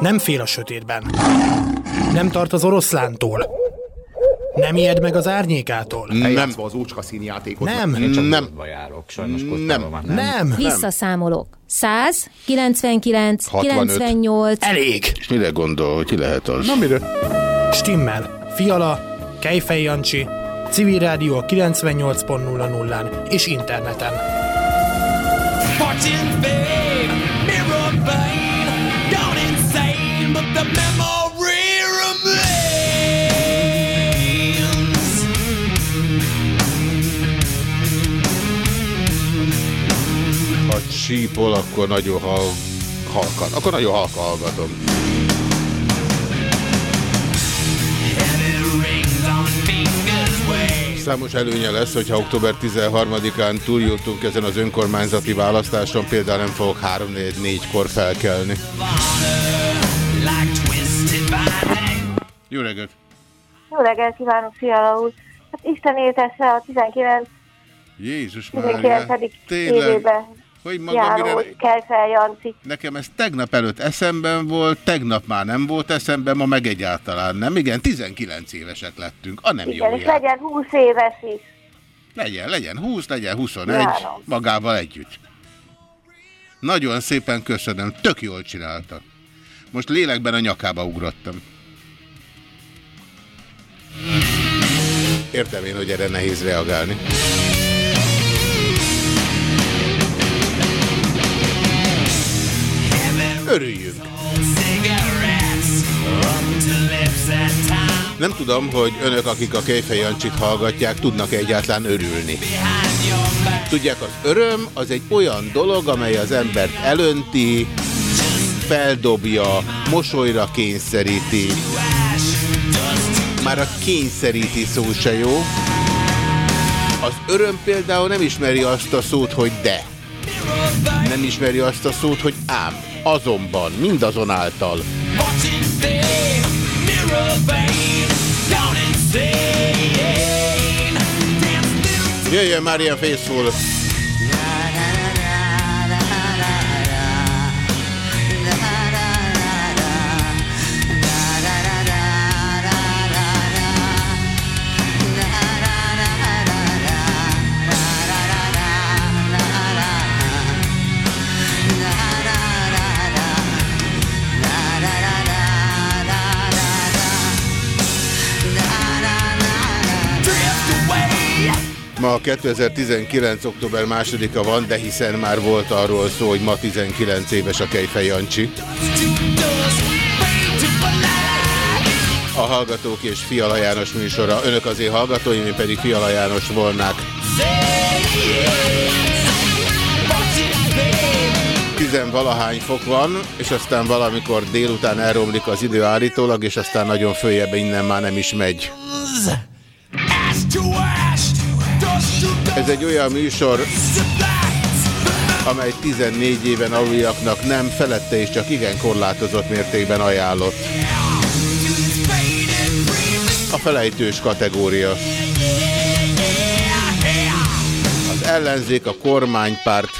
Nem fél a sötétben. Nem tart az oroszlántól. Nem ijed meg az árnyékától. Nem. az ócska színjátékot. Nem. Nem. járok, sajnos Nem. már nem. Nem. Visszaszámolok. 100, 99, 65. 98. Elég. És mire gondol, hogy ki lehet az? Na mire? Stimmel. Fiala, Kejfej Jancsi, Civil Rádió 98.00-án és interneten. Fortune's fade, mirror csípol, akkor nagyon hal... halkan. Akkor nagyon halka hallgatom. Számos előnye lesz, hogyha október 13-án túljutunk ezen az önkormányzati választáson, például nem fogok 3-4-kor felkelni. Jó reggelt! Jó reggelt kívánok, Fiala úr! Hát Isten éltesse a 19. Jézus Mária! 19. Tényleg? évébe Hogy magam járó mire... Kejfel Janci. Nekem ez tegnap előtt eszemben volt, tegnap már nem volt eszemben, ma meg egyáltalán nem. Igen, 19 évesek lettünk. A nem Igen, jó és jár. legyen 20 éves is. Legyen, legyen 20, legyen 21, Várom. magával együtt. Nagyon szépen köszönöm, tök jól csinálta. Most lélekben a nyakába ugrottam. Értem én, hogy erre nehéz reagálni. Örüljünk! Nem tudom, hogy önök, akik a Kejfej Jancsit hallgatják, tudnak -e egyáltalán örülni. Tudják, az öröm az egy olyan dolog, amely az embert elönti, feldobja, mosolyra kényszeríti. Már a kényszeríti szó se jó. Az öröm például nem ismeri azt a szót, hogy de. Nem ismeri azt a szót, hogy ám. Azonban, mindazonáltal. Jöjjön már ilyen Faithful! Ma 2019. október 2-a van, de hiszen már volt arról szó, hogy ma 19 éves a Kejfej Jancsi. A Hallgatók és Fiala János műsora. Önök az én hallgatóim, én pedig Fiala János volnák. Tizenvalahány fok van, és aztán valamikor délután elromlik az idő állítólag, és aztán nagyon följebb innen már nem is megy. Ez egy olyan műsor, amely 14 éven aluljaknak nem felette és csak igen korlátozott mértékben ajánlott. A felejtős kategória. Az ellenzék, a kormánypárt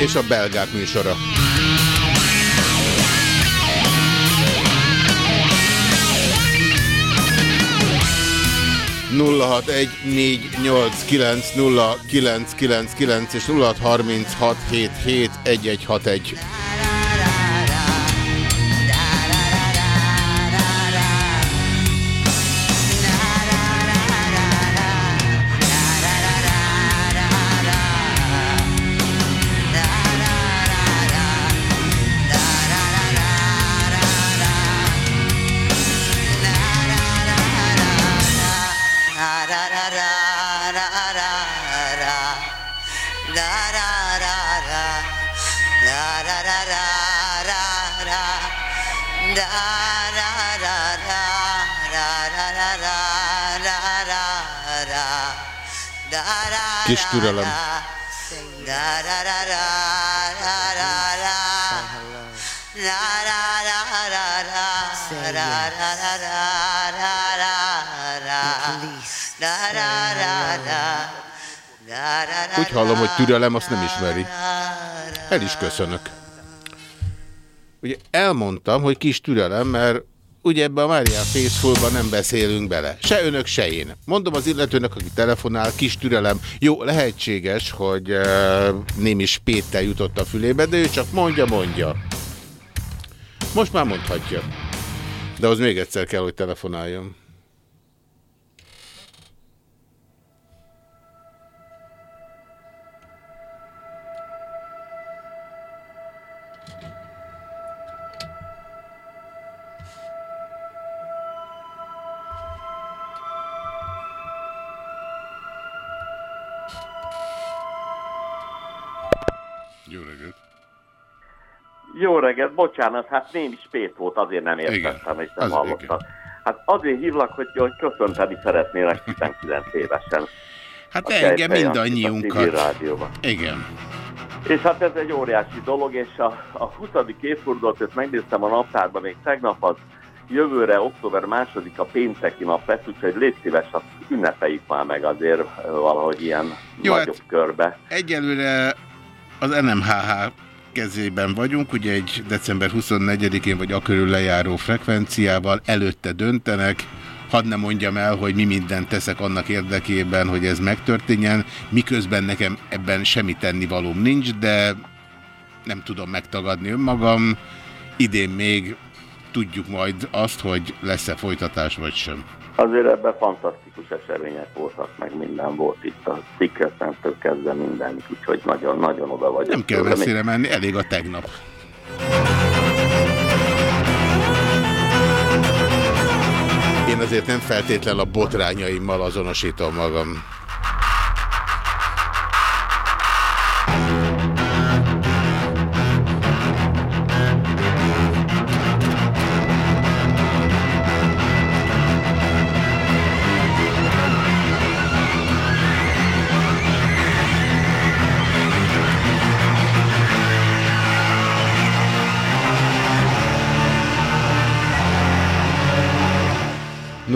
és a belgák műsora. 061 és 0636771161. Kis türelem. Úgy hallom, hogy türelem azt nem ismeri. El is köszönök. Ugye elmondtam, hogy kis türelem, mert ugye ebbe a Mária Faithfulba nem beszélünk bele. Se önök, se én. Mondom az illetőnek, aki telefonál, kis türelem. Jó, lehetséges, hogy uh, némi spéttel jutott a fülébe, de ő csak mondja, mondja. Most már mondhatja. De az még egyszer kell, hogy telefonáljon. Jó reggelt, bocsánat, hát némi spét volt, azért nem értettem, és nem az hallottam. Hát azért hívlak, hogy, hogy köszönteni szeretnélek 19 évesen. Hát A engem a mindannyiunkat. rádióban. Igen. És hát ez egy óriási dolog, és a, a 20. évfordulót, ezt megnéztem a naptárban még tegnap, az jövőre, október második a pénteki nap lesz, úgyhogy légy szíves, azt ünnepeljük már meg azért valahogy ilyen Jó, nagyobb hát- körbe. Egyelőre az NMHH kezében vagyunk, ugye egy december 24-én vagy akörül lejáró frekvenciával előtte döntenek, hadd ne mondjam el, hogy mi mindent teszek annak érdekében, hogy ez megtörténjen, miközben nekem ebben semmi tennivalóm nincs, de nem tudom megtagadni önmagam. Idén még tudjuk majd azt, hogy lesz-e folytatás vagy sem. Azért ebben fantasztikus események voltak, meg minden volt itt a Secret kezdve minden, úgyhogy nagyon-nagyon oda vagyok. Nem kell messzire menni, elég a tegnap. Én azért nem feltétlen a botrányaimmal azonosítom magam.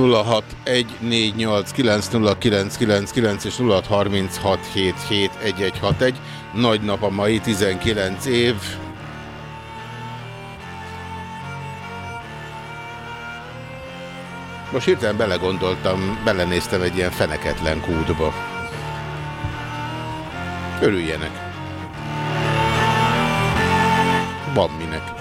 0614890999 és 0636771161. Nagy nap a mai, 19 év. Most hirtelen belegondoltam, belenéztem egy ilyen feneketlen kútba. Örüljenek. Van minek.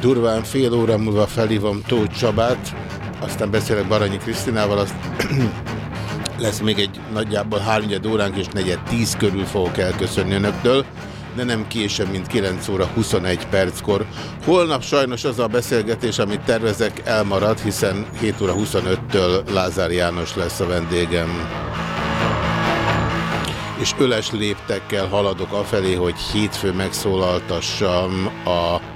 Durván fél óra múlva felhívom Tóth Csabát, aztán beszélek Baranyi Krisztinával, azt lesz még egy nagyjából 3 óránk, és negyed 10 körül fogok elköszönni önöktől, de nem később, mint 9 óra 21 perckor. Holnap sajnos az a beszélgetés, amit tervezek, elmarad, hiszen 7 óra 25-től Lázár János lesz a vendégem. És öles léptekkel haladok afelé, hogy hétfő megszólaltassam a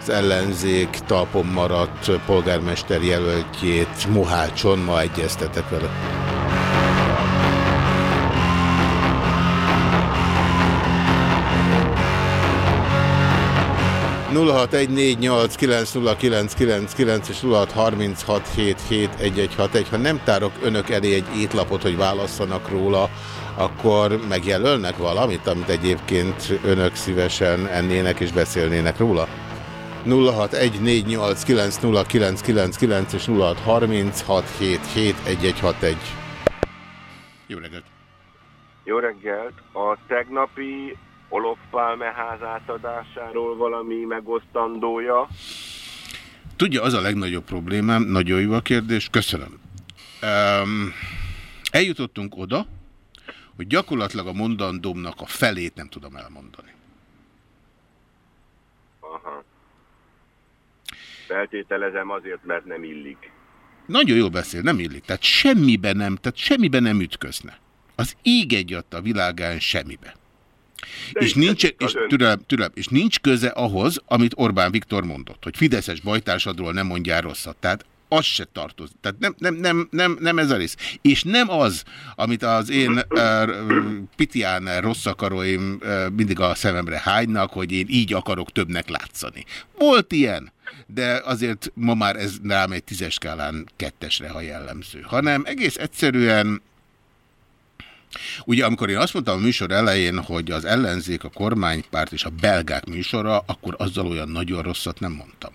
az ellenzék talpon maradt polgármester jelöltjét Mohácson ma egyeztetek vele. és egy. Ha nem tárok önök elé egy étlapot, hogy válasszanak róla, akkor megjelölnek valamit, amit egyébként önök szívesen ennének és beszélnének róla? 0614890999 és 0636771161. Jó reggelt! Jó reggelt! A tegnapi Olof Palme ház átadásáról valami megosztandója? Tudja, az a legnagyobb problémám, nagyon jó a kérdés, köszönöm. Um, eljutottunk oda, hogy gyakorlatilag a mondandómnak a felét nem tudom elmondani. Aha. Feltételezem azért, mert nem illik. Nagyon jól beszél, nem illik. Tehát semmiben nem, tehát semmiben nem ütközne. Az ég egyat a világán semmibe. De és nincs, és, türelem, türelem, és nincs köze ahhoz, amit Orbán Viktor mondott, hogy Fideszes bajtársadról nem mondjál rosszat. Tehát az se tartozik. Tehát nem, nem, nem, nem, nem ez a rész. És nem az, amit az én uh, pitián rossz akaróim uh, mindig a szememre hánynak, hogy én így akarok többnek látszani. Volt ilyen, de azért ma már ez rám egy tízes skálán kettesre, ha jellemző. Hanem egész egyszerűen Ugye amikor én azt mondtam a műsor elején, hogy az ellenzék, a kormánypárt és a belgák műsora, akkor azzal olyan nagyon rosszat nem mondtam.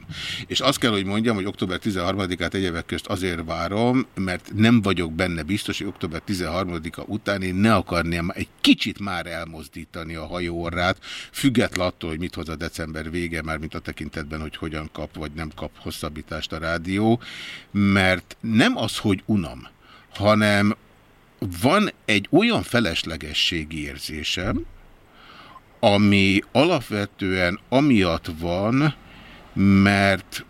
És azt kell, hogy mondjam, hogy október 13-át egyebek közt azért várom, mert nem vagyok benne biztos, hogy október 13-a után én ne akarném egy kicsit már elmozdítani a hajóorrát, független attól, hogy mit hoz a december vége, már mint a tekintetben, hogy hogyan kap vagy nem kap hosszabbítást a rádió, mert nem az, hogy unam, hanem van egy olyan feleslegességi érzésem, ami alapvetően amiatt van, mert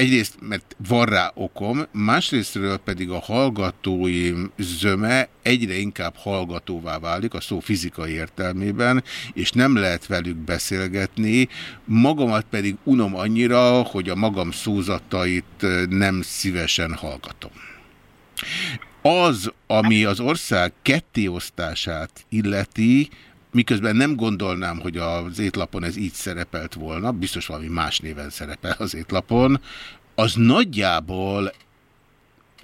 egyrészt, mert van rá okom, másrésztről pedig a hallgatóim zöme egyre inkább hallgatóvá válik a szó fizikai értelmében, és nem lehet velük beszélgetni, magamat pedig unom annyira, hogy a magam szózatait nem szívesen hallgatom. Az, ami az ország kettéosztását illeti, miközben nem gondolnám, hogy az étlapon ez így szerepelt volna, biztos valami más néven szerepel az étlapon, az nagyjából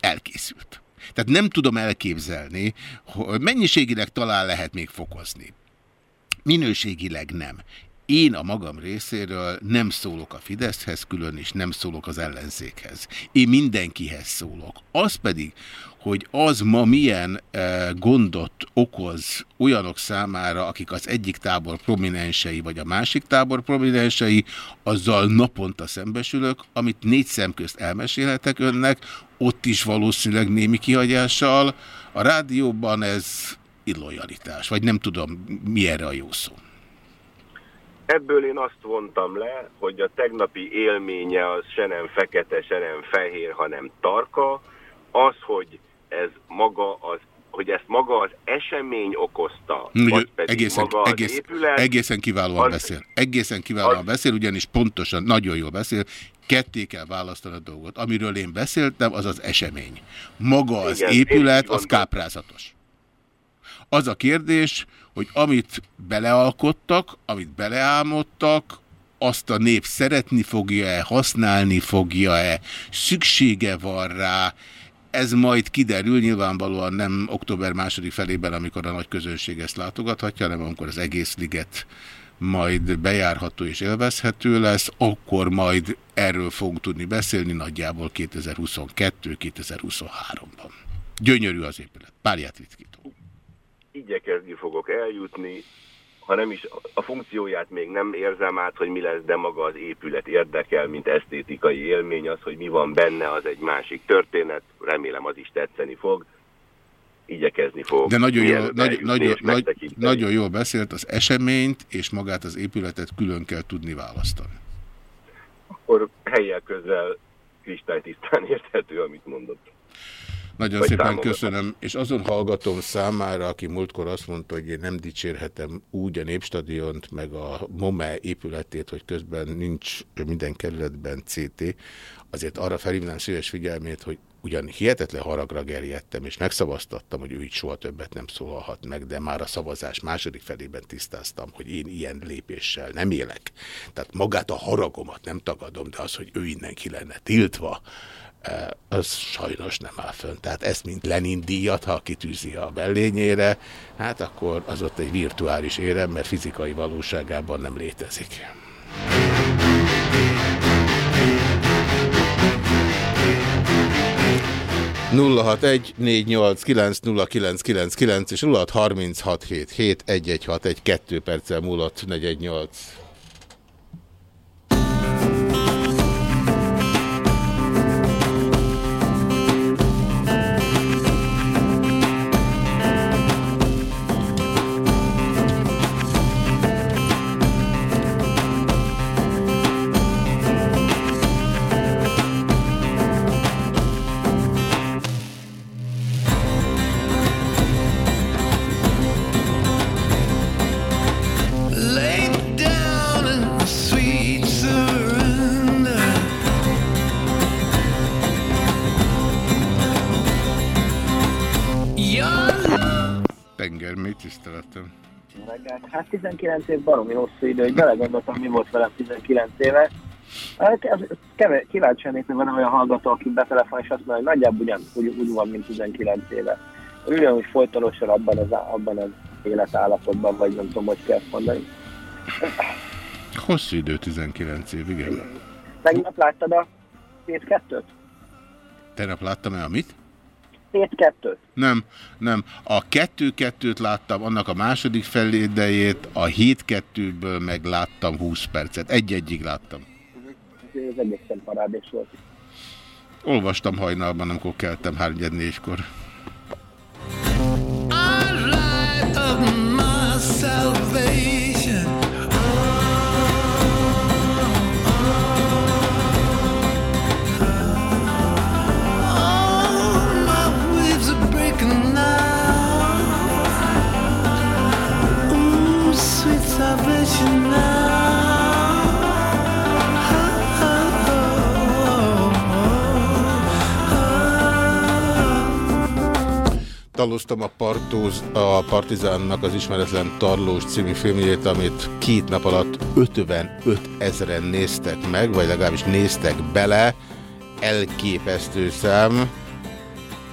elkészült. Tehát nem tudom elképzelni, hogy mennyiségileg talán lehet még fokozni. Minőségileg nem. Én a magam részéről nem szólok a Fideszhez külön, és nem szólok az ellenzékhez. Én mindenkihez szólok. Az pedig, hogy az ma milyen e, gondot okoz olyanok számára, akik az egyik tábor prominensei, vagy a másik tábor prominensei, azzal naponta szembesülök, amit négy szem közt elmesélhetek önnek, ott is valószínűleg némi kihagyással. A rádióban ez illojalitás, vagy nem tudom, mi erre a jó szó. Ebből én azt vontam le, hogy a tegnapi élménye az se nem fekete, se nem fehér, hanem tarka. Az, hogy ez maga az hogy ezt maga az esemény okozta, Ugye, vagy pedig egészen, maga az egész, épület. Egészen kiválóan az, beszél. Egészen kiválóan az, beszél, ugyanis pontosan, nagyon jól beszél, ketté kell választani a dolgot. Amiről én beszéltem, az az esemény. Maga az Igen, épület, az káprázatos. Az a kérdés, hogy amit belealkottak, amit beleálmodtak, azt a nép szeretni fogja-e, használni fogja-e, szüksége van rá, ez majd kiderül, nyilvánvalóan nem október második felében, amikor a nagy közönség ezt látogathatja, hanem amikor az egész liget majd bejárható és élvezhető lesz, akkor majd erről fogunk tudni beszélni nagyjából 2022-2023-ban. Gyönyörű az épület. Párját ritkító. Igyekezni fogok eljutni, ha nem is a funkcióját még nem érzem át, hogy mi lesz, de maga az épület érdekel, mint esztétikai élmény, az, hogy mi van benne, az egy másik történet, remélem az is tetszeni fog, igyekezni fog. De nagyon, jól, nagy, nagyon, nagy, nagyon jól beszélt, az eseményt és magát az épületet külön kell tudni választani. Akkor helyel közel kristálytisztán érthető, amit mondott. Nagyon szépen támogatom. köszönöm, és azon hallgatom számára, aki múltkor azt mondta, hogy én nem dicsérhetem úgy a Népstadiont, meg a MOME épületét, hogy közben nincs minden kerületben CT, azért arra felhívnám szíves figyelmét, hogy ugyan hihetetlen haragra gerjedtem, és megszavaztattam, hogy ő így soha többet nem szólalhat meg, de már a szavazás második felében tisztáztam, hogy én ilyen lépéssel nem élek. Tehát magát a haragomat nem tagadom, de az, hogy ő innen ki lenne tiltva, az sajnos nem áll fönn. Tehát ezt, mint Lenin díjat, ha kitűzi a bellényére, hát akkor az ott egy virtuális érem, mert fizikai valóságában nem létezik. nulla hat egy négy nyolc kilenc nulla kilenc kilenc kilenc és nulla hat harminc hat hét hét egy egy hat egy kettő perccel múlott negy nyolc. Hát 19 év baromi hosszú idő, hogy belegondoltam, mi volt velem 19 éve. Hát, Kíváncsi lennék, hogy van olyan hallgató, aki betelefon, és azt mondja, hogy nagyjából ugyan, úgy, úgy van, mint 19 éve. Ugyanúgy folytonosan abban az, abban az életállapotban, vagy nem tudom, hogy kell mondani. Hosszú idő, 19 év, igen. Tegnap láttad a Tét 2-t? Tegnap láttam-e amit? Tét 2 Nem, nem. A kettő-kettőt láttam, annak a második felédejét, a hét kettőből meg láttam 20 percet. Egy-egyig láttam. Ez egészen parádés volt. Olvastam hajnalban, amikor keltem 3-4-kor. light of my salvation. Taloztam a, partóz, a Partizánnak az Ismeretlen Tarlós című filmjét, amit két nap alatt 55 ezeren néztek meg, vagy legalábbis néztek bele. Elképesztő szám.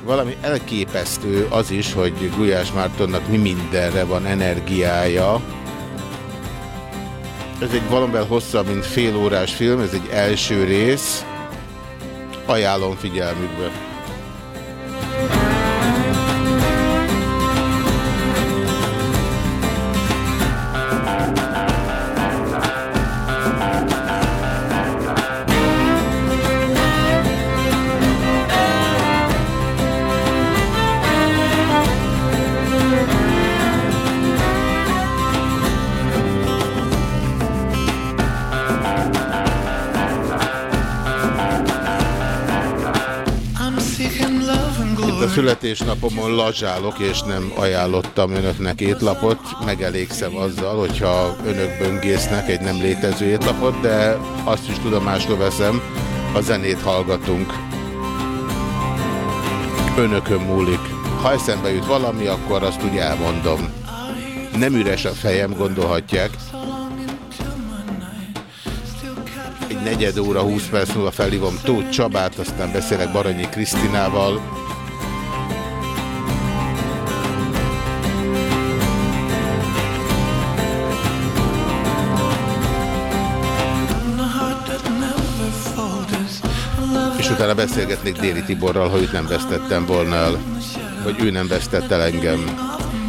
Valami elképesztő az is, hogy Gulyás Mártonnak mi mindenre van energiája. Ez egy valamivel hosszabb, mint fél órás film, ez egy első rész. Ajánlom figyelmükbe. Születésnapomon lazsálok, és nem ajánlottam önöknek étlapot. Megelégszem azzal, hogyha önök böngésznek egy nem létező étlapot, de azt is tudomásra veszem, a zenét hallgatunk. Önökön múlik. Ha eszembe jut valami, akkor azt úgy elmondom. Nem üres a fejem, gondolhatják. Egy negyed óra, 20 perc múlva felhívom Tóth Csabát, aztán beszélek Baranyi Krisztinával. Utána beszélgetnék Déli Tiborral, ha őt nem vesztettem volna el, vagy ő nem vesztett el engem.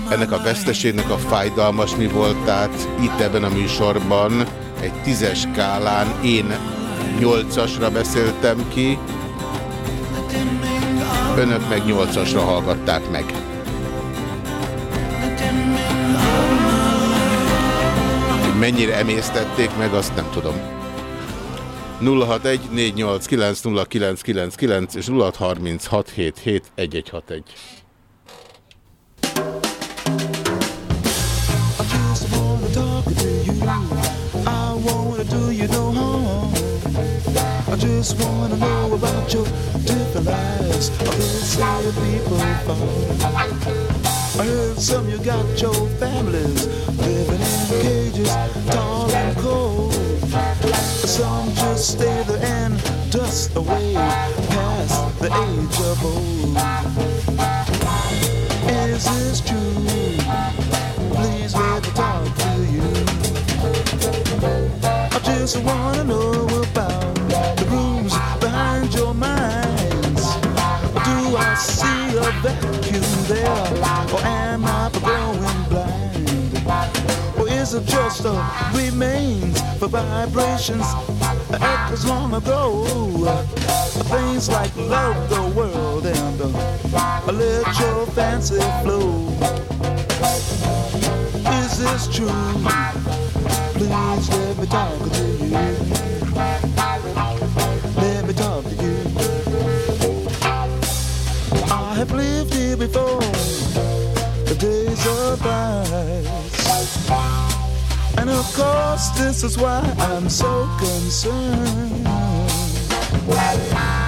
Ennek a veszteségnek a fájdalmas mi volt, tehát itt ebben a műsorban egy tízes skálán én nyolcasra beszéltem ki, önök meg nyolcasra hallgatták meg. Hogy mennyire emésztették meg, azt nem tudom. 061 489 0999 és 0636771161. just wanna talk to you. I you just wanna know about your different lives. Of this way people fall. I heard some you got your families living in cages, tall and cold. Some just stay there and dust away past the age of old. Is this true? Please let me talk to you. I just wanna know about the rooms behind your minds. Do I see a vacuum there, or am I blind? It just a remains for vibrations echoes long ago? Things like love the world and uh, let your fancy flow. Is this true? Please let me talk to you. Let me talk to you. I have lived here before. The days of ice. And of course, this is why I'm so concerned.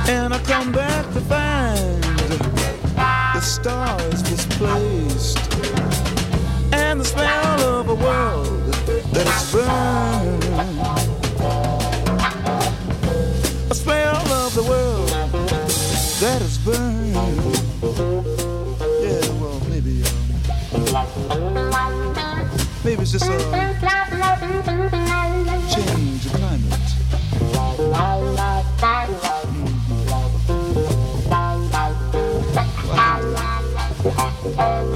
And I come back to find the stars displaced, and the smell of a world that is burned. A smell of the world that is burned. Maybe it's just a change of climate.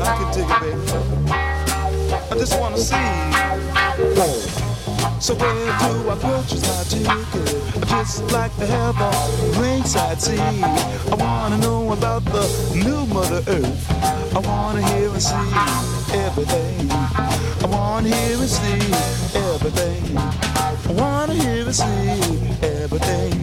I can dig it, baby. I just wanna see. So where do I purchase my ticket? Just like have a ringside seat. I wanna know about the new Mother Earth. I wanna hear and see everything. I wanna hear and see everything. I wanna hear and see everything.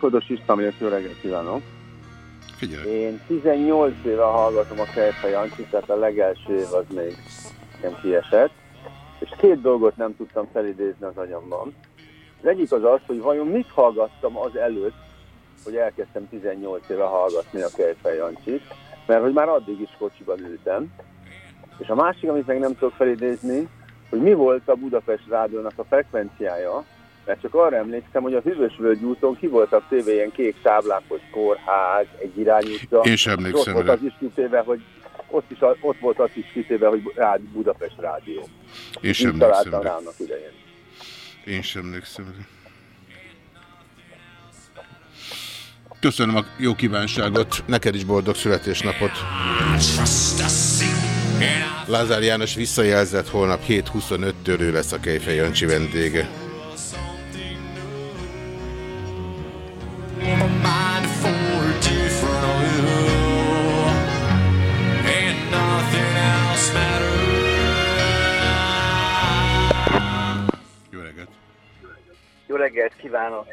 Lakatos István vagyok, jó reggelt kívánok. Figyelj. Én 18 éve hallgatom a Kejfej Jancsit, tehát a legelső év az még nem kiesett. És két dolgot nem tudtam felidézni az anyamban. Az egyik az az, hogy vajon mit hallgattam az előtt, hogy elkezdtem 18 éve hallgatni a Kejfej Jancsit, mert hogy már addig is kocsiban ültem. És a másik, amit meg nem tudok felidézni, hogy mi volt a Budapest Rádiónak a frekvenciája, mert csak arra emlékszem, hogy a Hűvösvölgy úton ki voltak téve ilyen kék táblák, hogy kórház, egy irányútja. Én sem emlékszem Ott volt az is kitéve, hogy ott, is, ott volt az is kitéve, hogy rád, Budapest Rádió. Én sem Így emlékszem rá rá. annak idején. Én sem emlékszem rá. Köszönöm a jó kívánságot, neked is boldog születésnapot. Lázár János visszajelzett, holnap 7.25-től ő lesz a Kejfej Jancsi vendége. Reggelt kívánok!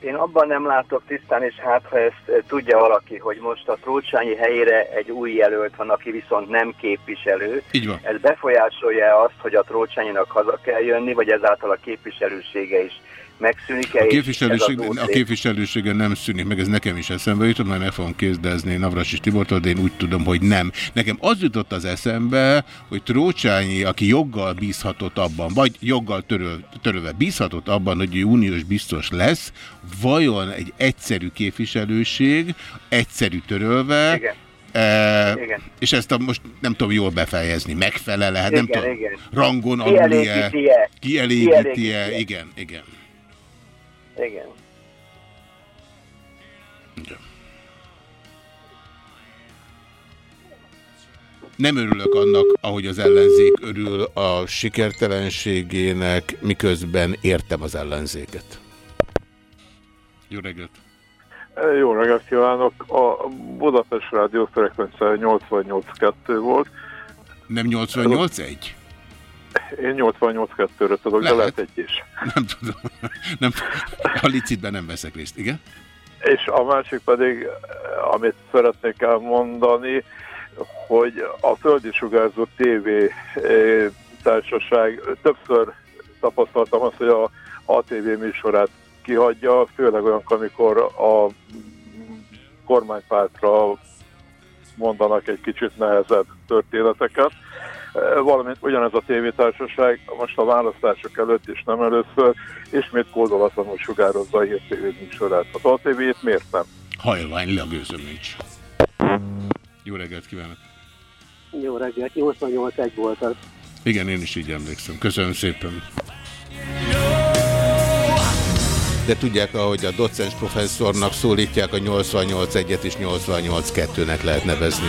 Én abban nem látok tisztán, és hát ha ezt eh, tudja valaki, hogy most a Trócsányi helyére egy új jelölt van, aki viszont nem képviselő. Így van. Ez befolyásolja azt, hogy a Trócsányinak haza kell jönni, vagy ezáltal a képviselősége is megszűnik-e? A, és képviselőség, a képviselősége nem szűnik meg, ez nekem is eszembe jutott, majd meg fogom kérdezni Navrasis Tibortól, de én úgy tudom, hogy nem. Nekem az jutott az eszembe, hogy Trócsányi, aki joggal bízhatott abban, vagy joggal töröl, törölve bízhatott abban, hogy ő uniós biztos lesz, vajon egy egyszerű képviselőség, egyszerű törölve, Igen. E, Igen. és ezt a, most nem tudom jól befejezni, megfelele, hát nem Igen, tudom, igen. rangon alulje, Kielégíti-e? kielégíti-e, Kielégíti-e? igen, igen. Igen. Nem örülök annak, ahogy az ellenzék örül a sikertelenségének, miközben értem az ellenzéket. Jó reggelt! Jó reggelt kívánok! A Budapest Rádió frekvencia 88.2 volt. Nem 88-1? Én 88.2-re tudok, de Lehet. lehet egy is. Nem tudom. Nem, a licitben nem veszek részt, igen? És a másik pedig, amit szeretnék elmondani, hogy a földi sugárzó TV eh, társaság többször tapasztaltam azt, hogy a ATV műsorát kihagyja, főleg olyan, amikor a kormánypártra mondanak egy kicsit nehezebb történeteket. Valamint ugyanez a tévétársaság most a választások előtt is nem először ismét kódolatlanul sugározza a hírtévé műsorát. Az ATV-t miért nem? Hajlvány, a gőzöm nincs. Jó reggelt kívánok! Jó reggelt, 88 volt az. Igen, én is így emlékszem. Köszönöm szépen. De tudják, ahogy a docens professzornak szólítják, a 88-1-et és 88-2-nek lehet nevezni.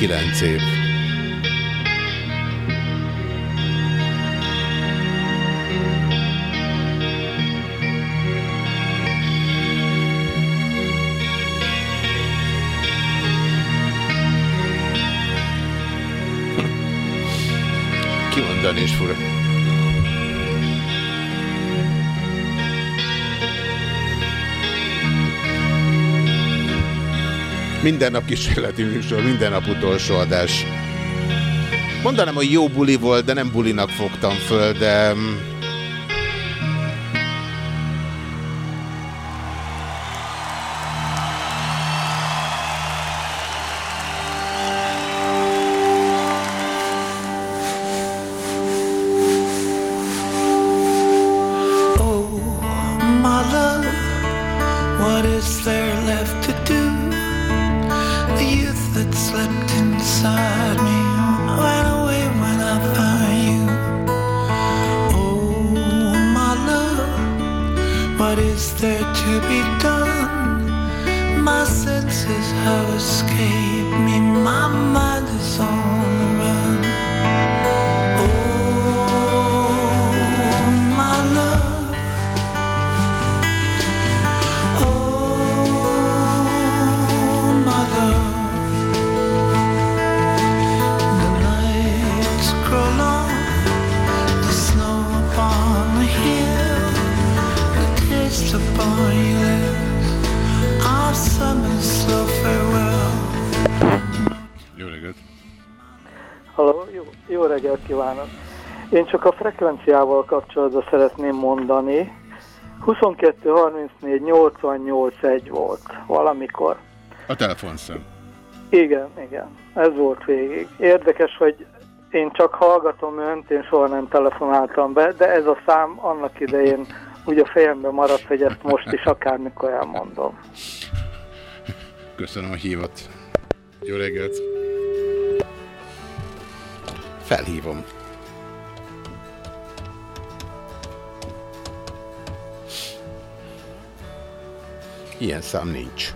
Tizenkilenc év. Kimondani is fura. Minden nap kísérleti műsor, minden nap utolsó adás. Mondanám, hogy jó buli volt, de nem bulinak fogtam föl, de... csak a frekvenciával kapcsolatban szeretném mondani. 22 34 88 1 volt valamikor. A telefonszám. Igen, igen, ez volt végig. Érdekes, hogy én csak hallgatom önt, én soha nem telefonáltam be, de ez a szám annak idején úgy a fejemben maradt, hogy ezt most is akármikor elmondom. Köszönöm a hívat. Jó reggelt! Felhívom. Ilyen szám nincs.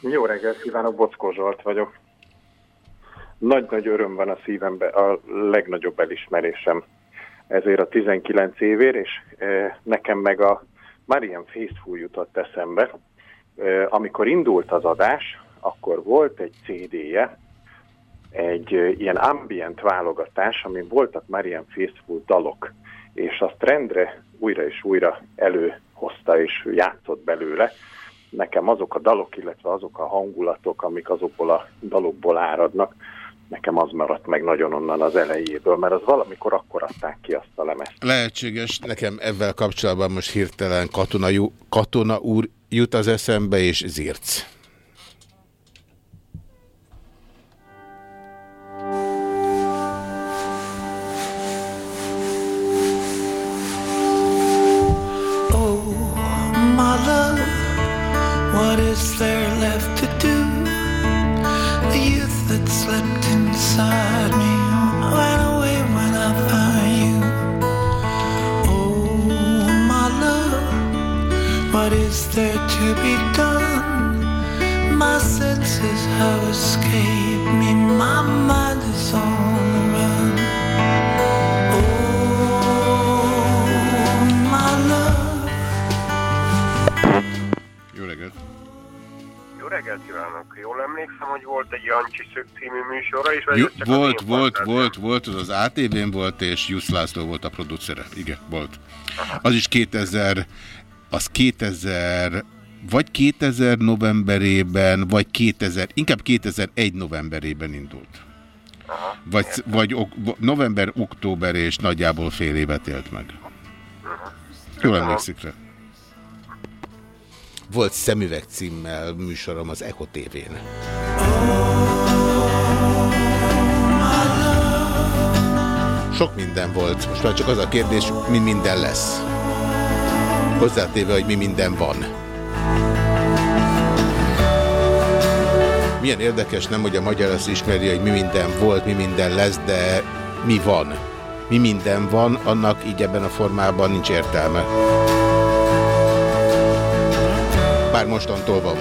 Jó reggelt kívánok, Bockó Zsolt vagyok. Nagy-nagy öröm van a szívemben, a legnagyobb elismerésem ezért a 19 évért, és e, nekem meg a Marian Faithful jutott eszembe. E, amikor indult az adás, akkor volt egy CD-je, egy e, ilyen ambient válogatás, amin voltak Marian Faithful dalok, és azt rendre újra és újra előhozta és játszott belőle. Nekem azok a dalok, illetve azok a hangulatok, amik azokból a dalokból áradnak, nekem az maradt meg nagyon onnan az elejéből, mert az valamikor akkor adták ki azt a lemezt. Lehetséges, nekem ebben kapcsolatban most hirtelen katona, katona úr jut az eszembe, és Zirc. Jól emlékszem, hogy volt egy Jancsi Szög című műsora csak az volt, volt, volt, volt, az az ATV-n volt, és Jusz László volt a producere. Igen, volt. Az is 2000, az 2000, vagy 2000 novemberében, vagy 2000, inkább 2001 novemberében indult. Vagy, vagy ok, november, október és nagyjából fél évet élt meg. Jól emlékszik rá. Volt szemüveg címmel műsorom az Echo TV-n. Sok minden volt. Most már csak az a kérdés, mi minden lesz. Hozzátéve, hogy mi minden van. Milyen érdekes nem, hogy a magyar azt ismeri, hogy mi minden volt, mi minden lesz, de mi van. Mi minden van, annak így ebben a formában nincs értelme. Bár mostantól van.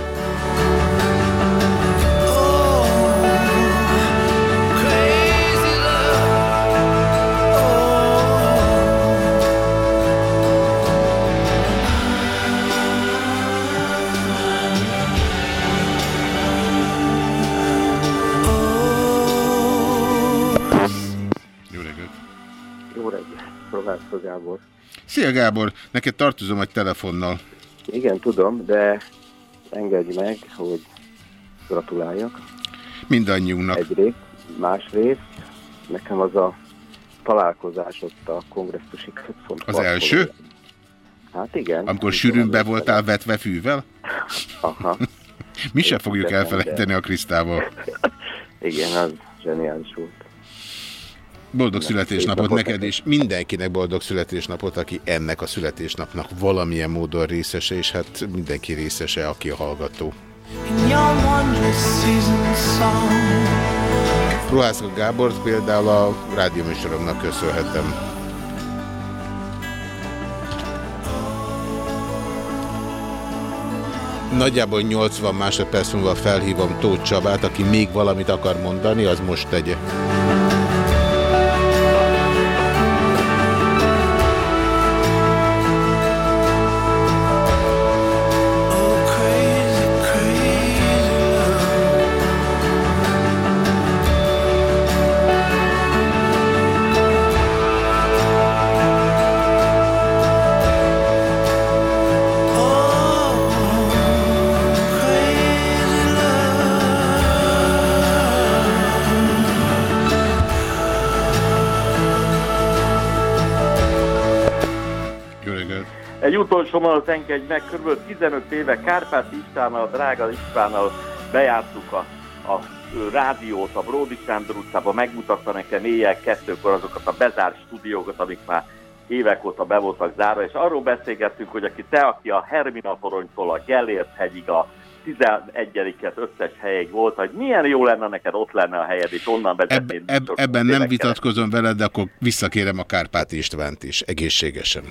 Szia Gábor, neked tartozom egy telefonnal. Igen, tudom, de engedj meg, hogy gratuláljak. Mindannyiunknak. Egyrészt, másrészt, nekem az a találkozás ott a kongresszusi központ. Az első? Hát igen. Amikor sűrűn be voltál vetve fűvel? Aha. Mi sem fogjuk elfelejteni a Krisztával. Igen, az zseniális volt. Boldog születésnapot neked is, mindenkinek boldog születésnapot, aki ennek a születésnapnak valamilyen módon részese, és hát mindenki részese, aki a hallgató. Ruhászka Gábort például a rádióműsoromnak köszönhetem. Nagyjából 80 másodperc múlva felhívom Tóth Csabát, aki még valamit akar mondani, az most tegye. Mondat engedj meg, kb. 15 éve Kárpát Istvánnal, Drága Istvánnal bejártuk a, a rádiót a Bródi Sándor utcában, megmutatta nekem éjjel kettőkor azokat a bezárt stúdiókat, amik már évek óta be voltak zárva, és arról beszélgettünk, hogy aki te, aki a Hermina toronytól a Gellért hegyig a 11-et összes helyig volt, hogy milyen jó lenne neked ott lenne a helyed, és onnan vezetnéd. Eb, biztos ebben nem vitatkozom veled, de akkor visszakérem a Kárpát Istvánt is, egészségesen.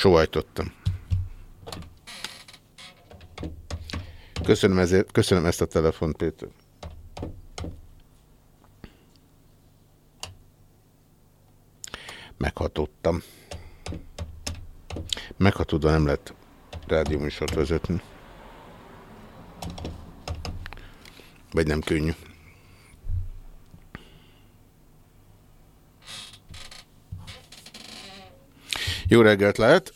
Sóhajtottam. Köszönöm, ezért, köszönöm ezt a telefont, Péter. Meghatottam. Meghatódva nem lehet rádióműsort vezetni. Vagy nem könnyű. Jó reggelt lehet!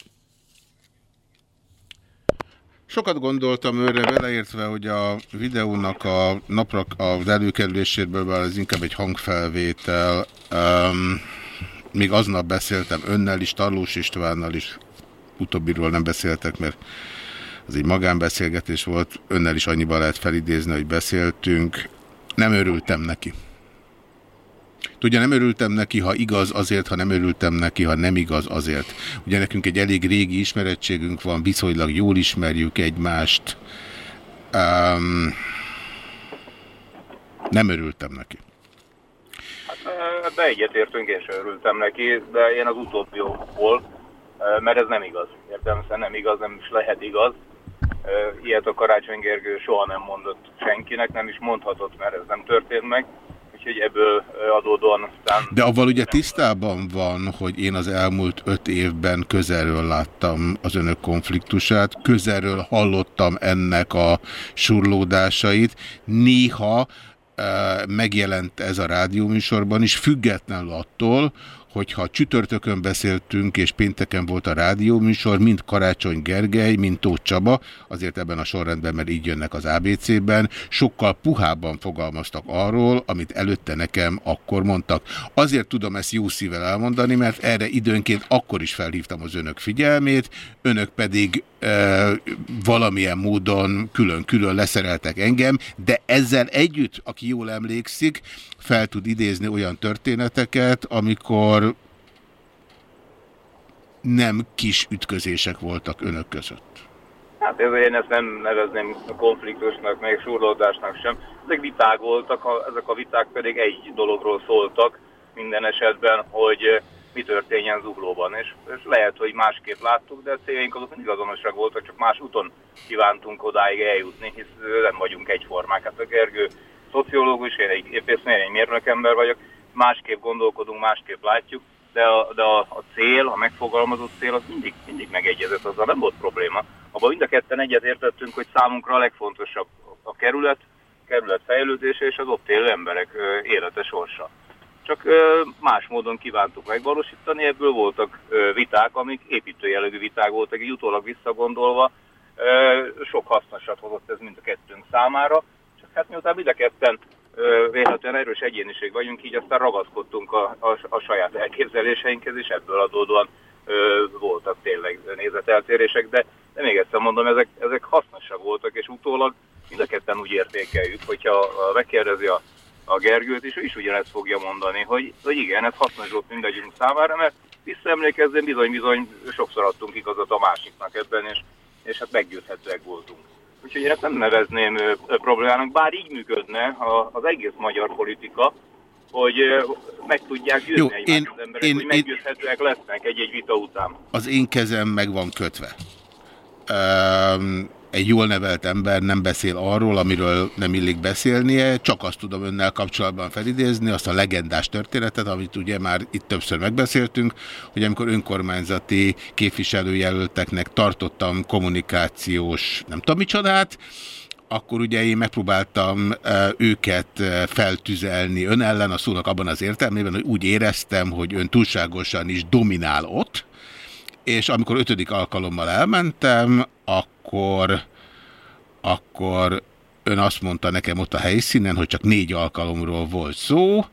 Sokat gondoltam őre beleértve, hogy a videónak a napra az előkerüléséből az inkább egy hangfelvétel. Um, még aznap beszéltem önnel is, Tarlós Istvánnal is, utóbbiról nem beszéltek, mert az egy magánbeszélgetés volt, önnel is annyiban lehet felidézni, hogy beszéltünk. Nem örültem neki. Tudja, nem örültem neki, ha igaz azért, ha nem örültem neki, ha nem igaz azért. Ugye nekünk egy elég régi ismerettségünk van, viszonylag jól ismerjük egymást. Um, nem örültem neki. Ebbe egyetértünk, én sem örültem neki, de én az utóbbi okból, mert ez nem igaz. Értelmesen nem igaz, nem is lehet igaz. Ilyet a Karácsony Gergő soha nem mondott senkinek, nem is mondhatott, mert ez nem történt meg úgyhogy ebből adódóan. De avval ugye tisztában van, hogy én az elmúlt öt évben közelről láttam az önök konfliktusát, közelről hallottam ennek a surlódásait, néha megjelent ez a rádióműsorban is, függetlenül attól, hogyha csütörtökön beszéltünk, és pénteken volt a rádióműsor, mind Karácsony Gergely, mind Tóth Csaba, azért ebben a sorrendben, mert így jönnek az ABC-ben, sokkal puhában fogalmaztak arról, amit előtte nekem akkor mondtak. Azért tudom ezt jó szívvel elmondani, mert erre időnként akkor is felhívtam az önök figyelmét, önök pedig valamilyen módon külön-külön leszereltek engem, de ezzel együtt, aki jól emlékszik, fel tud idézni olyan történeteket, amikor nem kis ütközések voltak önök között. Hát ez, én ezt nem nevezném konfliktusnak, meg surlódásnak sem. Ezek viták voltak, ezek a viták pedig egy dologról szóltak minden esetben, hogy mi történjen zuglóban. És, és lehet, hogy másképp láttuk, de a céljaink azok mindig azonosak voltak, csak más úton kívántunk odáig eljutni, hisz nem vagyunk egyformák. Hát a Gergő szociológus, én egy épésznél, egy mérnökember vagyok, másképp gondolkodunk, másképp látjuk, de a, de a, a cél, a megfogalmazott cél az mindig, mindig megegyezett, azzal nem volt probléma. Abban mind a ketten egyetértettünk, hogy számunkra a legfontosabb a kerület, kerület fejlődése és az ott élő emberek élete sorsa. Csak más módon kívántuk megvalósítani, ebből voltak viták, amik építőjellegű viták voltak, így utólag visszagondolva, sok hasznosat hozott ez mind a kettőnk számára, hát miután mind a ketten véletlenül erős egyéniség vagyunk, így aztán ragaszkodtunk a, a, a saját elképzeléseinkhez, és ebből adódóan ö, voltak tényleg nézeteltérések, de, de még egyszer mondom, ezek, ezek hasznosak voltak, és utólag mind a ketten úgy értékeljük, hogyha megkérdezi a, a Gergőt, és ő is ugyanezt fogja mondani, hogy, hogy igen, ez hasznos volt mindegyünk számára, mert visszaemlékezzen bizony-bizony sokszor adtunk igazat a másiknak ebben, és, és hát meggyőzhetőek voltunk. Úgyhogy én ezt nem nevezném problémának, bár így működne az egész magyar politika, hogy meg tudják győzni Jó, én, az emberek, én, hogy meggyőzhetőek én, lesznek egy-egy vita után. Az én kezem meg van kötve. Um, egy jól nevelt ember nem beszél arról, amiről nem illik beszélnie, csak azt tudom önnel kapcsolatban felidézni, azt a legendás történetet, amit ugye már itt többször megbeszéltünk, hogy amikor önkormányzati képviselőjelölteknek tartottam kommunikációs, nem tudom micsodát, akkor ugye én megpróbáltam őket feltüzelni ön ellen a szónak abban az értelmében, hogy úgy éreztem, hogy ön túlságosan is dominál ott, és amikor ötödik alkalommal elmentem, akkor, akkor ön azt mondta nekem ott a helyszínen, hogy csak négy alkalomról volt szó,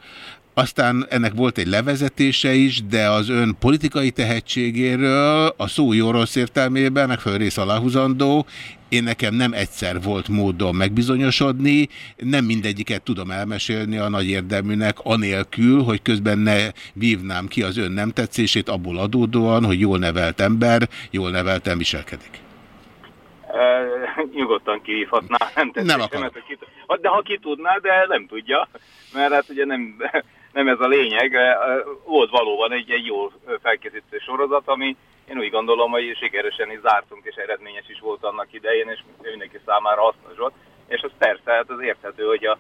aztán ennek volt egy levezetése is, de az ön politikai tehetségéről a szó jó rossz értelmében, megfelelő rész aláhuzandó, én nekem nem egyszer volt módon megbizonyosodni, nem mindegyiket tudom elmesélni a nagy érdeműnek, anélkül, hogy közben ne vívnám ki az ön nem tetszését abból adódóan, hogy jól nevelt ember, jól neveltem viselkedik. Nyugodtan kihívhatná, nem Nem akar. De ha ki tudná, de nem tudja, mert hát ugye nem, nem ez a lényeg. Volt valóban egy, egy jó felkészítő sorozat, ami én úgy gondolom, hogy sikeresen is zártunk, és eredményes is volt annak idején, és mindenki számára hasznos volt. És az persze, hát az érthető, hogy a,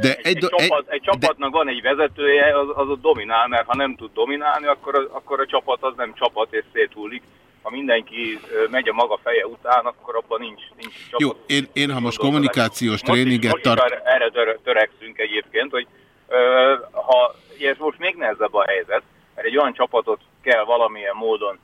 De egy, egy, csapat, egy csapatnak van egy vezetője, az, az ott dominál, mert ha nem tud dominálni, akkor, a- akkor a csapat az nem csapat, és széthullik. Ha mindenki megy a maga feje után, akkor abban nincs, nincs csapat. Jó, én, én ha most kommunikációs tréninget Most tart... erre- erre töre- törekszünk egyébként, hogy ö, ha, és most még nehezebb a helyzet, mert egy olyan csapatot kell valamilyen módon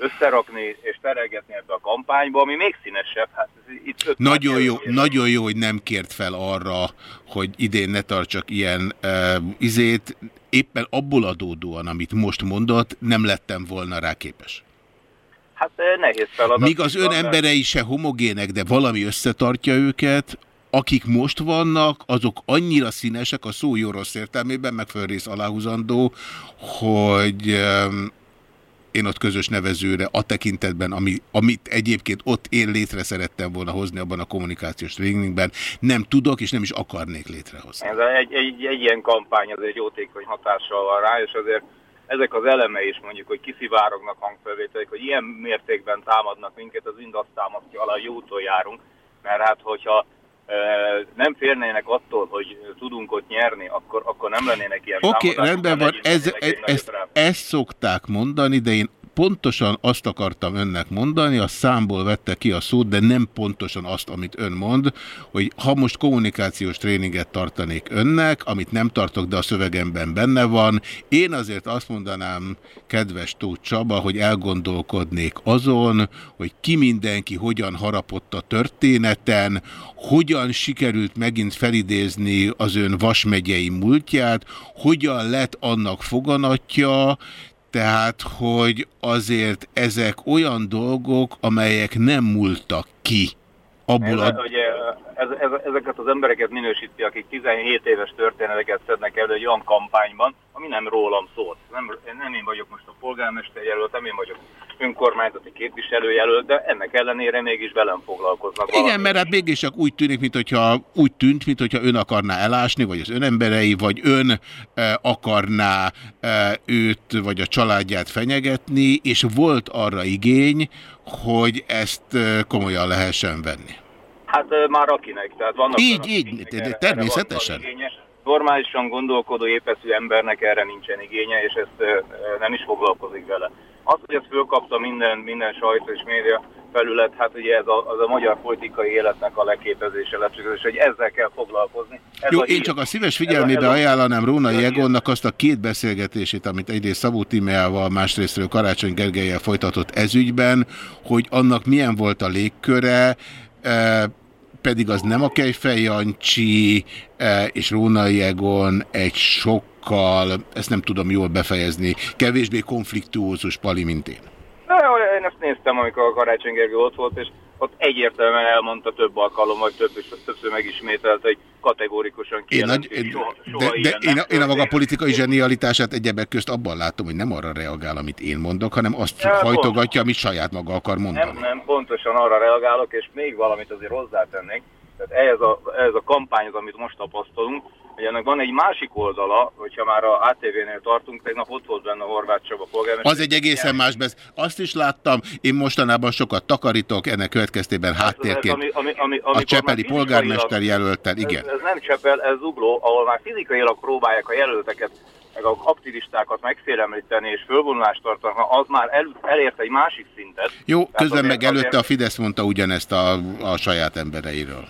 összerakni és terelgetni ebbe a kampányba, ami még színesebb. Hát itt Nagyon jó, nagyon jó, hogy nem kért fel arra, hogy idén ne tartsak ilyen uh, izét. Éppen abból adódóan, amit most mondott, nem lettem volna rá képes. Hát nehéz feladat. Míg az ön emberei se homogének, de valami összetartja őket, akik most vannak, azok annyira színesek a szó jó rossz értelmében, meg fölrész aláhúzandó, hogy én ott közös nevezőre a tekintetben, ami, amit egyébként ott én létre szerettem volna hozni abban a kommunikációs tréningben, nem tudok és nem is akarnék létrehozni. Ez egy, egy, egy ilyen kampány az egy jótékony hatással van rá, és azért ezek az elemei is mondjuk, hogy kiszivárognak hangfelvételek, hogy ilyen mértékben támadnak minket, az mind azt támasztja alá, hogy jó úton járunk, mert hát hogyha e, nem félnének attól, hogy tudunk ott nyerni, akkor, akkor nem lennének ilyen Oké, okay, rendben van, ez, ez, ezt, ezt szokták mondani, de én pontosan azt akartam önnek mondani, a számból vette ki a szót, de nem pontosan azt, amit ön mond, hogy ha most kommunikációs tréninget tartanék önnek, amit nem tartok, de a szövegemben benne van, én azért azt mondanám, kedves Tóth Csaba, hogy elgondolkodnék azon, hogy ki mindenki hogyan harapott a történeten, hogyan sikerült megint felidézni az ön vasmegyei múltját, hogyan lett annak foganatja, tehát, hogy azért ezek olyan dolgok, amelyek nem múltak ki abból a... ugye, ez, ez, ezeket az embereket minősíti, akik 17 éves történeteket szednek elő egy olyan kampányban, ami nem rólam szólt. Nem, nem én vagyok most a polgármester jelölt, nem én vagyok önkormányzati képviselőjelölt, de ennek ellenére mégis velem foglalkoznak. Igen, mert hát mégis csak úgy tűnik, mintha úgy tűnt, mintha ön akarná elásni, vagy az ön emberei, vagy ön e, akarná e, őt, vagy a családját fenyegetni, és volt arra igény, hogy ezt e, komolyan lehessen venni. Hát ö, már akinek, tehát vannak Így, így, erre- természetesen. erre. Normálisan gondolkodó, épeszű embernek erre nincsen igénye, és ezt ö, nem is foglalkozik vele. Az, hogy ezt fölkapta minden, minden sajtó és média felület, hát ugye ez a, az a magyar politikai életnek a leképezése lett, és hogy ezzel kell foglalkozni. Ez Jó, én hír. csak a szíves Ez a- figyelmébe ez a- ajánlanám Rónai Egonnak azt a két beszélgetését, amit egyrészt Szabó Tímeával, másrésztről Karácsony Gergelyel folytatott ezügyben, hogy annak milyen volt a légköre, eh, pedig az nem a Kejfej Jancsi eh, és Rónai Egon egy sokkal, ezt nem tudom jól befejezni, kevésbé konfliktuózus pali, mint én. Na, jó, én ezt néztem, amikor a Karácsony Gergő ott volt, és ott egyértelműen elmondta több alkalommal, több, többször megismételte, hogy kategórikusan Én, kijelenti, nagy, én, soha, soha de, de én, a, én a maga politikai zsenialitását egyebek közt abban látom, hogy nem arra reagál, amit én mondok, hanem azt Ja, hajtogatja, amit saját maga akar mondani. Nem, nem, pontosan arra reagálok, és még valamit azért hozzátennék. Tehát ehhez a, ehhez a kampányhoz, amit most tapasztalunk, hogy ennek van egy másik oldala, hogyha már a ATV-nél tartunk, tegnap ott volt benne a Horváth Csaba polgármester. Az egy egészen más besz. Azt is láttam, én mostanában sokat takarítok, ennek következtében háttérként. ami, ami, ami, A Csepeli polgármester jelöltel, igen. Ez, ez nem Csepel, ez Zugló, ahol már fizikailag próbálják a jelölteket, meg a aktivistákat megfélemlíteni és fölvonulást tartanak, na, az már el, elért egy másik szintet. Jó, közben meg előtte a Fidesz mondta ugyanezt a, a saját embereiről.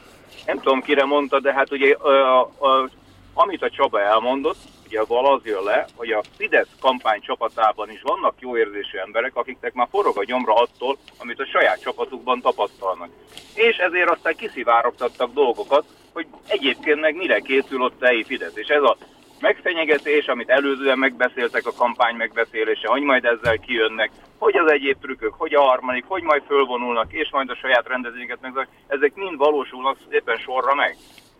Nem tudom, kire mondta, de hát ugye a, a, a, amit a Csaba elmondott, ugye abból az jön le, hogy a Fidesz kampány csapatában is vannak jó érzésű emberek, akiknek már forog a nyomra attól, amit a saját csapatukban tapasztalnak. És ezért aztán kiszivárogtattak dolgokat, hogy egyébként meg mire készül ott helyi Fidesz. És ez a megfenyegetés, amit előzően megbeszéltek a kampány megbeszélése, hogy majd ezzel kijönnek, hogy az egyéb trükkök, hogy a harmadik, hogy majd fölvonulnak, és majd a saját rendezvényeket meg, ezek mind valósulnak éppen sorra meg.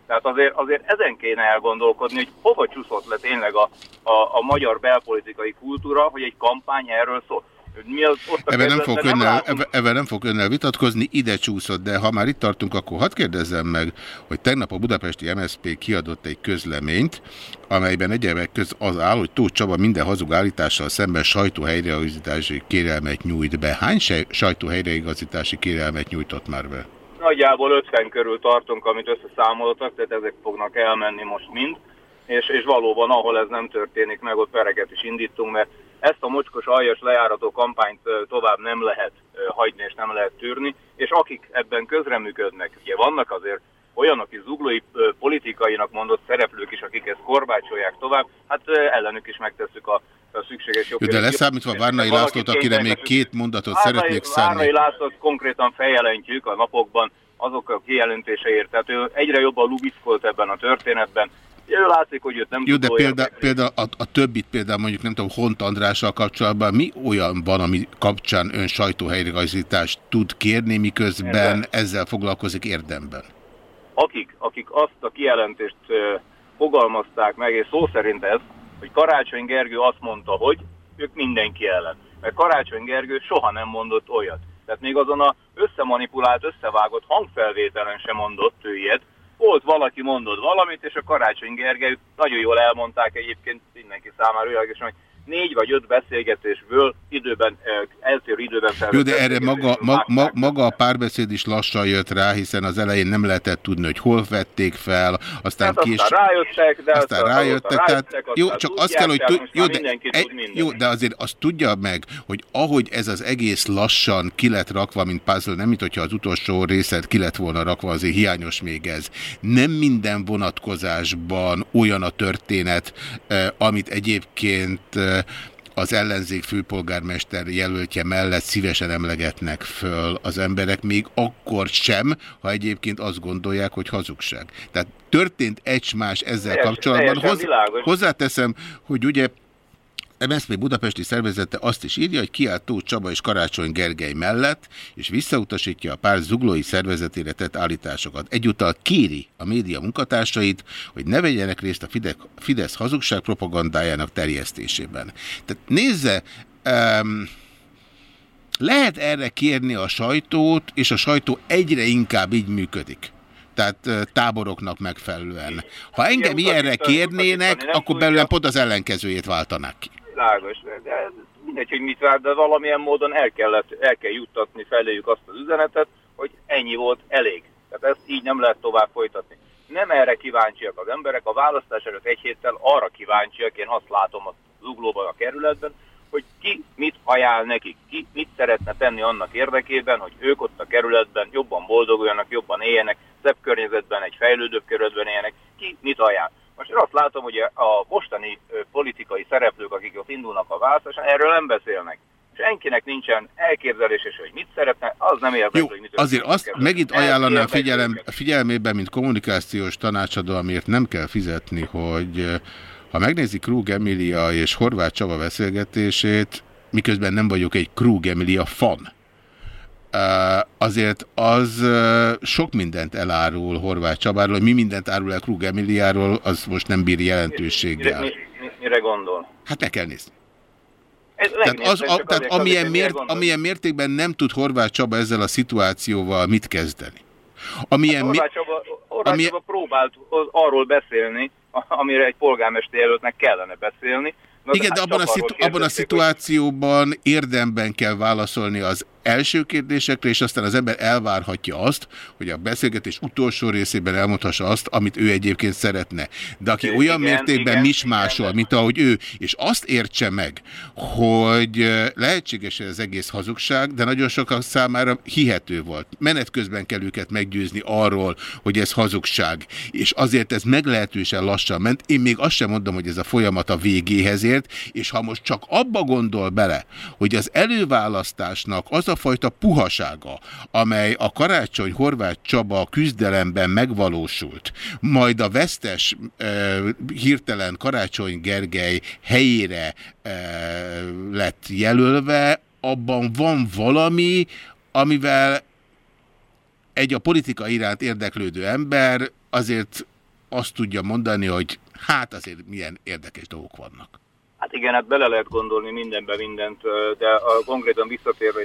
Tehát azért, azért ezen kéne elgondolkodni, hogy hova csúszott le tényleg a, a, a magyar belpolitikai kultúra, hogy egy kampány erről szól. Mi az, ott Ebben nem, fog önnel, látunk- ebben, ebben nem fog önnel vitatkozni, ide csúszott, de ha már itt tartunk, akkor hadd kérdezzem meg, hogy tegnap a budapesti MSZP kiadott egy közleményt, amelyben egyebek köz az áll, hogy Tóth Csaba minden hazug állítással szemben sajtóhelyreigazítási kérelmet nyújt be. Hány sajtóhelyreigazítási kérelmet nyújtott már be? Nagyjából 50 körül tartunk, amit összeszámoltak, tehát ezek fognak elmenni most mind, és, és valóban, ahol ez nem történik meg, ott pereket is indítunk, mert ezt a mocskos aljas lejárató kampányt tovább nem lehet hagyni, és nem lehet tűrni, és akik ebben közreműködnek, ugye vannak azért olyanok is zuglói politikainak mondott szereplők is, akik ezt korbácsolják tovább, hát ellenük is megtesszük a, a szükséges jobb. de leszámítva Várnai Lászlót, akire még két mondatot szeretnék Várnai szánni. Lászlót konkrétan feljelentjük a napokban azok a kijelentéseért. Tehát ő egyre jobban lubiszkolt ebben a történetben. Ő látszik, hogy őt nem Jó, de például példa, a, a többit például mondjuk nem tudom, Hont Andrással kapcsolatban mi olyan van, ami kapcsán ön sajtóhelyreigazítást tud kérni, miközben ezzel foglalkozik érdemben? Akik, akik azt a kijelentést fogalmazták meg, és szó szerint ez, hogy Karácsony Gergő azt mondta, hogy ők mindenki ellen. Mert Karácsony Gergő soha nem mondott olyat. Tehát még azon a összemanipulált, összevágott hangfelvételen sem mondott ő ilyet. Volt valaki mondott valamit, és a Karácsony Gergely nagyon jól elmondták egyébként mindenki számára hogy négy vagy öt beszélgetésből időben, ö, eltérő időben Jó, de erre maga, ma, ma, maga a párbeszéd is lassan jött rá, hiszen az elején nem lehetett tudni, hogy hol vették fel, aztán Hát később... aztán rájöttek, de aztán aztán rájöttek, tehát rájöttek, jó, csak azt kell, hogy tud, jó, de, egy, tud jó, de azért azt tudja meg, hogy ahogy ez az egész lassan ki lett rakva, mint puzzle, nem mint hogyha az utolsó részlet ki lett volna rakva, azért hiányos még ez. Nem minden vonatkozásban olyan a történet, eh, amit egyébként eh, az ellenzék főpolgármester jelöltje mellett szívesen emlegetnek föl az emberek, még akkor sem, ha egyébként azt gondolják, hogy hazugság. Tehát történt egy-más ezzel Teljesen- kapcsolatban. teljesen világos. hozzáteszem, hogy ugye MSZP budapesti szervezete azt is írja, hogy kiállt Tóth Csaba és Karácsony Gergely mellett, és visszautasítja a párt zuglói szervezetére tett állításokat. Egyúttal kéri a média munkatársait, hogy ne vegyenek részt a Fidesz, hazugság propagandájának terjesztésében. Tehát nézze, um, lehet erre kérni a sajtót, és a sajtó egyre inkább így működik. Tehát táboroknak megfelelően. Ha engem ilyenre kérnének, akkor belőlem pont az ellenkezőjét váltanák ki. Világos, de mindegy, hogy mit vár, de valamilyen módon el, kellett, el kell juttatni feléjük azt az üzenetet, hogy ennyi volt elég. Tehát ezt így nem lehet tovább folytatni. Nem erre kíváncsiak az emberek, a választás előtt egy héttel arra kíváncsiak, én azt látom a zuglóban, a kerületben, hogy ki mit ajánl nekik, ki mit szeretne tenni annak érdekében, hogy ők ott a kerületben jobban boldoguljanak, jobban éljenek, szebb környezetben, egy fejlődőbb kerületben éljenek, ki mit ajánl. Most én azt látom, hogy a mostani politikai szereplők, akik ott indulnak a választáson, erről nem beszélnek. Senkinek nincsen elképzelése, hogy mit szeretne, az nem érdekli, Jó, hogy mit azért azt kerületben. megint ajánlanám figyelem, figyelmében, mint kommunikációs tanácsadó, amiért nem kell fizetni, hogy ha megnézi Krug Emilia és Horváth Csaba beszélgetését, miközben nem vagyok egy Krug Emilia fan, azért az sok mindent elárul Horváth Csabáról, hogy mi mindent árul el Krug Emiliáról, az most nem bír Mire, jelentőséggel. mi, mi, mire gondol? Hát meg kell nézni. Ez Tehát, az, a, tehát azért amilyen, mire mért, amilyen mértékben nem tud Horváth Csaba ezzel a szituációval mit kezdeni. Amilyen, mi, Horváth Csaba, Horváth ami- Csaba próbált arról beszélni, amire egy polgármester jelöltnek kellene beszélni. Na, igen, hát de abban a, szitu, abban a szituációban érdemben kell válaszolni az első kérdésekre, és aztán az ember elvárhatja azt, hogy a beszélgetés utolsó részében elmondhassa azt, amit ő egyébként szeretne. De aki Igen, olyan igen, mértékben igen, mismásol, mint ahogy ő, és azt értse meg, hogy eh, lehetséges ez az egész hazugság, de nagyon sokak számára hihető volt. Menet közben kell őket meggyőzni arról, hogy ez hazugság. És azért ez meglehetősen lassan ment. Én még azt sem mondom, hogy ez a folyamat a végéhez ért, és ha most csak abba gondol bele, hogy az előválasztásnak az a fajta puhasága, amely a Karácsony Horváth Csaba küzdelemben megvalósult, majd a vesztes e, hirtelen Karácsony Gergely helyére e, lett jelölve, abban van valami, amivel egy a politika iránt érdeklődő ember azért azt tudja mondani, hogy hát azért milyen érdekes dolgok vannak. Hát igen, hát bele lehet gondolni mindenbe mindent, de a, konkrétan visszatérve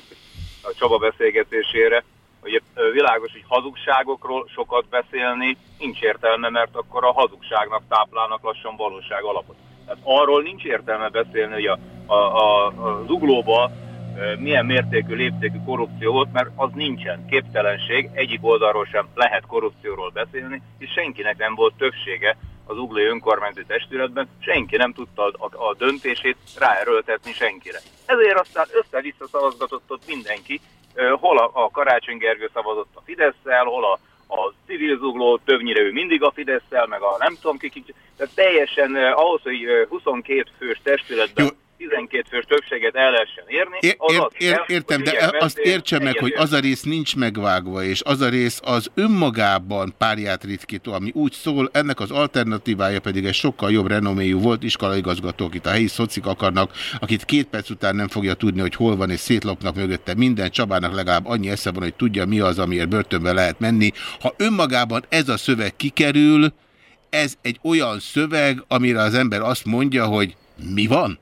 a Csaba beszélgetésére, hogy világos, hogy hazugságokról sokat beszélni nincs értelme, mert akkor a hazugságnak táplálnak lassan valóság alapot. Tehát arról nincs értelme beszélni, hogy a, a, a, a zuglóba ö, milyen mértékű, léptékű korrupció volt, mert az nincsen. Képtelenség, egyik oldalról sem lehet korrupcióról beszélni, és senkinek nem volt többsége az uglói önkormányzati testületben, senki nem tudta a, a, döntését ráerőltetni senkire. Ezért aztán össze-vissza szavazgatott ott mindenki, hol a, a Karácsony Gergő szavazott a Fidesz-szel, hol a, a civil zugló, többnyire ő mindig a Fidesz-szel, meg a nem tudom ki, ki tehát teljesen eh, ahhoz, hogy eh, 22 fős testületben Jó. 12 fős többséget el lehessen érni, Ér, az ér, az ér, kell, értem, de ilyen azt értse meg, hogy az a rész nincs megvágva, és az a rész az önmagában párját ritkító, ami úgy szól, ennek az alternatívája pedig egy sokkal jobb renoméjú volt iskolaigazgató, akit a helyi szocik akarnak, akit két perc után nem fogja tudni, hogy hol van, és szétlopnak mögötte minden. Csabának legalább annyi esze van, hogy tudja, mi az, amiért börtönbe lehet menni. Ha önmagában ez a szöveg kikerül, ez egy olyan szöveg, amire az ember azt mondja, hogy mi van?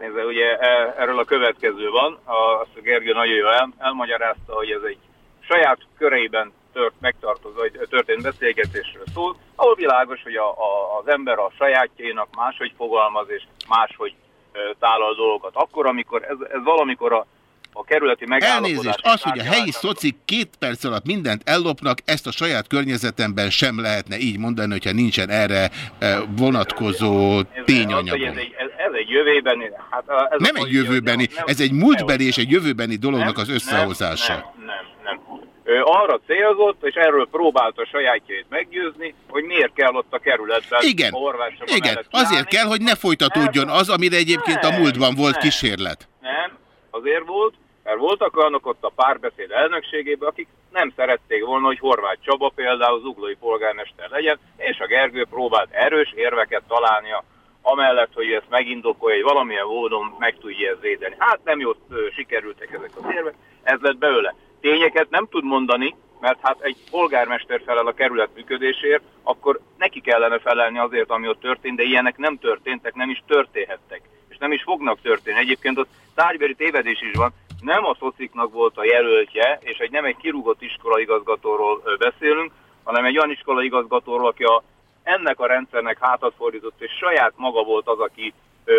Nézze, ugye e- erről a következő van, azt a Gergő nagyon jól el, elmagyarázta, hogy ez egy saját köreiben tört, megtartozó, történt beszélgetésről szól, ahol világos, hogy a, a, az ember a sajátjainak máshogy fogalmaz, és máshogy e, tállal dolgokat. Akkor, amikor ez, ez valamikor a, a kerületi megállapodás... Elnézést, az, hogy a helyi szocik két perc alatt mindent ellopnak, ezt a saját környezetemben sem lehetne így mondani, hogyha nincsen erre eh, vonatkozó Az, hogy tényanyagom. ez, egy, ez, ez egy jövőbeni... Hát a- ez Nem a, egy jövőbeni, ez egy múltbeli és egy jövőbeni dolognak az Nem, összehozása. Nem, nem, nem. Ő arra célzott, és erről próbálta sajátjait meggyőzni, hogy miért kell ott a kerületben Igen, a Igen, azért kell, hogy ne folytatódjon az, amire egyébként a Nem, múltban volt nem. kísérlet. Nem, azért volt, mert voltak olyanok ott a párbeszéd elnökségében, akik nem szerették volna, hogy Horváth Csaba például zuglói polgármester legyen, és a Gergő próbált erős érveket találnia, amellett, hogy ezt megindokolja, hogy valamilyen módon meg tudja ezt védeni. Hát nem jól ö, sikerültek ezek az érvek, ez lett belőle. Tényeket nem tud mondani, mert hát egy polgármester felel a kerület működésért, akkor neki kellene felelni azért, ami ott történt, de ilyenek nem történtek, nem is történhettek, nem is fognak történni. Egyébként ott tárgybeli tévedés is van, nem a szociknak volt a jelöltje, és egy nem egy kirúgott iskolaigazgatóról beszélünk, hanem egy olyan iskolaigazgatóról, aki a, ennek a rendszernek hátat fordított, és saját maga volt az, aki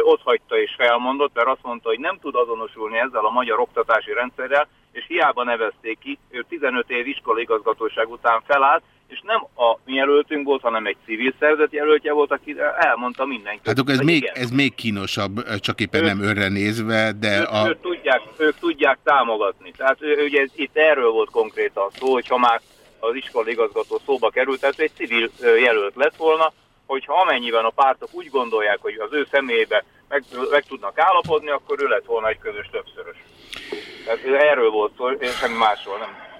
ott hagyta és felmondott, mert azt mondta, hogy nem tud azonosulni ezzel a magyar oktatási rendszerrel, és hiába nevezték ki, ő 15 év iskolaigazgatóság után felállt, és nem a mi jelöltünk volt, hanem egy civil szervezet jelöltje volt, aki elmondta mindenki. Hát akkor ez még, igen. ez még kínosabb, csak éppen Ő- nem önre nézve, de ők, a... ők, tudják, ők tudják támogatni. Tehát ugye itt erről volt konkrétan szó, hogyha már az iskolaigazgató szóba került, tehát egy civil jelölt lett volna, hogyha amennyiben a pártok úgy gondolják, hogy az ő személyébe meg, meg tudnak állapodni, akkor ő lett volna egy közös többszörös. Tehát erről volt szó, és semmi másról nem.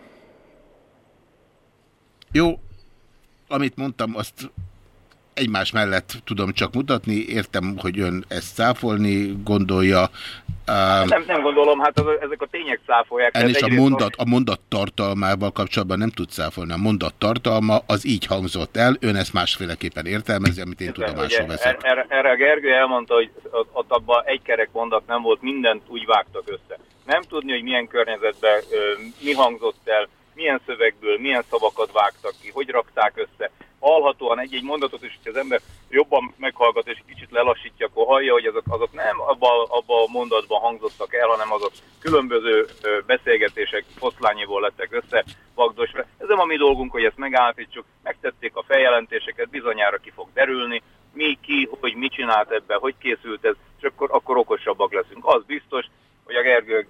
Jó, amit mondtam, azt egymás mellett tudom csak mutatni, értem, hogy ön ezt száfolni gondolja. Nem, nem gondolom, hát az, ezek a tények száfolják. Ennél Tehát a mondat, a mondat tartalmával kapcsolatban nem tud száfolni. A mondat tartalma az így hangzott el, ön ezt másféleképpen értelmezi, amit én tudomásul Ugye, veszek. erre, erre a Gergő elmondta, hogy ott, abban egy kerek mondat nem volt, mindent úgy vágtak össze. Nem tudni, hogy milyen környezetben mi hangzott el, milyen szövegből, milyen szavakat vágtak ki, hogy rakták össze. Hallhatóan egy-egy mondatot is, hogy az ember jobban meghallgat és kicsit lelassítja, akkor hallja, hogy azok, azok nem abban abba a mondatban hangzottak el, hanem azok különböző beszélgetések foszlányiból lettek össze, vagdosva. Ez nem a mi dolgunk, hogy ezt megállapítsuk. Megtették a feljelentéseket, bizonyára ki fog derülni, mi ki, hogy mit csinált ebben, hogy készült ez, és akkor, akkor okosabbak leszünk. Az biztos, hogy a Gergő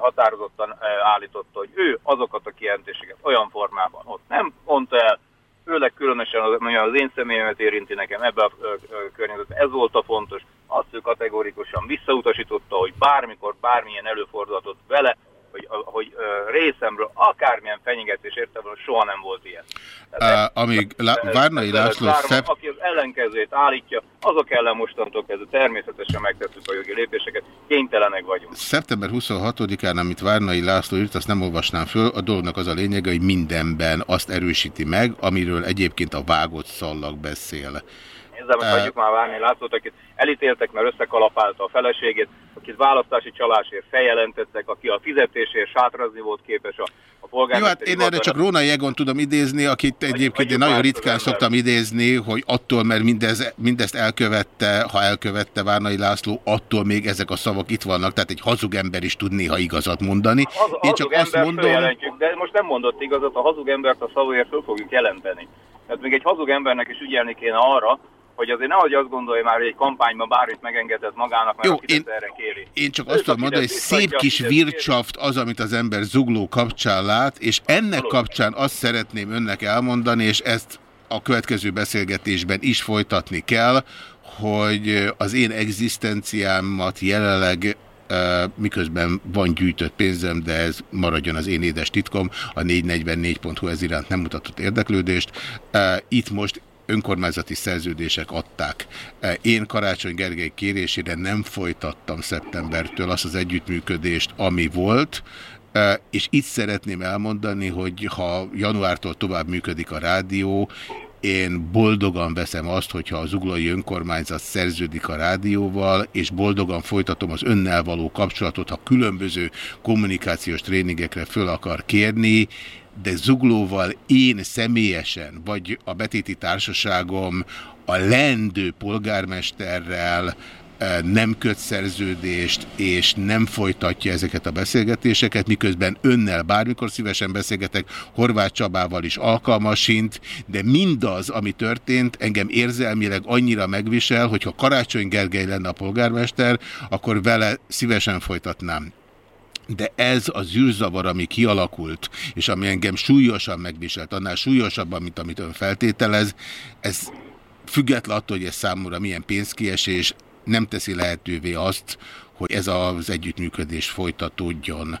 határozottan állította, hogy ő azokat a kijelentéseket olyan formában ott nem mondta el, főleg különösen az, az én személyemet érinti nekem ebbe a környezetben, ez volt a fontos. Azt ő kategórikusan visszautasította, hogy bármikor bármilyen előfordulatot vele, hogy, hogy részemről akármilyen fenyegetés érte volna, soha nem volt ilyen. Uh, amíg La Várnai László szep... aki az ellenkezőjét állítja, azok ellen mostantól kezdve természetesen megtesszük a jogi lépéseket, kénytelenek vagyunk. Szeptember 26-án, amit Várnai László írt, azt nem olvasnám föl, a dolognak az a lényege, hogy mindenben azt erősíti meg, amiről egyébként a vágott szallag beszél. Érzelmet Eh. hagyjuk már várni Lászlót, akit elítéltek, mert összekalapálta a feleségét, akit választási csalásért feljelentettek, aki a fizetésért sátrazni volt képes a, a Jó, hát én erre csak. Róna Jegon tudom idézni, akit egyébként én nagyon ritkán szoktam idézni, hogy attól, mert mindez, mindezt elkövette, ha elkövette Várnai László, attól még ezek a szavak itt vannak, tehát egy hazug ember is tud néha igazat mondani. Az, Én csak azt mondom, de most nem mondott igazat, a hazug embert a szavúért föl fogjuk jelenteni. Tehát még egy hazug embernek is ügyelni kéne arra, hogy azért nehogy azt gondolja már, hogy egy kampányban bármit megengedett magának, mert Jó, Fidesz erre kéri. Én csak azt tudom mondani, hogy szép kis vircsaft az, amit az ember zugló kapcsán lát, és ennek kapcsán azt szeretném önnek elmondani, és ezt a következő beszélgetésben is folytatni kell, hogy az én egzisztenciámat jelenleg eh, miközben van gyűjtött pénzem, de ez maradjon az én édes titkom, a 444.hu ez iránt nem mutatott érdeklődést. Eh, Itt most önkormányzati szerződések adták. Eh, Én Karácsony Gergely kérésére nem folytattam szeptembertől azt az együttműködést, ami volt, Eh, és itt szeretném elmondani, hogy ha januártól tovább működik a rádió, én boldogan veszem azt, hogyha az uglai önkormányzat szerződik a rádióval, és boldogan folytatom az önnel való kapcsolatot, ha különböző kommunikációs tréningekre föl akar kérni, de zuglóval én személyesen, vagy a betéti társaságom a lendő polgármesterrel eh, nem köt szerződést, és nem folytatja ezeket a beszélgetéseket, miközben önnel bármikor szívesen beszélgetek, Horváth Csabával is alkalmasint, de mindaz, ami történt, engem érzelmileg annyira megvisel, hogyha Karácsony Gergely lenne a polgármester, akkor vele szívesen folytatnám. De ez az űrzavar, ami kialakult, és ami engem súlyosan megviselt, annál súlyosabban, mint amit ön feltételez, ez független attól, hogy ez számomra milyen pénzkiesés, nem teszi lehetővé azt, hogy ez az együttműködés folytatódjon,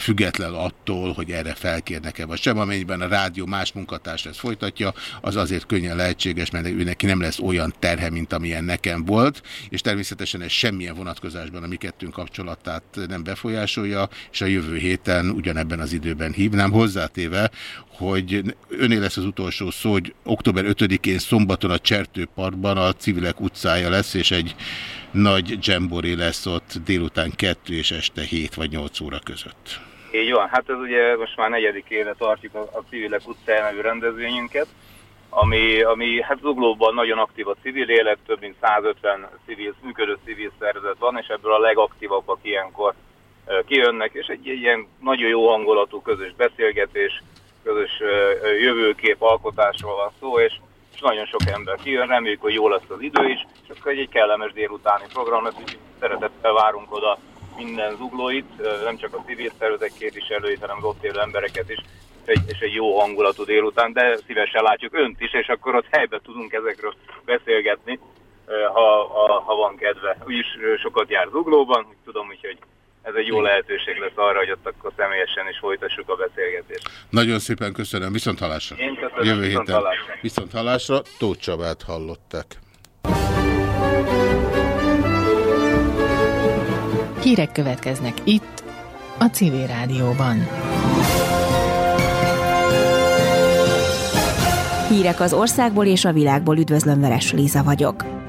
független attól, hogy erre felkérnek-e vagy sem, amennyiben a rádió más munkatárs ezt folytatja, az azért könnyen lehetséges, mert ő neki nem lesz olyan terhe, mint amilyen nekem volt, és természetesen ez semmilyen vonatkozásban a mi kettőnk kapcsolatát nem befolyásolja, és a jövő héten ugyanebben az időben hívnám, hozzátéve, hogy öné lesz az utolsó szó, hogy október 5-én szombaton a Csertő Parkban a Civilek utcája lesz, és egy nagy dzsemboré lesz ott délután 2 és este 7 vagy 8 óra között. Így van, hát ez ugye most már negyedik éve tartjuk a, a Civilek utcája nevű rendezvényünket, ami, ami hát Zuglóban nagyon aktív a civil élet, több mint 150 civil, működő civil szervezet van, és ebből a legaktívabbak ilyenkor kijönnek, és egy, egy ilyen nagyon jó hangulatú közös beszélgetés, közös jövőkép alkotásról van szó, és nagyon sok ember kijön, reméljük, hogy jó lesz az idő is, és akkor egy, kellemes délutáni program lesz, úgyhogy szeretettel várunk oda minden zuglóit, nem csak a civil szervezetek képviselőit, hanem az ott élő embereket is, és egy, és egy jó hangulatú délután, de szívesen látjuk önt is, és akkor ott helyben tudunk ezekről beszélgetni, ha, ha, ha van kedve. Úgyis sokat jár zuglóban, tudom, úgyhogy ez egy jó lehetőség lesz arra, hogy ott akkor személyesen is folytassuk a beszélgetést. Nagyon szépen köszönöm, viszont hallásra. Én köszönöm, Jövő viszont héten. hallásra. Viszont hallásra, Tóth Csabát hallották. Hírek következnek itt, a Civil Rádióban. Hírek az országból és a világból üdvözlöm, Veres Líza vagyok.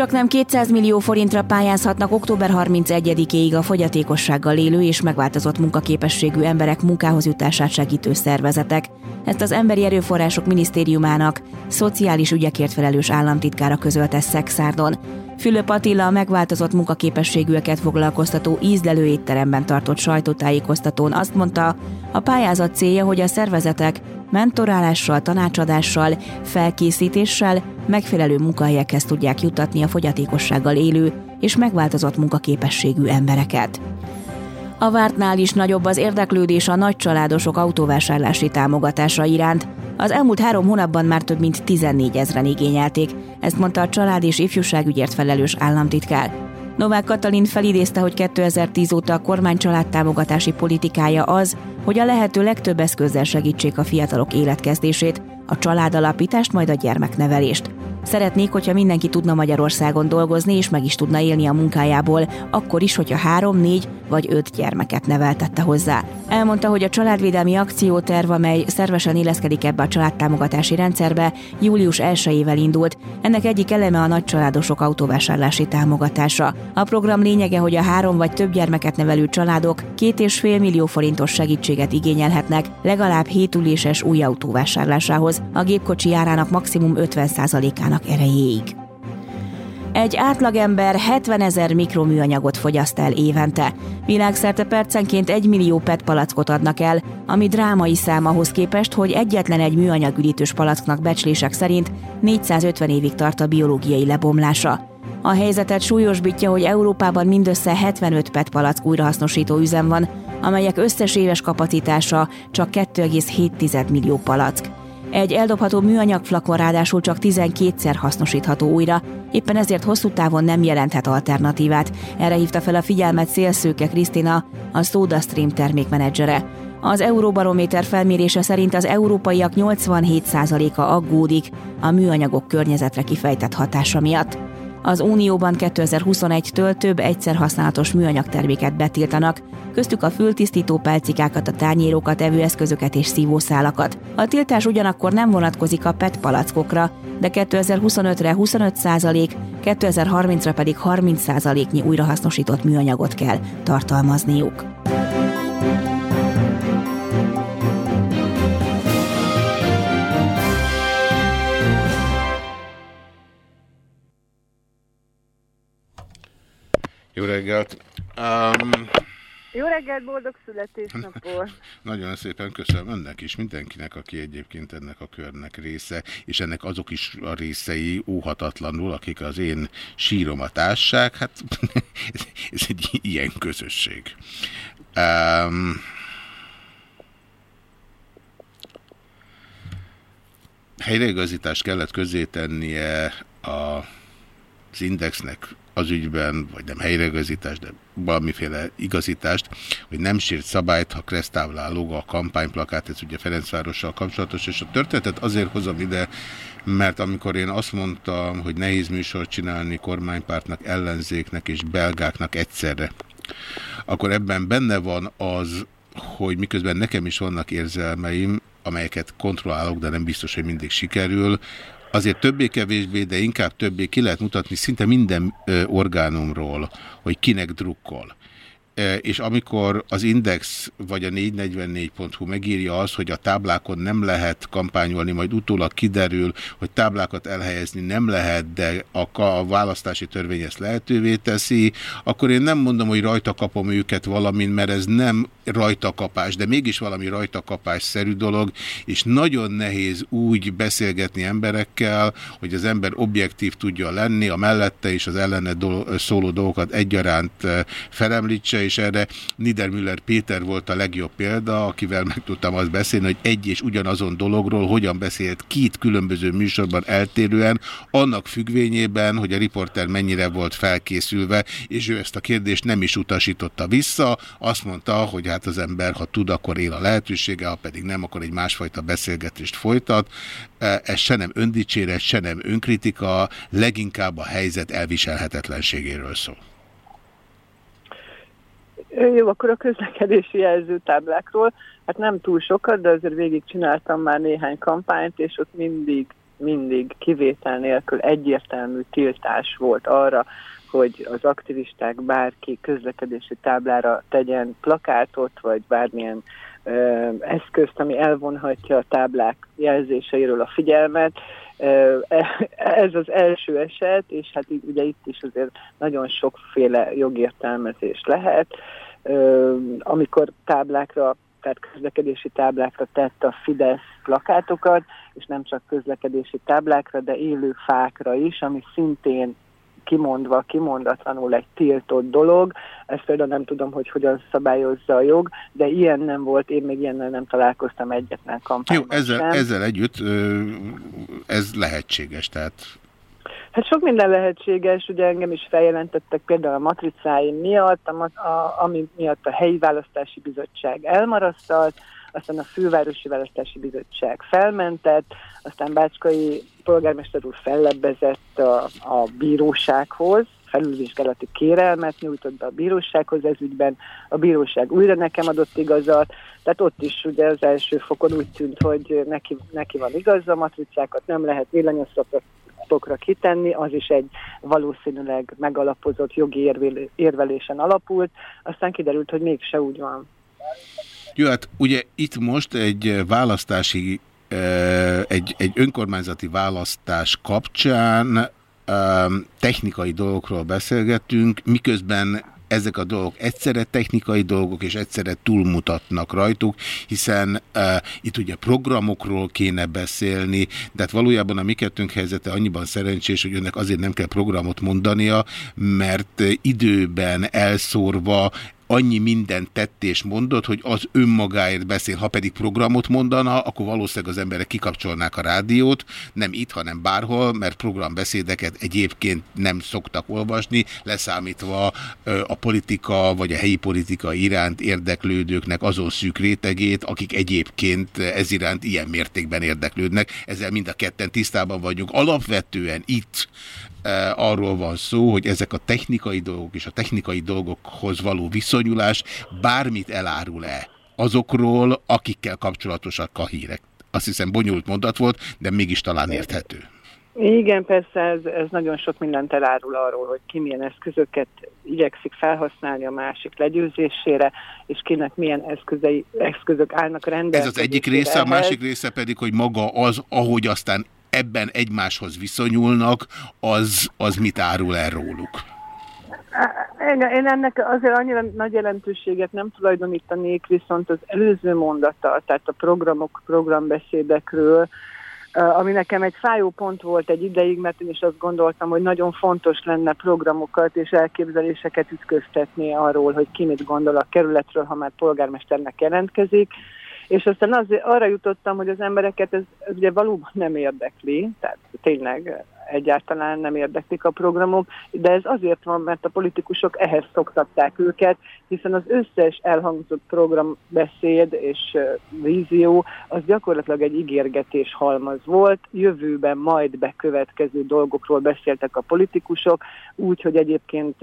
Csak nem 200 millió forintra pályázhatnak október 31-ig a fogyatékossággal élő és megváltozott munkaképességű emberek munkához jutását segítő szervezetek. Ezt az Emberi Erőforrások Minisztériumának szociális ügyekért felelős államtitkára közölte Szexárdon. Fülöp Attila a megváltozott munkaképességűeket foglalkoztató ízlelő étteremben tartott sajtótájékoztatón azt mondta, a pályázat célja, hogy a szervezetek mentorálással, tanácsadással, felkészítéssel megfelelő munkahelyekhez tudják juttatni a fogyatékossággal élő és megváltozott munkaképességű embereket. A vártnál is nagyobb az érdeklődés a nagycsaládosok autóvásárlási támogatása iránt. Az elmúlt három hónapban már több mint 14 ezeren igényelték, ezt mondta a család és ifjúságügyért felelős államtitkár. Novák Katalin felidézte, hogy 2010 óta a kormány családtámogatási politikája az, hogy a lehető legtöbb eszközzel segítsék a fiatalok életkezdését, a családalapítást, majd a gyermeknevelést. Szeretnék, hogyha mindenki tudna Magyarországon dolgozni, és meg is tudna élni a munkájából, akkor is, hogyha három, négy vagy öt gyermeket neveltette hozzá. Elmondta, hogy a családvédelmi akcióterv, amely szervesen illeszkedik ebbe a családtámogatási rendszerbe, július 1-ével indult. Ennek egyik eleme a nagycsaládosok autóvásárlási támogatása. A program lényege, hogy a három vagy több gyermeket nevelő családok két és fél millió forintos segítséget igényelhetnek legalább 7 üléses új autó vásárlásához, a gépkocsi árának maximum 50%-ának erejéig. Egy átlagember 70 ezer mikroműanyagot fogyaszt el évente. Világszerte percenként 1 millió PET palackot adnak el, ami drámai szám ahhoz képest, hogy egyetlen egy műanyagüdítős palacknak becslések szerint 450 évig tart a biológiai lebomlása. A helyzetet súlyosbítja, hogy Európában mindössze 75 PET palack újrahasznosító üzem van, amelyek összes éves kapacitása csak 2,7 millió palack. Egy eldobható műanyag flakon ráadásul csak 12-szer hasznosítható újra, éppen ezért hosszú távon nem jelenthet alternatívát. Erre hívta fel a figyelmet Szélszőke Krisztina, a SodaStream termékmenedzsere. Az Euróbarométer felmérése szerint az európaiak 87%-a aggódik a műanyagok környezetre kifejtett hatása miatt. Az Unióban 2021-től több egyszer használatos műanyag terméket betiltanak, köztük a fültisztító pálcikákat, a tányérokat, evőeszközöket és szívószálakat. A tiltás ugyanakkor nem vonatkozik a PET palackokra, de 2025-re 25% 2030-ra pedig 30 nyi újrahasznosított műanyagot kell tartalmazniuk. Jó reggelt! Um, Jó reggelt, boldog születésnapot! Nagyon szépen köszönöm önnek is, mindenkinek, aki egyébként ennek a körnek része, és ennek azok is a részei óhatatlanul, akik az én síromat ássák, hát ez egy ilyen közösség. Um, helyreigazítást kellett közzétennie a, az Indexnek az ügyben, vagy nem helyreigazítás, de valamiféle igazítást, hogy nem sért szabályt, ha kresztávlá lóga a kampányplakát, ez ugye Ferencvárossal kapcsolatos, és a történetet azért hozom ide, mert amikor én azt mondtam, hogy nehéz műsort csinálni kormánypártnak, ellenzéknek és belgáknak egyszerre, akkor ebben benne van az, hogy miközben nekem is vannak érzelmeim, amelyeket kontrollálok, de nem biztos, hogy mindig sikerül, azért többé-kevésbé, de inkább többé ki lehet mutatni szinte minden ö, orgánumról, hogy kinek drukkol és amikor az Index vagy a 444.hu megírja azt, hogy a táblákon nem lehet kampányolni, majd utólag kiderül, hogy táblákat elhelyezni nem lehet, de a, a választási törvény ezt lehetővé teszi, akkor én nem mondom, hogy rajta kapom őket valamint, mert ez nem rajta kapás, de mégis valami rajta kapás szerű dolog, és nagyon nehéz úgy beszélgetni emberekkel, hogy az ember objektív tudja lenni, a mellette és az ellene szóló dolgokat egyaránt felemlítse, és erre Niedermüller Péter volt a legjobb példa, akivel meg tudtam azt beszélni, hogy egy és ugyanazon dologról hogyan beszélt két különböző műsorban eltérően, annak függvényében, hogy a riporter mennyire volt felkészülve, és ő ezt a kérdést nem is utasította vissza, azt mondta, hogy hát az ember, ha tud, akkor él a lehetősége, ha pedig nem, akkor egy másfajta beszélgetést folytat. Ez se nem öndicséret, se nem önkritika, leginkább a helyzet elviselhetetlenségéről szól. Jó, akkor a közlekedési jelzőtáblákról. Hát nem túl sokat, de azért végig csináltam már néhány kampányt, és ott mindig, mindig kivétel nélkül egyértelmű tiltás volt arra, hogy az aktivisták bárki közlekedési táblára tegyen plakátot, vagy bármilyen ö, eszközt, ami elvonhatja a táblák jelzéseiről a figyelmet. Ö, ez az első eset, és hát ugye itt is azért nagyon sokféle jogértelmezés lehet amikor táblákra, tehát közlekedési táblákra tett a Fidesz plakátokat, és nem csak közlekedési táblákra, de élő fákra is, ami szintén kimondva, kimondatlanul egy tiltott dolog. Ezt például nem tudom, hogy hogyan szabályozza a jog, de ilyen nem volt, én még ilyennel nem találkoztam egyetlen kampányban Jó, ezzel, ezzel együtt ez lehetséges, tehát Hát sok minden lehetséges, ugye engem is feljelentettek például a matricáim miatt, a, a, ami miatt a helyi választási bizottság elmarasztalt, aztán a fővárosi választási bizottság felmentett, aztán Bácskai polgármester úr fellebbezett a, a bírósághoz, felülvizsgálati kérelmet nyújtott be a bírósághoz ez ügyben, a bíróság újra nekem adott igazat, tehát ott is ugye az első fokon úgy tűnt, hogy neki, neki van igaza, matricákat nem lehet villanyoszatok kitenni, az is egy valószínűleg megalapozott jogi érvelésen alapult, aztán kiderült, hogy mégse úgy van. Jó, hát ugye itt most egy választási, egy, egy önkormányzati választás kapcsán technikai dolgokról beszélgetünk, miközben ezek a dolgok egyszerre technikai dolgok, és egyszerre túlmutatnak rajtuk, hiszen uh, itt ugye programokról kéne beszélni, de hát valójában a mi kettőnk helyzete annyiban szerencsés, hogy önnek azért nem kell programot mondania, mert időben elszórva annyi mindent tett és mondott, hogy az önmagáért beszél. Ha pedig programot mondana, akkor valószínűleg az emberek kikapcsolnák a rádiót, nem itt, hanem bárhol, mert programbeszédeket egyébként nem szoktak olvasni, leszámítva a politika vagy a helyi politika iránt érdeklődőknek azon szűk rétegét, akik egyébként ez iránt ilyen mértékben érdeklődnek. Ezzel mind a ketten tisztában vagyunk. Alapvetően itt arról van szó, hogy ezek a technikai dolgok és a technikai dolgokhoz való viszonyulás bármit elárul-e azokról, akikkel kapcsolatosak a hírek. Azt hiszem bonyolult mondat volt, de mégis talán érthető. Igen, persze ez, ez nagyon sok mindent elárul arról, hogy ki milyen eszközöket igyekszik felhasználni a másik legyőzésére, és kinek milyen eszközei, eszközök állnak rendelkezésre. Ez az egyik része, a másik része pedig, hogy maga az, ahogy aztán ebben egymáshoz viszonyulnak, az, az mit árul el róluk? Én, ennek azért annyira nagy jelentőséget nem tulajdonítanék, viszont az előző mondata, tehát a programok, programbeszédekről, ami nekem egy fájó pont volt egy ideig, mert én is azt gondoltam, hogy nagyon fontos lenne programokat és elképzeléseket ütköztetni arról, hogy ki mit gondol a kerületről, ha már polgármesternek jelentkezik, és aztán az, arra jutottam, hogy az embereket ez, ez ugye valóban nem érdekli, tehát tényleg egyáltalán nem érdeklik a programok, de ez azért van, mert a politikusok ehhez szoktatták őket, hiszen az összes elhangzott programbeszéd és vízió az gyakorlatilag egy ígérgetés halmaz volt. Jövőben majd bekövetkező dolgokról beszéltek a politikusok, úgy, hogy egyébként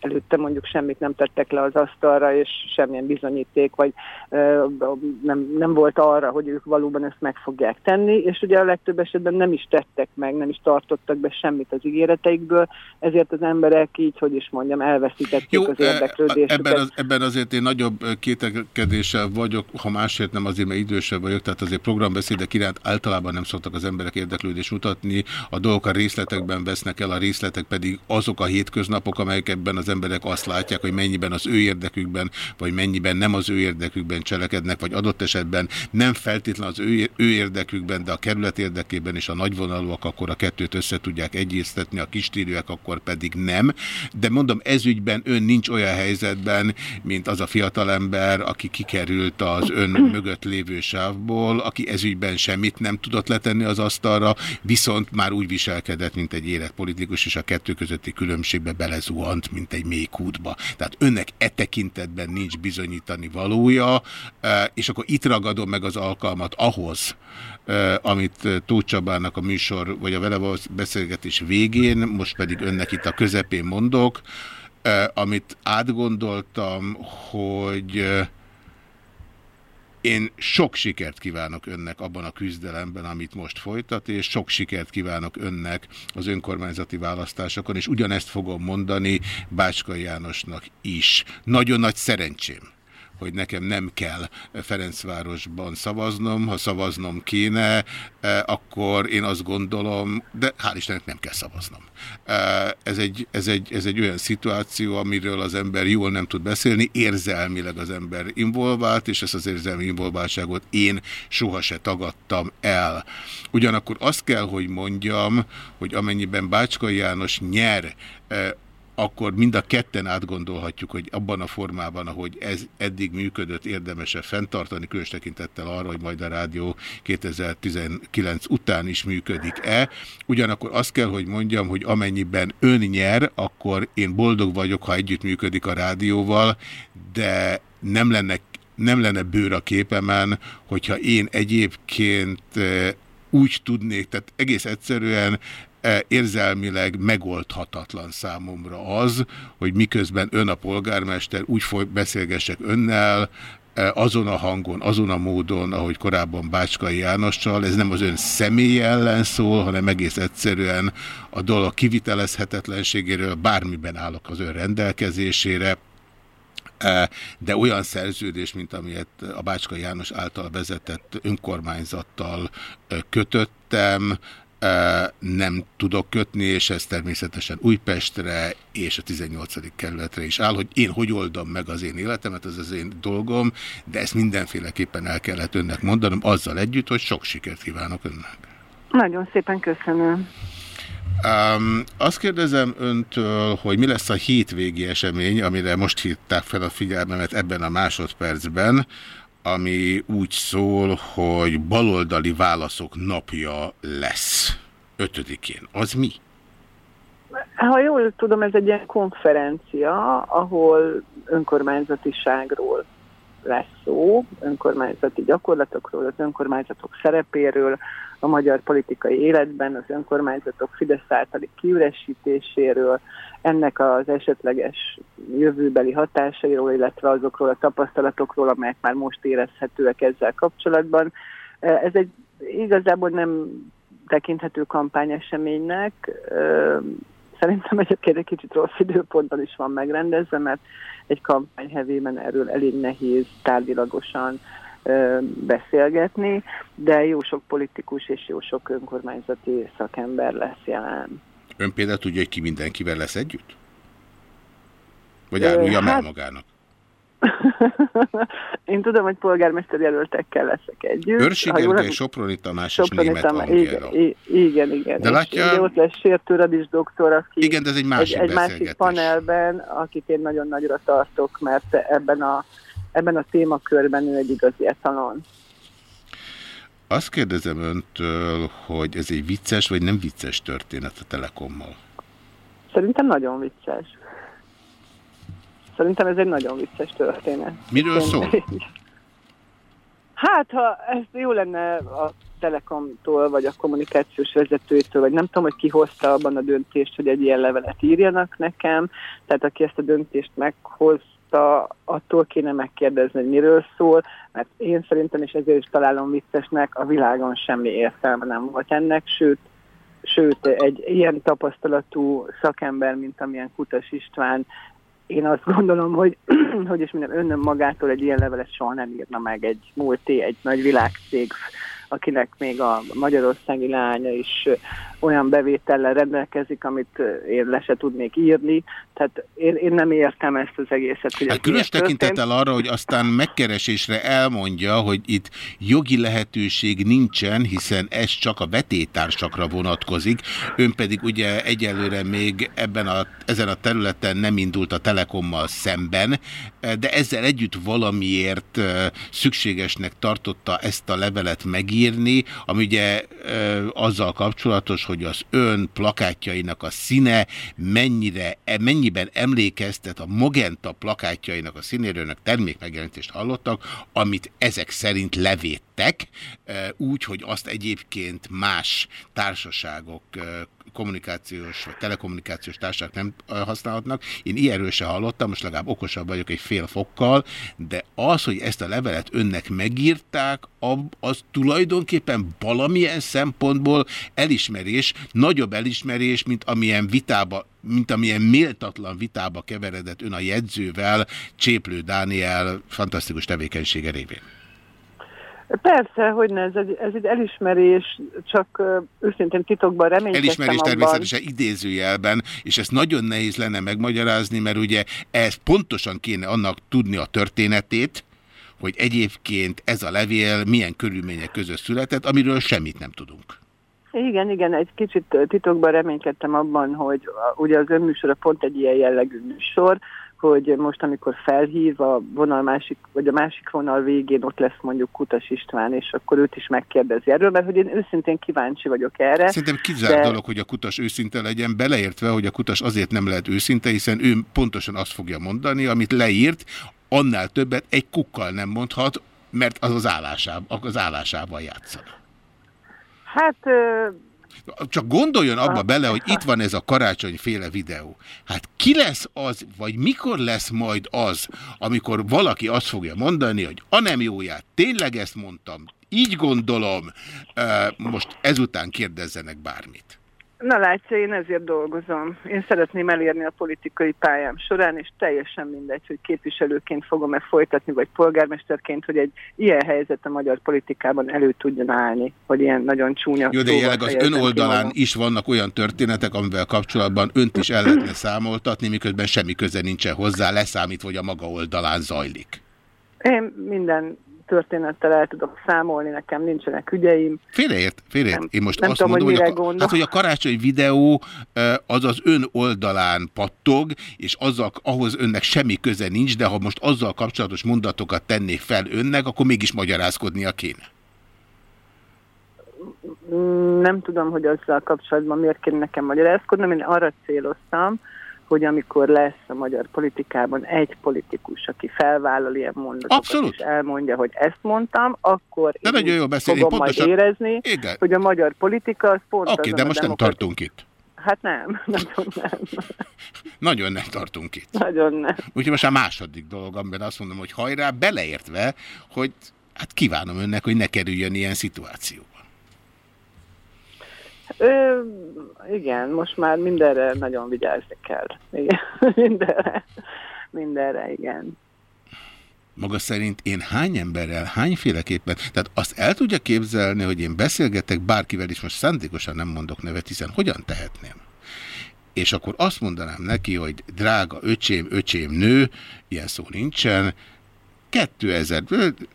előtte mondjuk semmit nem tettek le az asztalra, és semmilyen bizonyíték, vagy nem, nem volt arra, hogy ők valóban ezt meg fogják tenni, és ugye a legtöbb esetben nem is tettek meg, nem is tartottak be semmit az ígéreteikből, ezért az emberek így, hogy is mondjam, elveszítették Jó, az érdeklődésüket. Ebben, az, ebben azért én nagyobb kételkedéssel vagyok, ha másért nem azért, mert idősebb vagyok, tehát azért programbeszédek iránt általában nem szoktak az emberek érdeklődést mutatni, a dolgok a részletekben vesznek el, a részletek pedig azok a hétköznapok, amelyek ebben az emberek azt látják, hogy mennyiben az ő érdekükben, vagy mennyiben nem az ő érdekükben cselekednek, vagy adott esetben nem feltétlen az ő, ő érdekükben, de a kerület érdekében és a nagyvonalúak, akkor a kettőt össze tudják egyeztetni, a kistérőek akkor pedig nem. De mondom, ezügyben ön nincs olyan helyzetben, mint az a fiatalember, aki kikerült az ön mögött lévő sávból, aki ezügyben semmit nem tudott letenni az asztalra, viszont már úgy viselkedett, mint egy életpolitikus, és a kettő közötti különbségbe belezuhant, mint egy mély kútba. Tehát önnek e tekintetben nincs bizonyítani valója, e, és akkor itt ragadom meg az alkalmat ahhoz, amit Tóth Csabának a műsor, vagy a vele beszélgetés végén, most pedig önnek itt a közepén mondok, amit átgondoltam, hogy én sok sikert kívánok önnek abban a küzdelemben, amit most folytat, és sok sikert kívánok önnek az önkormányzati választásokon, és ugyanezt fogom mondani Bácskai Jánosnak is. Nagyon nagy szerencsém hogy nekem nem kell Ferencvárosban szavaznom, ha szavaznom kéne, eh, akkor én azt gondolom, de hál' Istennek nem kell szavaznom. Eh, ez egy, ez, egy, ez egy olyan szituáció, amiről az ember jól nem tud beszélni, érzelmileg az ember involvált, és ezt az érzelmi involváltságot én soha se tagadtam el. Ugyanakkor azt kell, hogy mondjam, hogy amennyiben Bácskai János nyer eh, akkor mind a ketten átgondolhatjuk, hogy abban a formában, ahogy ez eddig működött, érdemese fenntartani, különös tekintettel arra, hogy majd a rádió 2019 után is működik-e. Ugyanakkor azt kell, hogy mondjam, hogy amennyiben ön nyer, akkor én boldog vagyok, ha együtt működik a rádióval, de nem lenne, nem lenne bőr a képemen, hogyha én egyébként úgy tudnék, tehát egész egyszerűen érzelmileg megoldhatatlan számomra az, hogy miközben ön a polgármester úgy foly, beszélgessek önnel, e, azon a hangon, azon a módon, ahogy korábban Bácskai Jánossal, ez nem az ön személye ellen szól, hanem egész egyszerűen a dolog kivitelezhetetlenségéről bármiben állok az ön rendelkezésére, de olyan szerződés, mint amilyet a Bácska János által vezetett önkormányzattal kötöttem, nem tudok kötni, és ez természetesen Újpestre és a 18. kerületre is áll, hogy én hogy oldom meg az én életemet, ez az én dolgom, de ezt mindenféleképpen el kellett önnek mondanom, azzal együtt, hogy sok sikert kívánok önnek. Nagyon szépen köszönöm. Um, azt kérdezem öntől, hogy mi lesz a hétvégi esemény, amire most hitták fel a figyelmemet ebben a másodpercben, ami úgy szól, hogy baloldali válaszok napja lesz. Ötödikén. Az mi? Ha jól tudom, ez egy ilyen konferencia, ahol önkormányzatiságról lesz szó, önkormányzati gyakorlatokról, az önkormányzatok szerepéről, a magyar politikai életben, az önkormányzatok Fidesz általi kiüresítéséről, ennek az esetleges jövőbeli hatásairól, illetve azokról a tapasztalatokról, amelyek már most érezhetőek ezzel kapcsolatban. Ez egy igazából nem tekinthető kampányeseménynek. Szerintem egyébként egy kicsit rossz időpontban is van megrendezve, mert egy kampányhevében erről elég nehéz tárgyilagosan beszélgetni, de jó sok politikus és jó sok önkormányzati szakember lesz jelen. Ön például tudja, hogy ki mindenkivel lesz együtt? Vagy árulja hát... el magának? Én tudom, hogy polgármester jelöltekkel leszek együtt. Őrsi Gergely, Soproni Tamás Soproni és Német Tamás, igen, igen, igen. De látja... És ott lesz Sértő Radis doktor, aki igen, de ez egy másik, egy, egy másik panelben, akit én nagyon nagyra tartok, mert ebben a ebben a témakörben ő egy igazi etalon. Azt kérdezem öntől, hogy ez egy vicces vagy nem vicces történet a Telekommal? Szerintem nagyon vicces. Szerintem ez egy nagyon vicces történet. Miről szól? Hát, ha ez jó lenne a Telekomtól, vagy a kommunikációs vezetőtől, vagy nem tudom, hogy ki hozta abban a döntést, hogy egy ilyen levelet írjanak nekem. Tehát aki ezt a döntést meghoz, a, attól kéne megkérdezni, hogy miről szól, mert én szerintem, és ezért is találom viccesnek, a világon semmi értelme nem volt ennek, sőt, sőt egy ilyen tapasztalatú szakember, mint amilyen Kutas István, én azt gondolom, hogy, hogy is minden önnön magától egy ilyen levelet soha nem írna meg egy múlté, egy nagy világcég akinek még a magyarországi lánya is olyan bevétellel rendelkezik, amit én le se tudnék írni. Tehát én, én nem értem ezt az egészet. Hogy hát különös tekintettel arra, hogy aztán megkeresésre elmondja, hogy itt jogi lehetőség nincsen, hiszen ez csak a betétársakra vonatkozik. Ön pedig ugye egyelőre még ebben a, ezen a területen nem indult a Telekommal szemben, de ezzel együtt valamiért szükségesnek tartotta ezt a levelet megírni, írni, ami ugye azzal kapcsolatos, hogy az ön plakátjainak a színe mennyire, e, mennyiben emlékeztet a Mogenta plakátjainak a színéről, önök termékmegjelentést hallottak, amit ezek szerint levédtek, úgy, hogy azt egyébként más társaságok kommunikációs vagy telekommunikációs társaság nem használhatnak. Én ilyenről se hallottam, most legalább okosabb vagyok egy fél fokkal, de az, hogy ezt a levelet önnek megírták, az tulajdonképpen valamilyen szempontból elismerés, nagyobb elismerés, mint amilyen vitába mint amilyen méltatlan vitába keveredett ön a jegyzővel, Cséplő Dániel fantasztikus tevékenysége révén. Persze, hogy ne, ez egy, ez egy elismerés, csak őszintén titokban reménykedtem Elismerés abban. természetesen idézőjelben, és ezt nagyon nehéz lenne megmagyarázni, mert ugye ez pontosan kéne annak tudni a történetét, hogy egyébként ez a levél milyen körülmények között született, amiről semmit nem tudunk. Igen, igen, egy kicsit titokban reménykedtem abban, hogy ugye az önműsora pont egy ilyen jellegű műsor, hogy most, amikor felhív a vonal másik, vagy a másik vonal végén ott lesz mondjuk Kutas István, és akkor őt is megkérdezi erről, mert hogy én őszintén kíváncsi vagyok erre. Szerintem kizárt de... dolog, hogy a Kutas őszinte legyen, beleértve, hogy a Kutas azért nem lehet őszinte, hiszen ő pontosan azt fogja mondani, amit leírt, annál többet egy kukkal nem mondhat, mert az az, állásában, az állásával játszana. Hát Csak gondoljon abba bele, hogy itt van ez a karácsonyféle videó. Hát ki lesz az, vagy mikor lesz majd az, amikor valaki azt fogja mondani, hogy a nem jóját, tényleg ezt mondtam, így gondolom, most ezután kérdezzenek bármit. Na látja, én ezért dolgozom. Én szeretném elérni a politikai pályám során, és teljesen mindegy, hogy képviselőként fogom-e folytatni, vagy polgármesterként, hogy egy ilyen helyzet a magyar politikában elő tudjon állni, hogy ilyen nagyon csúnya Jó, de jelenleg az ön oldalán is vannak olyan történetek, amivel kapcsolatban önt is el lehetne számoltatni, miközben semmi köze nincsen hozzá, leszámít, hogy a maga oldalán zajlik. Én minden történettel el tudok számolni, nekem nincsenek ügyeim. Félreért, félreért. Én most nem azt tudom, mondom, hogy, hogy, a, hát, hogy a karácsony videó az az ön oldalán pattog, és azzal, ahhoz önnek semmi köze nincs, de ha most azzal kapcsolatos mondatokat tennék fel önnek, akkor mégis magyarázkodnia kéne. Nem tudom, hogy azzal kapcsolatban miért kéne nekem magyarázkodnom. Én arra céloztam, hogy amikor lesz a magyar politikában egy politikus, aki felvállal ilyen mondatokat, Abszolút. és elmondja, hogy ezt mondtam, akkor de én nagyon beszél, fogom én pontosan... majd érezni, Igen. hogy a magyar politika az pont Oké, okay, de most nem tartunk itt. Hát nem, nagyon nem. Nagyon nem tartunk itt. Nagyon nem. Úgyhogy most a második dolog, amiben azt mondom, hogy hajrá, beleértve, hogy hát kívánom önnek, hogy ne kerüljön ilyen szituáció. Ö, igen, most már mindenre nagyon vigyázni kell. Igen, mindenre, mindenre, igen. Maga szerint én hány emberrel, hányféleképpen, tehát azt el tudja képzelni, hogy én beszélgetek bárkivel, is most szándékosan nem mondok nevet, hiszen hogyan tehetném? És akkor azt mondanám neki, hogy drága öcsém, öcsém nő, ilyen szó nincsen, 2000,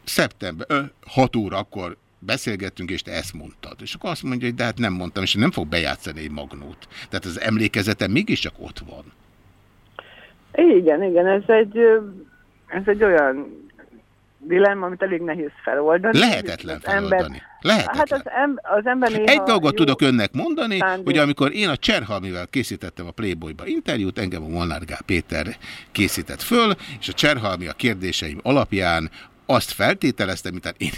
szeptember, 6 órakor beszélgettünk, és te ezt mondtad. És akkor azt mondja, hogy de hát nem mondtam, és nem fog bejátszani egy magnót. Tehát az emlékezetem mégiscsak ott van. Igen, igen, ez egy, ez egy olyan dilemma, amit elég nehéz feloldani. Lehetetlen feloldani. Ember, Lehetetlen. Hát az, em, az ember Egy dolgot tudok önnek mondani, szándék. hogy amikor én a Cserhalmivel készítettem a Playboyba interjút, engem a Molnár Gál Péter készített föl, és a Cserhalmi a kérdéseim alapján azt feltételeztem, mint én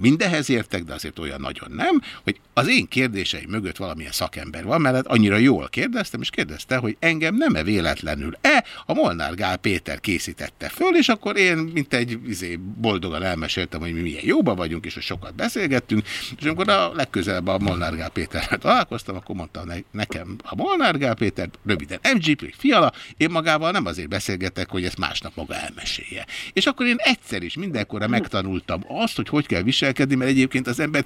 mindenhez értek, de azért olyan nagyon nem, hogy az én kérdéseim mögött valamilyen szakember van, mert annyira jól kérdeztem, és kérdezte, hogy engem nem-e véletlenül-e a Molnár Gál Péter készítette föl, és akkor én, mint egy izé, boldogan elmeséltem, hogy mi milyen jóban vagyunk, és hogy sokat beszélgettünk, és amikor a legközelebb a Molnár Gál Péterrel találkoztam, akkor mondta ne nekem a Molnár Gál Péter, röviden MGP, fiala, én magával nem azért beszélgetek, hogy ezt másnap maga elmesélje. És akkor én egyszer is mindenkorra megtanultam azt, hogy hogy kell viselkedni, mert egyébként az ember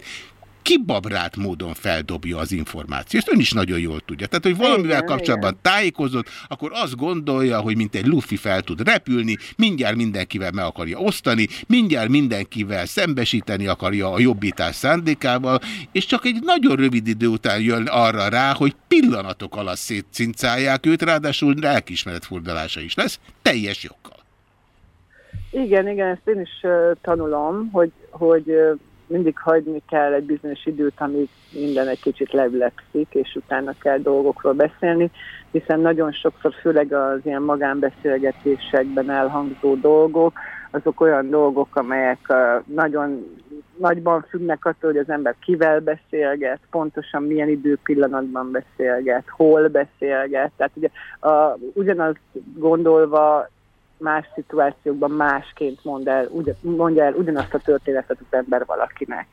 kibabrált módon feldobja az információt. Ezt ön is nagyon jól tudja. Tehát, hogy valamivel Igen, kapcsolatban tájékozott, akkor azt gondolja, hogy mint egy lufi fel tud repülni, mindjárt mindenkivel meg akarja osztani, mindjárt mindenkivel szembesíteni akarja a jobbítás szándékával, és csak egy nagyon rövid idő után jön arra rá, hogy pillanatok alatt szétcincálják őt, ráadásul lelkismeret furdalása is lesz, teljes joggal. Igen, igen, ezt én is uh, tanulom, hogy, hogy uh, mindig hagyni kell egy bizonyos időt, amíg minden egy kicsit leülepszik, és utána kell dolgokról beszélni, hiszen nagyon sokszor, főleg az ilyen magánbeszélgetésekben elhangzó dolgok, azok olyan dolgok, amelyek uh, nagyon nagyban függnek attól, hogy az ember kivel beszélget, pontosan milyen időpillanatban beszélget, hol beszélget. Tehát ugye uh, ugyanaz gondolva más szituációkban másként mond el, ugy, mondja el ugyanazt a történetet az ember valakinek.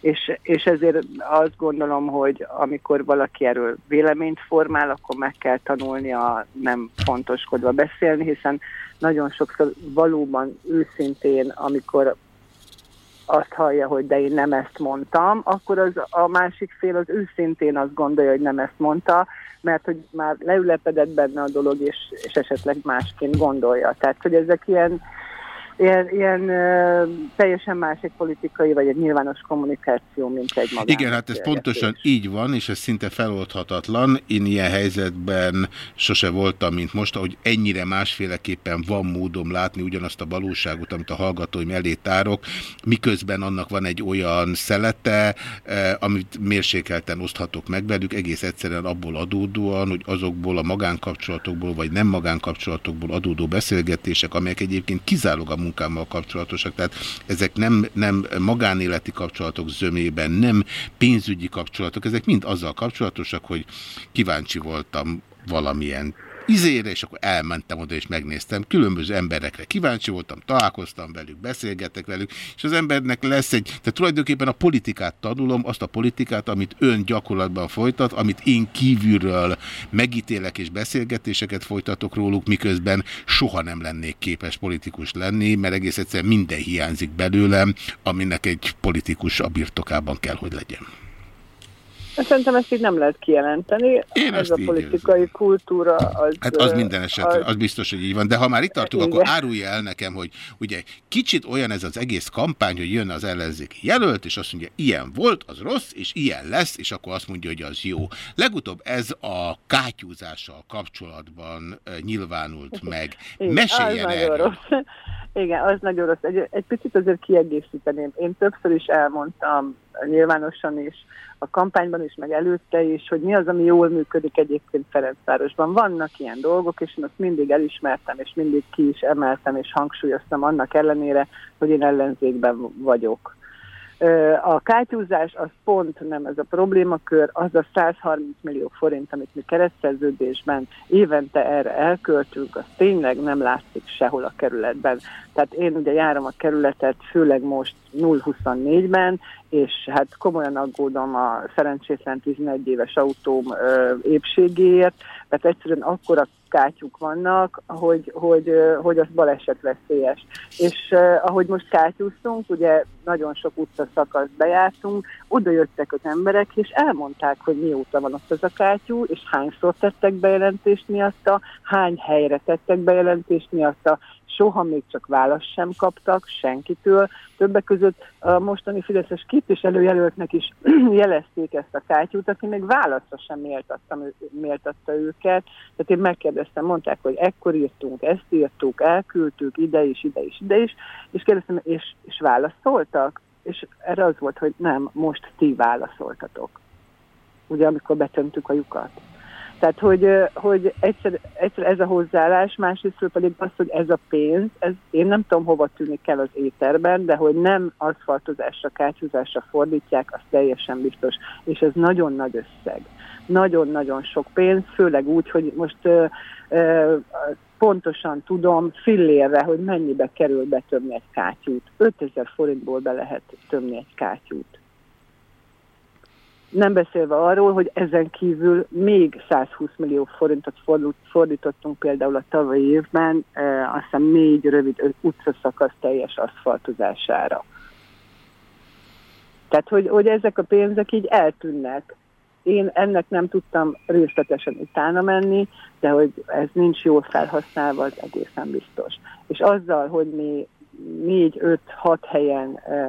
És, és ezért azt gondolom, hogy amikor valaki erről véleményt formál, akkor meg kell tanulnia nem fontoskodva beszélni, hiszen nagyon sokszor valóban őszintén, amikor azt hallja, hogy de én nem ezt mondtam, akkor az a másik fél az őszintén azt gondolja, hogy nem ezt mondta, mert hogy már leülepedett benne a dolog, és, és esetleg másként gondolja. Tehát, hogy ezek ilyen, ilyen, ilyen teljesen más egy politikai, vagy egy nyilvános kommunikáció, mint egy magán. Igen, hát ez pontosan így van, és ez szinte feloldhatatlan. Én ilyen helyzetben sose voltam, mint most, hogy ennyire másféleképpen van módom látni ugyanazt a valóságot, amit a hallgatóim elé tárok, miközben annak van egy olyan szelete, eh, amit mérsékelten oszthatok meg velük, egész egyszerűen abból adódóan, hogy azokból a magánkapcsolatokból, vagy nem magánkapcsolatokból adódó beszélgetések, amelyek egyébként kizárólag a munkámmal kapcsolatosak. Tehát ezek nem, nem magánéleti kapcsolatok zömében, nem pénzügyi kapcsolatok, ezek mind azzal kapcsolatosak, hogy kíváncsi voltam valamilyen izére, és akkor elmentem oda, és megnéztem. Különböző emberekre kíváncsi voltam, találkoztam velük, beszélgetek velük, és az embernek lesz egy, tehát tulajdonképpen a politikát tanulom, azt a politikát, amit ön gyakorlatban folytat, amit én kívülről megítélek és beszélgetéseket folytatok róluk, miközben soha nem lennék képes politikus lenni, mert egész egyszerűen minden hiányzik belőlem, aminek egy politikus a birtokában kell, hogy legyen. Szerintem ezt így nem lehet kijelenteni. Én Ez a politikai érzem. kultúra az... Hát az minden esetre, az... az biztos, hogy így van. De ha már itt tartunk, Igen. akkor árulja el nekem, hogy ugye kicsit olyan ez az egész kampány, hogy jön az ellenzéki jelölt, és azt mondja, ilyen volt, az rossz, és ilyen lesz, és akkor azt mondja, hogy az jó. Legutóbb ez a kátyúzással kapcsolatban nyilvánult meg. Igen, Meséljen erről. Rossz. Igen, az nagyon rossz. Egy, egy picit azért kiegészíteném. Én többször is elmondtam nyilvánosan is, a kampányban is, meg előtte is, hogy mi az, ami jól működik egyébként Ferencvárosban. Vannak ilyen dolgok, és én azt mindig elismertem, és mindig ki is emeltem, és hangsúlyoztam annak ellenére, hogy én ellenzékben vagyok. A kátyúzás az pont nem ez a problémakör, az a 130 millió forint, amit mi keresztszerződésben évente erre elköltünk, az tényleg nem látszik sehol a kerületben. Tehát én ugye járom a kerületet, főleg most 0-24-ben, és hát komolyan aggódom a szerencsétlen 11 éves autóm ö, épségéért, mert egyszerűen akkora kátyuk vannak, hogy, hogy, hogy az baleset veszélyes. És uh, ahogy most kátyúztunk, ugye nagyon sok utca szakasz bejártunk, oda jöttek az emberek, és elmondták, hogy mióta van ott az a kátyú, és hányszor tettek bejelentést miatta, hány helyre tettek bejelentést miatta, soha még csak választ sem kaptak senkitől. Többek között a mostani Fideszes képviselőjelöltnek is jelezték ezt a kátyút, aki még válaszra sem méltatta, méltatta őket. Tehát én megkérdeztem, mondták, hogy ekkor írtunk, ezt írtuk, elküldtük, ide is, ide is, ide is, és kérdeztem, és, és válaszoltak? És erre az volt, hogy nem, most ti válaszoltatok. Ugye, amikor betöntük a lyukat. Tehát, hogy, hogy egyszer, egyszer ez a hozzáállás, másrészt pedig az, hogy ez a pénz, ez én nem tudom, hova tűnik el az éterben, de hogy nem aszfaltozásra, kátyúzásra fordítják, az teljesen biztos. És ez nagyon nagy összeg. Nagyon-nagyon sok pénz, főleg úgy, hogy most ö, ö, pontosan tudom fillérre, hogy mennyibe kerül betömni egy kátyút. 5000 forintból be lehet tömni egy kátyút. Nem beszélve arról, hogy ezen kívül még 120 millió forintot fordítottunk például a tavalyi évben, e, azt hiszem négy rövid utcaszakasz teljes aszfaltozására. Tehát, hogy, hogy ezek a pénzek így eltűnnek. Én ennek nem tudtam részletesen utána menni, de hogy ez nincs jól felhasználva, az egészen biztos. És azzal, hogy mi négy, öt, hat helyen e,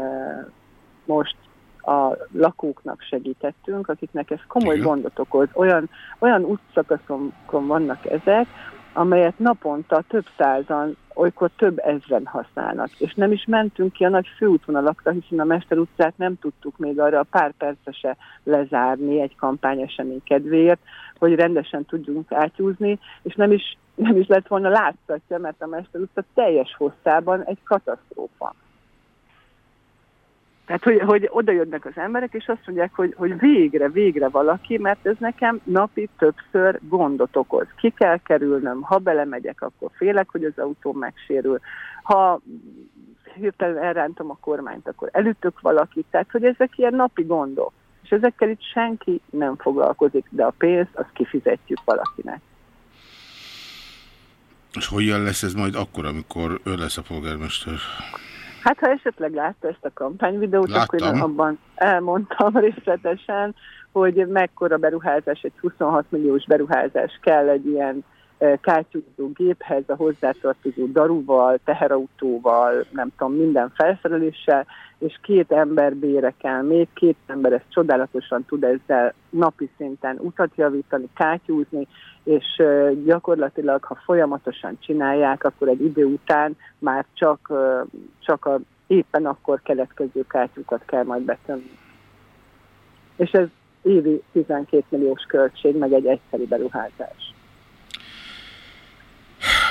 most a lakóknak segítettünk, akiknek ez komoly Igen. gondot okoz. Olyan, olyan útszakaszon vannak ezek, amelyet naponta több százan, olykor több ezren használnak. És nem is mentünk ki a nagy főútvonalakra, hiszen a Mester utcát nem tudtuk még arra a pár percese lezárni egy kampányesemény kedvéért, hogy rendesen tudjunk átjúzni, és nem is, nem is lett volna látszatja, mert a Mester utca teljes hosszában egy katasztrófa. Tehát, hogy, hogy oda jönnek az emberek, és azt mondják, hogy, hogy végre, végre valaki, mert ez nekem napi többször gondot okoz. Ki kell kerülnöm, ha belemegyek, akkor félek, hogy az autó megsérül. Ha hirtelen elrántom a kormányt, akkor elütök valakit. Tehát, hogy ezek ilyen napi gondok. És ezekkel itt senki nem foglalkozik, de a pénzt azt kifizetjük valakinek. És hogyan lesz ez majd akkor, amikor ő lesz a polgármester? Hát, ha esetleg látta ezt a kampányvideót, Láttam. akkor én abban elmondtam részletesen, hogy mekkora beruházás, egy 26 milliós beruházás kell egy ilyen kátyúzó géphez, a hozzátartozó daruval, teherautóval, nem tudom, minden felszereléssel, és két ember bére kell, még két ember ezt csodálatosan tud ezzel napi szinten utat javítani, kátyúzni, és gyakorlatilag, ha folyamatosan csinálják, akkor egy idő után már csak, csak a éppen akkor keletkező kátyúkat kell majd betömni. És ez évi 12 milliós költség, meg egy egyszeri beruházás.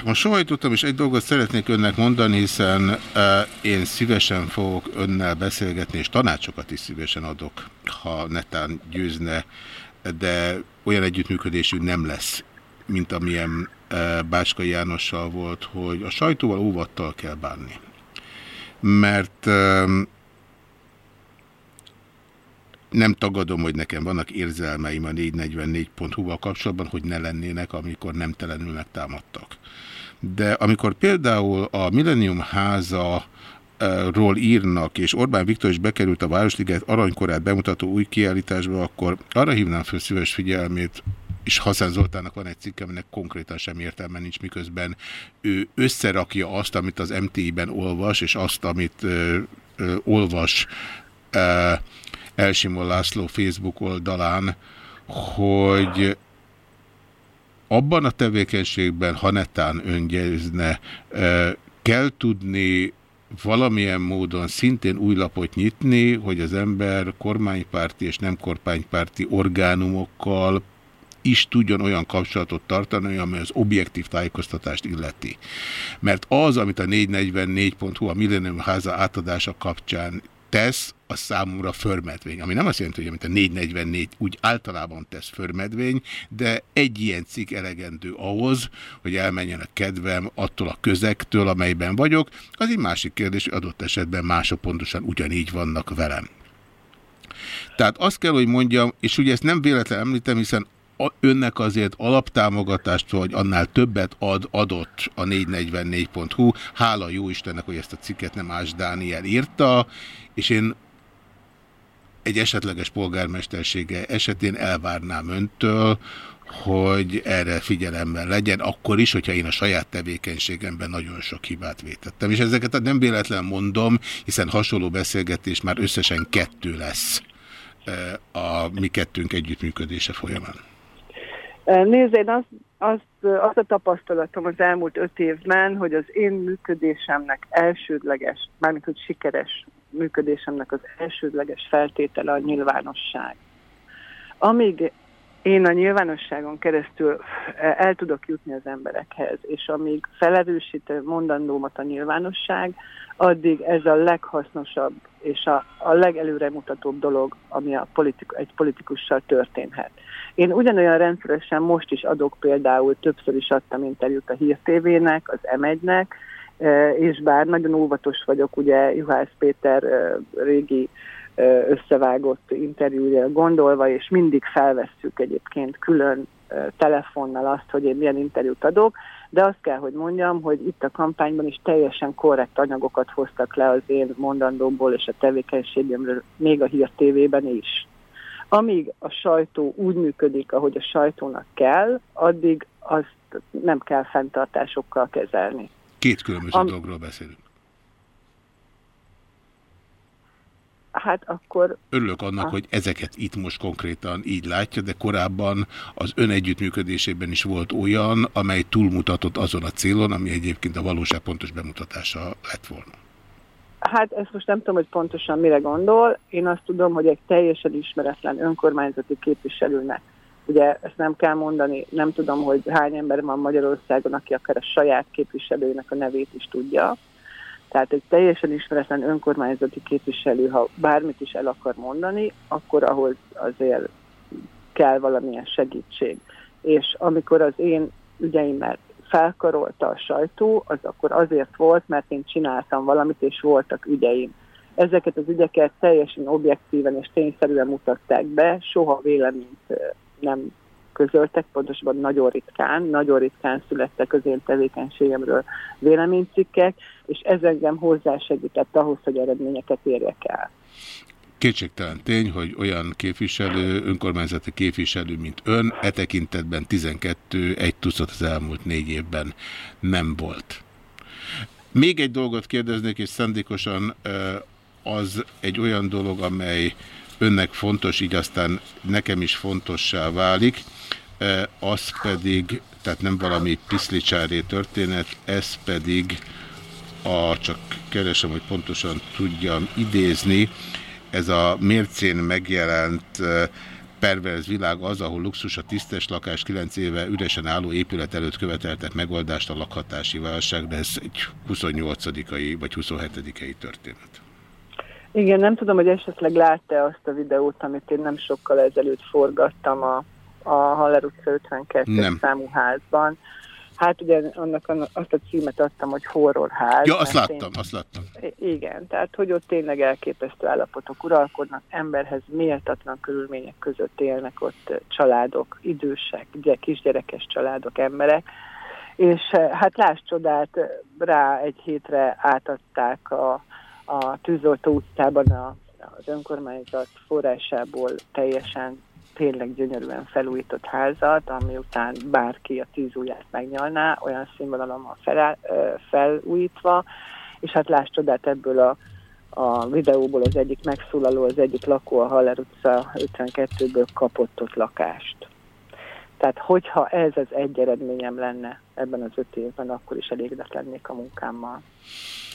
Most sohajtottam, és egy dolgot szeretnék önnek mondani, hiszen uh, én szívesen fogok önnel beszélgetni, és tanácsokat is szívesen adok, ha netán győzne, de olyan együttműködésünk nem lesz, mint amilyen uh, Bácskai Jánossal volt, hogy a sajtóval óvattal kell bánni. Mert uh, nem tagadom, hogy nekem vannak érzelmeim a 444.hu-val kapcsolatban, hogy ne lennének, amikor nem telenül megtámadtak. De amikor például a Millennium háza ról írnak, és Orbán Viktor is bekerült a Városliget aranykorát bemutató új kiállításba, akkor arra hívnám föl szíves figyelmét, és Haszán Zoltának van egy cikke, aminek konkrétan sem értelme nincs, miközben ő összerakja azt, amit az MTI-ben olvas, és azt, amit ö, ö, olvas ö, Elsimon László Facebook oldalán, hogy abban a tevékenységben, ha netán öngyezne, kell tudni valamilyen módon szintén új lapot nyitni, hogy az ember kormánypárti és nem kormánypárti orgánumokkal is tudjon olyan kapcsolatot tartani, amely az objektív tájékoztatást illeti. Mert az, amit a 444.hu a Millennium háza átadása kapcsán tesz, a számomra förmedvény. Ami nem azt jelenti, hogy amit a 444 úgy általában tesz förmedvény, de egy ilyen cikk elegendő ahhoz, hogy elmenjen a kedvem attól a közektől, amelyben vagyok. Az egy másik kérdés, adott esetben mások pontosan ugyanígy vannak velem. Tehát azt kell, hogy mondjam, és ugye ezt nem véletlen említem, hiszen önnek azért alaptámogatást, vagy annál többet ad, adott a 444.hu. Hála jó Istennek, hogy ezt a cikket nem Ás Dániel írta, és én egy esetleges polgármestersége esetén elvárnám öntől, hogy erre figyelemmel legyen, akkor is, hogyha én a saját tevékenységemben nagyon sok hibát vétettem. És ezeket nem véletlen mondom, hiszen hasonló beszélgetés már összesen kettő lesz eh, a mi kettőnk együttműködése folyamán. Nézd, én azt, azt, azt a tapasztalatom az elmúlt öt évben, hogy az én működésemnek elsődleges, mármint hogy sikeres működésemnek az elsődleges feltétele a nyilvánosság. Amíg én a nyilvánosságon keresztül el tudok jutni az emberekhez, és amíg felerősít mondandómat a nyilvánosság, addig ez a leghasznosabb és a, a legelőremutatóbb dolog, ami a politik, egy politikussal történhet. Én ugyanolyan rendszeresen most is adok például, többször is adtam interjút a Hír TV-nek, az M1-nek, e, és bár nagyon óvatos vagyok, ugye Juhász Péter e, régi e, összevágott interjúja gondolva, és mindig felvesszük egyébként külön telefonnal azt, hogy én milyen interjút adok, de azt kell, hogy mondjam, hogy itt a kampányban is teljesen korrekt anyagokat hoztak le az én mondandómból és a tevékenységemről, még a Hír TV-ben is. Amíg a sajtó úgy működik, ahogy a sajtónak kell, addig azt nem kell fenntartásokkal kezelni. Két különböző Am dologról beszélünk. Hát akkor... Örülök annak, ah. hogy ezeket itt most konkrétan így látja, de korábban az ön együttműködésében is volt olyan, amely túlmutatott azon a célon, ami egyébként a valóság pontos bemutatása lett volna. Hát ezt most nem tudom, hogy pontosan mire gondol. Én azt tudom, hogy egy teljesen ismeretlen önkormányzati képviselőnek, ugye ezt nem kell mondani, nem tudom, hogy hány ember van Magyarországon, aki akár a saját képviselőnek a nevét is tudja. Tehát egy teljesen ismeretlen önkormányzati képviselő, ha bármit is el akar mondani, akkor ahhoz azért kell valamilyen segítség. És amikor az én ügyeimet felkarolta a sajtó, az akkor azért volt, mert én csináltam valamit, és voltak ügyeim. Ezeket az ügyeket teljesen objektíven és tényszerűen mutatták be, soha véleményt nem közöltek, pontosabban nagyon ritkán, nagyon ritkán születtek az én tevékenységemről véleménycikkek, és ez engem hozzásegített ahhoz, hogy eredményeket érjek el. Kétségtelen tény, hogy olyan képviselő, önkormányzati képviselő, mint ön, e tekintetben 12, egy tucat az elmúlt négy évben nem volt. Még egy dolgot kérdeznék, és szándékosan az egy olyan dolog, amely önnek fontos, így aztán nekem is fontossá válik, az pedig, tehát nem valami piszlicsári történet, ez pedig a, csak keresem, hogy pontosan tudjam idézni, ez a mércén megjelent perverz világ az, ahol luxus a tisztes lakás 9 éve üresen álló épület előtt követeltek megoldást a lakhatási válság, de ez egy 28-ai vagy 27-ei történet. Igen, nem tudom, hogy esetleg látta azt a videót, amit én nem sokkal ezelőtt forgattam a, a Haller utca 52 Nem. számú házban. Hát ugye annak azt a címet adtam, hogy horrorház. Ja, azt láttam, azt láttam. Igen, tehát hogy ott tényleg elképesztő állapotok uralkodnak, emberhez méltatlan körülmények között élnek ott családok, idősek, kisgyerekes családok, emberek, és eh, hát láss csodát, rá egy hétre átadták a, a Tűzoltó utcában a, az önkormányzat forrásából teljesen tényleg gyönyörűen felújított házat, ami után bárki a tíz ujját megnyalná, olyan színvonalon fel, felújítva, és hát láss csodát ebből a, a videóból az egyik megszólaló, az egyik lakó a Haller utca 52-ből kapott ott lakást. Tehát hogyha ez az egy eredményem lenne ebben az öt évben, akkor is elégedett lennék a munkámmal.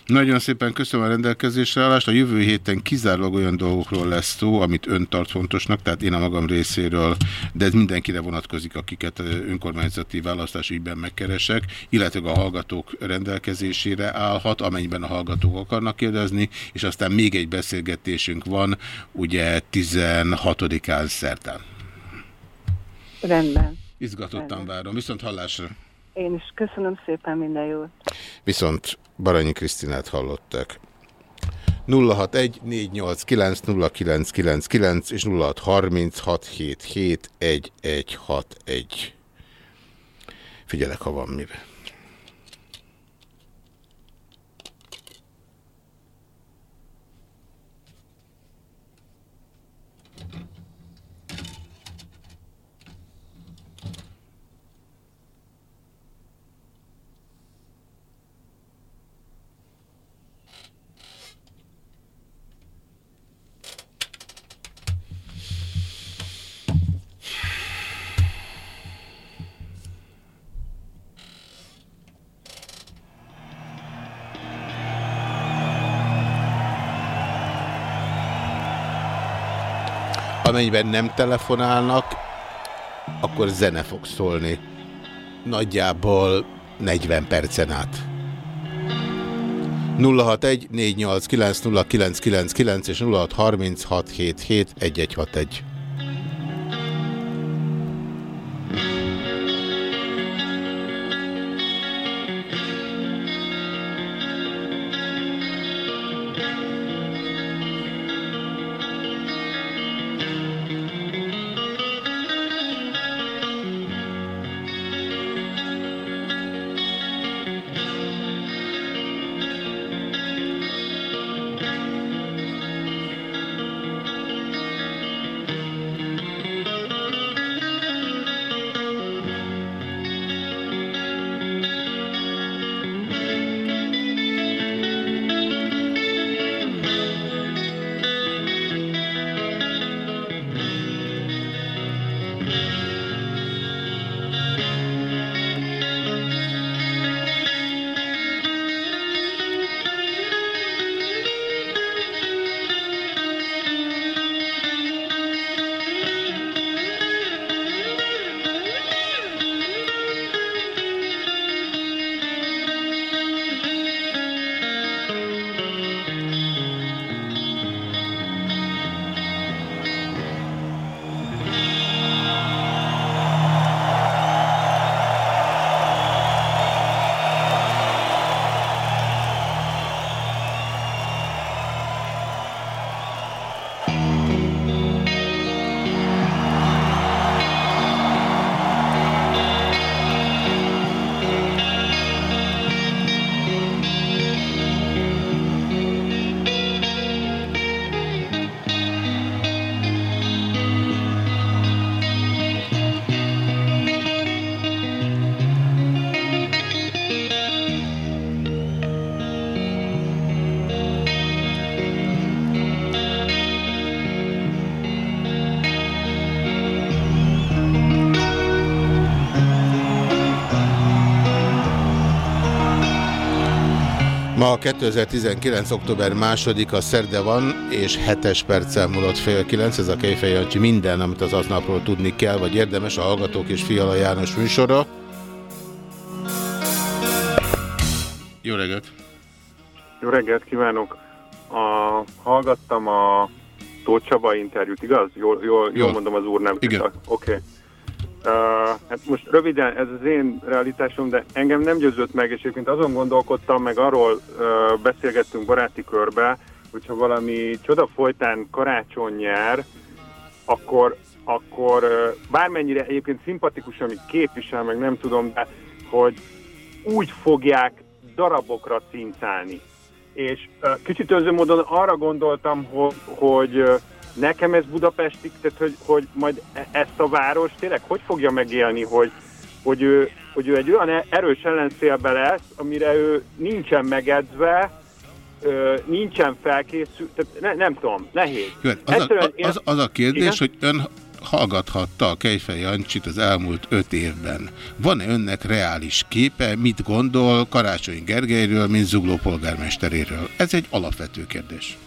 Nagyon szépen köszönöm a rendelkezésre állást. A jövő héten kizárólag olyan dolgokról lesz szó, amit ön tart fontosnak, tehát én a magam részéről, de ez mindenkire vonatkozik, akiket önkormányzati választás ügyben megkeresek, illetve a hallgatók rendelkezésére állhat, amennyiben a hallgatók akarnak kérdezni, és aztán még egy beszélgetésünk van, ugye 16-án szerdán. Rendben. Izgatottan várom. Viszont hallásra. Én is köszönöm szépen minden jót. Viszont Baranyi Krisztinát hallották. 061 489 0999 és 0636771161. Figyelek, ha van mire. Amennyiben nem telefonálnak, akkor zene fog szólni. Nagyjából 40 percen át. 061 489 0999 és 0636771161. 2019. október 2-a szerde van, és 7-es perccel múlott fél 9. Ez a Kejfej Jancsi minden, amit az aznapról tudni kell, vagy érdemes a Hallgatók és Fiala János műsora. Jó reggelt! Jó reggelt kívánok! A, hallgattam a Tóth Csaba interjút, igaz? Jól, jól, jól mondom az úr nem. Igen. Oké. Okay. Most röviden, ez az én realitásom, de engem nem győzött meg, és egyébként azon gondolkodtam, meg arról uh, beszélgettünk baráti körbe, hogyha valami csoda folytán karácsony nyer, akkor, akkor uh, bármennyire egyébként szimpatikus, amit képvisel, meg nem tudom, de hogy úgy fogják darabokra cincálni. És uh, kicsit önző módon arra gondoltam, hogy, hogy nekem ez Budapestig, tehát hogy, hogy majd e- ezt a város tényleg hogy fogja megélni, hogy, hogy, ő, hogy ő egy olyan erős ellenszélbe lesz, amire ő nincsen megedzve, nincsen felkészült, tehát ne, nem tudom, nehéz. Jó, hát az, a, Egyszerűen az, az a kérdés, Igen? hogy ön hallgathatta a Kejfej Jancsit az elmúlt öt évben. Van-e önnek reális képe, mit gondol Karácsony Gergelyről, mint Zugló polgármesteréről? Ez egy alapvető kérdés.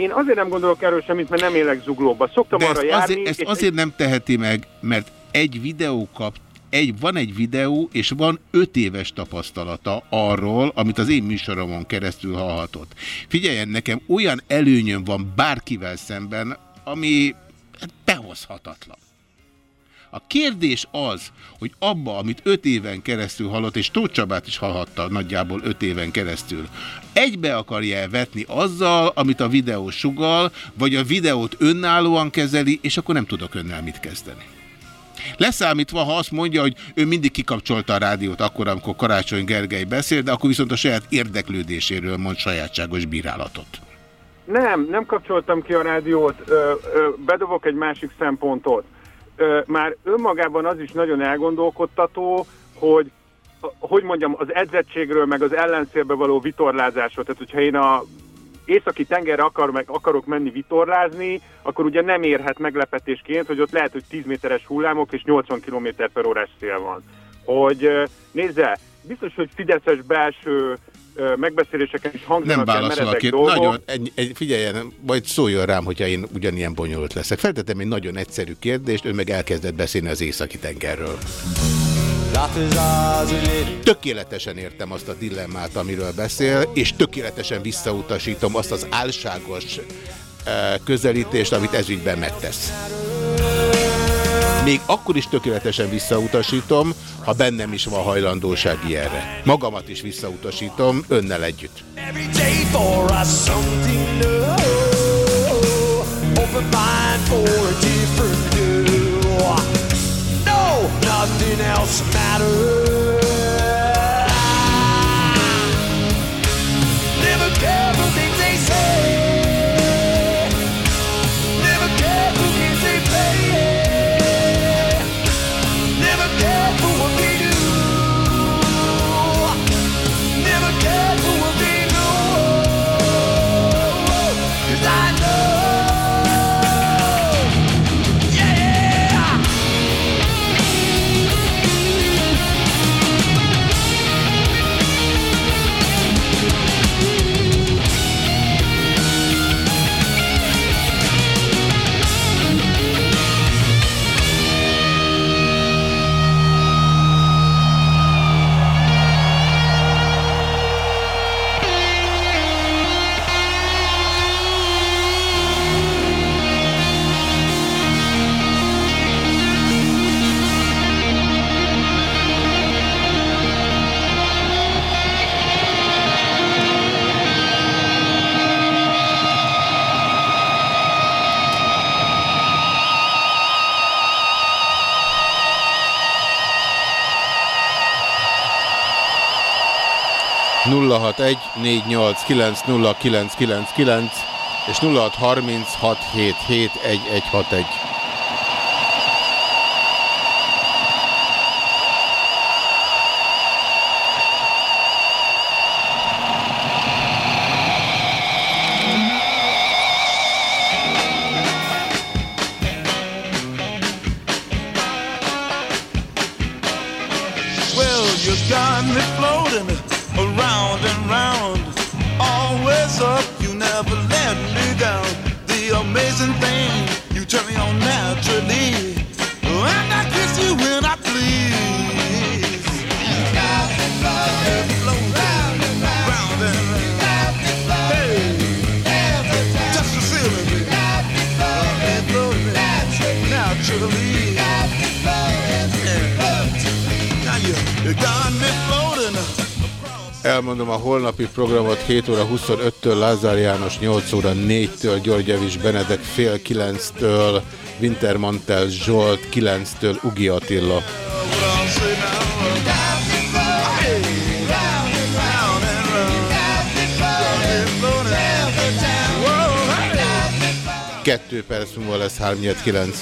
Én azért nem gondolok erről semmit, mert nem élek zuglóba. Szoktam De arra ezt járni. azért, ezt azért nem teheti meg, mert egy videó kap, egy, van egy videó, és van öt éves tapasztalata arról, amit az én műsoromon keresztül hallhatott. Figyeljen, nekem olyan előnyöm van bárkivel szemben, ami hát, behozhatatlan. A kérdés az, hogy abba, amit öt éven keresztül hallott, és Tóth Csabát is hallhatta nagyjából öt éven keresztül, egybe akarja -e vetni azzal, amit a videó sugal, vagy a videót önállóan kezeli, és akkor nem tudok önnel mit kezdeni. Leszámítva, ha azt mondja, hogy ő mindig kikapcsolta a rádiót akkor, amikor Karácsony Gergely beszél, de akkor viszont a saját érdeklődéséről mond sajátságos bírálatot. Nem, nem kapcsoltam ki a rádiót, ö, ö, bedobok egy másik szempontot. Már önmagában az is nagyon elgondolkodtató, hogy hogy mondjam, az edzettségről, meg az ellenszélbe való vitorlázásról. Tehát, hogyha én a északi tengerre akar, meg, akarok menni vitorlázni, akkor ugye nem érhet meglepetésként, hogy ott lehet, hogy 10 méteres hullámok és 80 km per órás szél van. Hogy nézze, biztos, hogy Fideszes belső megbeszéléseken is Nem hangzanak el válaszol a meredek két. dolgok. Nagyon, egy, egy, figyeljen, majd szóljon rám, hogyha én ugyanilyen bonyolult leszek. Feltettem egy nagyon egyszerű kérdést, ön meg elkezdett beszélni az északi tengerről. Tökéletesen értem azt a dilemmát, amiről beszél, és tökéletesen visszautasítom azt az álságos közelítést, amit ezügyben megtesz. Még akkor is tökéletesen visszautasítom, ha bennem is van hajlandóság ilyenre. Magamat is visszautasítom, önnel együtt. No, nothing else matters. 061 és 0636771161. Amazing thing. You turn me on naturally. And I kiss you when I Elmondom a holnapi programot 7 óra 25-től Lázár János 8 óra 4-től György Evis Benedek fél 9-től Wintermantel Zsolt 9-től Ugi Attila. Kettő perc múlva lesz 3-9.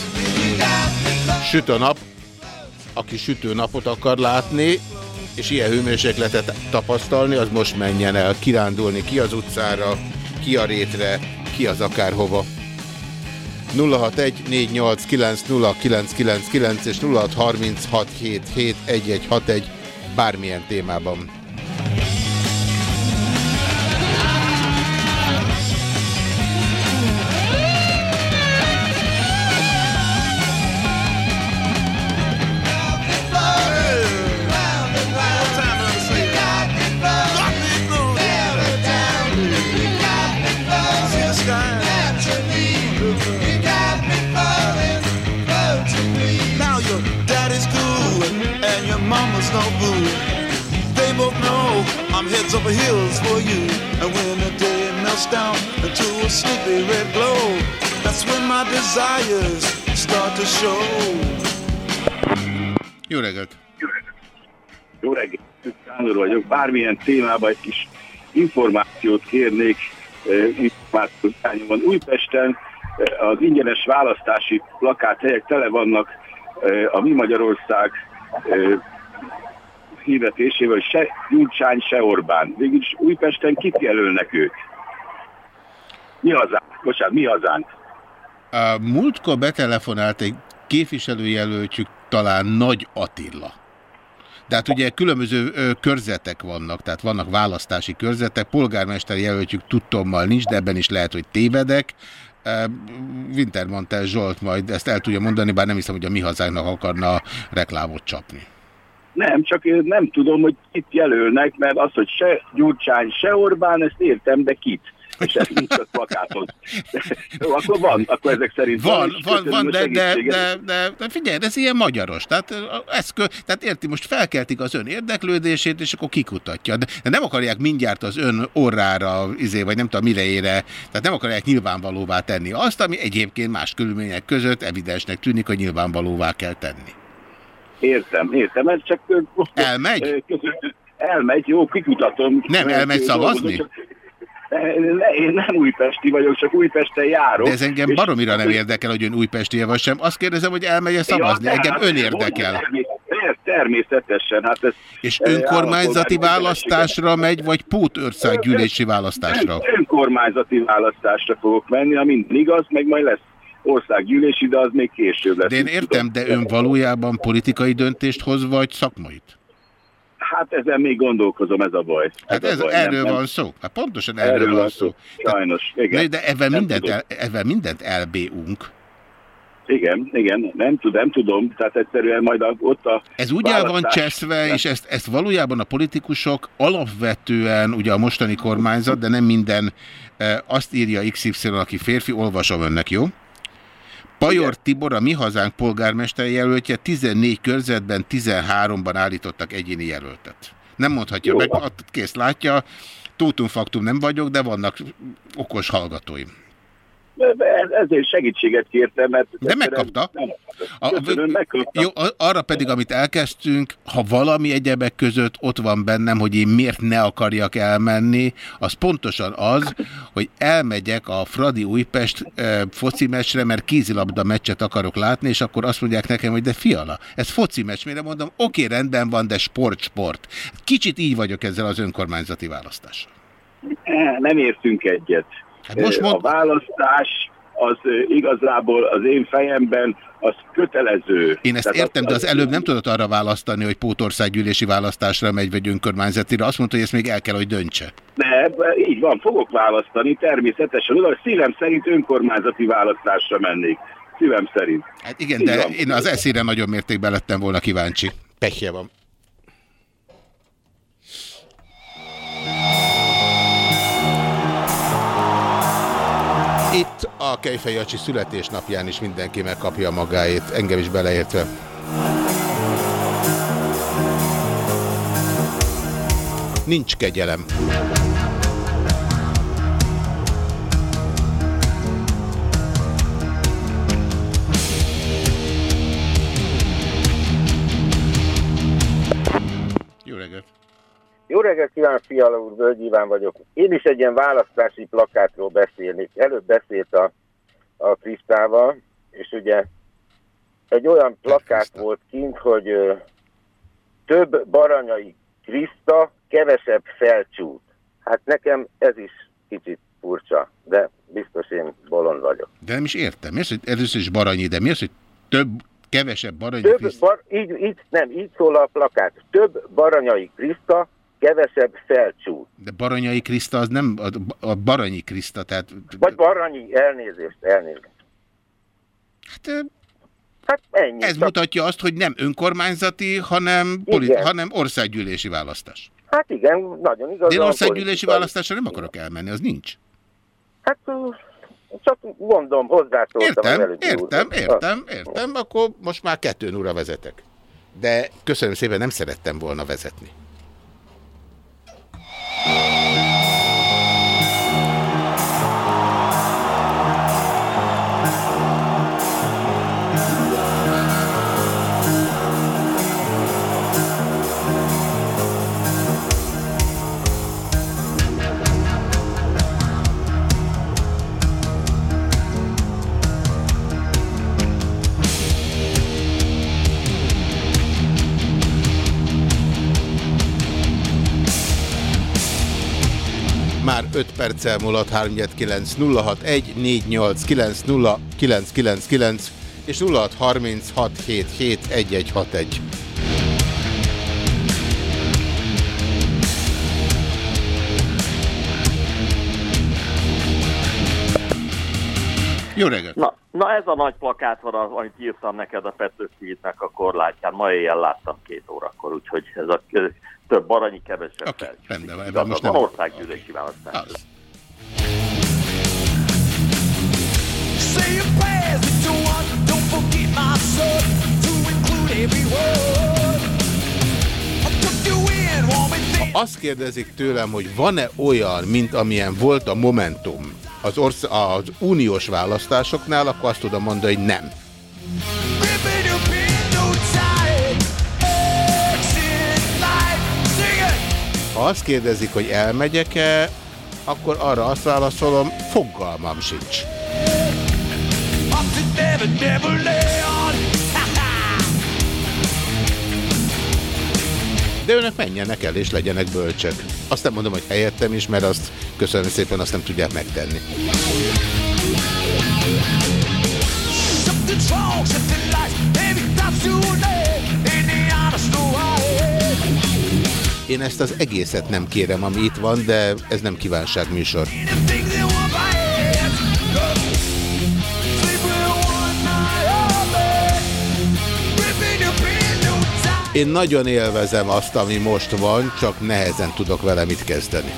Süt a nap, aki sütő napot akar látni, és ilyen hőmérsékletet tapasztalni, az most menjen el kirándulni ki az utcára, ki a rétre, ki az akárhova. 061 és 0636771161 bármilyen témában. Heels for you. And when the day melts down into a sleepy red glow, that's when my desires start to show. Jó reggelt! Jó reggelt, Sándor vagyok. Bármilyen témában egy kis információt kérnék, eh, információt irányban. Újpesten eh, az ingyenes választási plakáthelyek tele vannak eh, a Mi Magyarország hirdetésével, se Gyurcsány, se Orbán. Végülis Újpesten kit jelölnek ők? Mi hazánk? Bocsánat, mi hazánk? A múltkor betelefonált egy képviselőjelöltjük, talán Nagy Attila. De hát ugye különböző ö, körzetek vannak, tehát vannak választási körzetek, polgármester jelöltjük tudtommal nincs, de ebben is lehet, hogy tévedek. Wintermantel Zsolt majd ezt el tudja mondani, bár nem hiszem, hogy a mi hazánknak akarna reklámot csapni. Nem, csak én nem tudom, hogy kit jelölnek, mert az, hogy se Gyurcsány, se Orbán, ezt értem, de kit. És ez nincs a plakáton. Akkor van, akkor ezek szerint Van, van, van, a de, de, de, de, de figyelj, ez ilyen magyaros. Tehát, ez kö, tehát érti, most felkeltik az ön érdeklődését, és akkor kikutatja. De, de nem akarják mindjárt az ön orrára, izé, vagy nem tudom mireére, tehát nem akarják nyilvánvalóvá tenni azt, ami egyébként más körülmények között evidensnek tűnik, hogy nyilvánvalóvá kell tenni. Értem, értem, ez csak... Elmegy? Elmegy, jó, kikutatom. Nem, elmegy szavazni? csak- Én nem újpesti vagyok, csak Újpesten járok. De ez engem baromira nem érdekel, hogy ön újpesti vagy sem. Azt kérdezem, hogy elmegy-e szavazni. Ja, Engem ön érdekel. termé- Természetesen, hát ez... És önkormányzati választásra megy, vagy pótországgyűlési választásra? Ön, önkormányzati választásra fogok menni, ha minden igaz, meg majd lesz országgyűlési, de az még később lesz. De én értem, de ön valójában politikai döntést hoz, vagy szakmait? Hát ezen még gondolkozom, ez a baj. Hát a ez, baj, erről nem- van szó. Hát pontosan erről, van szó. Sajnos, igen. De ebben mindent, el, ebben mindent elbéunk. Igen, igen, nem, tud, nem tudom, tehát egyszerűen majd a, ott a Ez úgy el van cseszve, és ezt, ezt valójában a politikusok alapvetően, ugye a mostani kormányzat, de nem minden, eh, azt írja XY, aki férfi, olvasom önnek, jó? Pajor Tibor, a mi hazánk polgármester jelöltje, 14 körzetben, 13-ban állítottak egyéni jelöltet. Nem mondhatja Jó. meg, kész látja, tótum faktum nem vagyok, de vannak okos hallgatóim. Ez- Ezért segítséget kértem, mert... De megkapta. A, Köszönöm, megkapta. jó, a- arra pedig, amit elkezdtünk, ha valami egyebek között ott van bennem, hogy én miért ne akarjak elmenni, az pontosan az, hogy elmegyek a Fradi Újpest e, foci meccsre, mert kézilabda meccset akarok látni, és akkor azt mondják nekem, hogy de fiala, ez foci meccs, mire mondom, oké, rendben van, de sport, sport. Kicsit így vagyok ezzel az önkormányzati választással. Nem értünk egyet. Hát most mond- A választás az igazából az én fejemben az kötelező. Én ezt Tehát értem, de az előbb nem tudott arra választani, hogy pótországgyűlési választásra megy, vagy önkormányzatira. Azt mondta, hogy ezt még el kell, hogy döntse. De így van, fogok választani, természetesen. Oda, hogy szívem szerint önkormányzati választásra mennék. Szívem szerint. Hát igen, Így de van. én az eszére nagyon mértékben lettem volna kíváncsi. Pehje van. Itt a Kejfej Jacsi születésnapján is mindenki megkapja magáét, engem is beleértve. Nincs kegyelem. Jó reggelt kívánok, Fiala úr, Völgy Iván vagyok. Én is egy ilyen választási plakátról beszélnék. Előbb beszélt a, a Krisztával, és ugye egy olyan plakát volt kint, hogy ö, több baranyai Kriszta, kevesebb felcsút. Hát nekem ez is kicsit furcsa, de biztos én bolond vagyok. De nem is értem. Mi az, hogy először is baranyi, de mi az, hogy több, kevesebb baranyi Több Kriszt... bar, így, így, nem, így szól a plakát. Több baranyai Kriszta, kevesebb felcsút. De Baranyai Kriszta az nem a, a Baranyi Kriszta, tehát Vagy baranyi, elnézést, elnézést. Hát, hát ennyi. ez csak- mutatja azt, hogy nem önkormányzati, hanem, hanem országgyűlési választás. Hát igen, nagyon igaz. De én országgyűlési választásra nem akarok elmenni, az nincs. Hát csak mondom, hozzászóltam az Értem, előbbi értem, értem, értem, akkor most már kettőn ura vezetek. De köszönöm szépen, nem szerettem volna vezetni. Már 5 perccel múlott 319 061 489 0999 és 0636771161. Jó reggelt! Na, na ez a nagy plakát van, amit írtam neked a Petőfi a korlátján. Ma éjjel láttam két órakor, úgyhogy ez a több baranyi, kevesebb okay, fel. Rendben van, ebben most van, nem... országgyűlési választás. Az. Say your prayers if you want. Don't forget my son to include every word. I took you in, want me there. Ha azt kérdezik tőlem, hogy van-e olyan, mint amilyen volt a Momentum az, orsz az uniós választásoknál, akkor azt tudom mondani, hogy nem. Ha azt kérdezik, hogy elmegyek-e, akkor arra azt válaszolom, fogalmam sincs. De önök menjenek el és legyenek bölcsek. Azt nem mondom, hogy helyettem is, mert azt köszönöm szépen, azt nem tudják megtenni. Something strong, something light. Maybe that's too late. Én ezt az egészet nem kérem, ami itt van, de ez nem kívánságműsor. No tight. Én nagyon élvezem azt, ami most van, csak nehezen tudok vele mit kezdeni.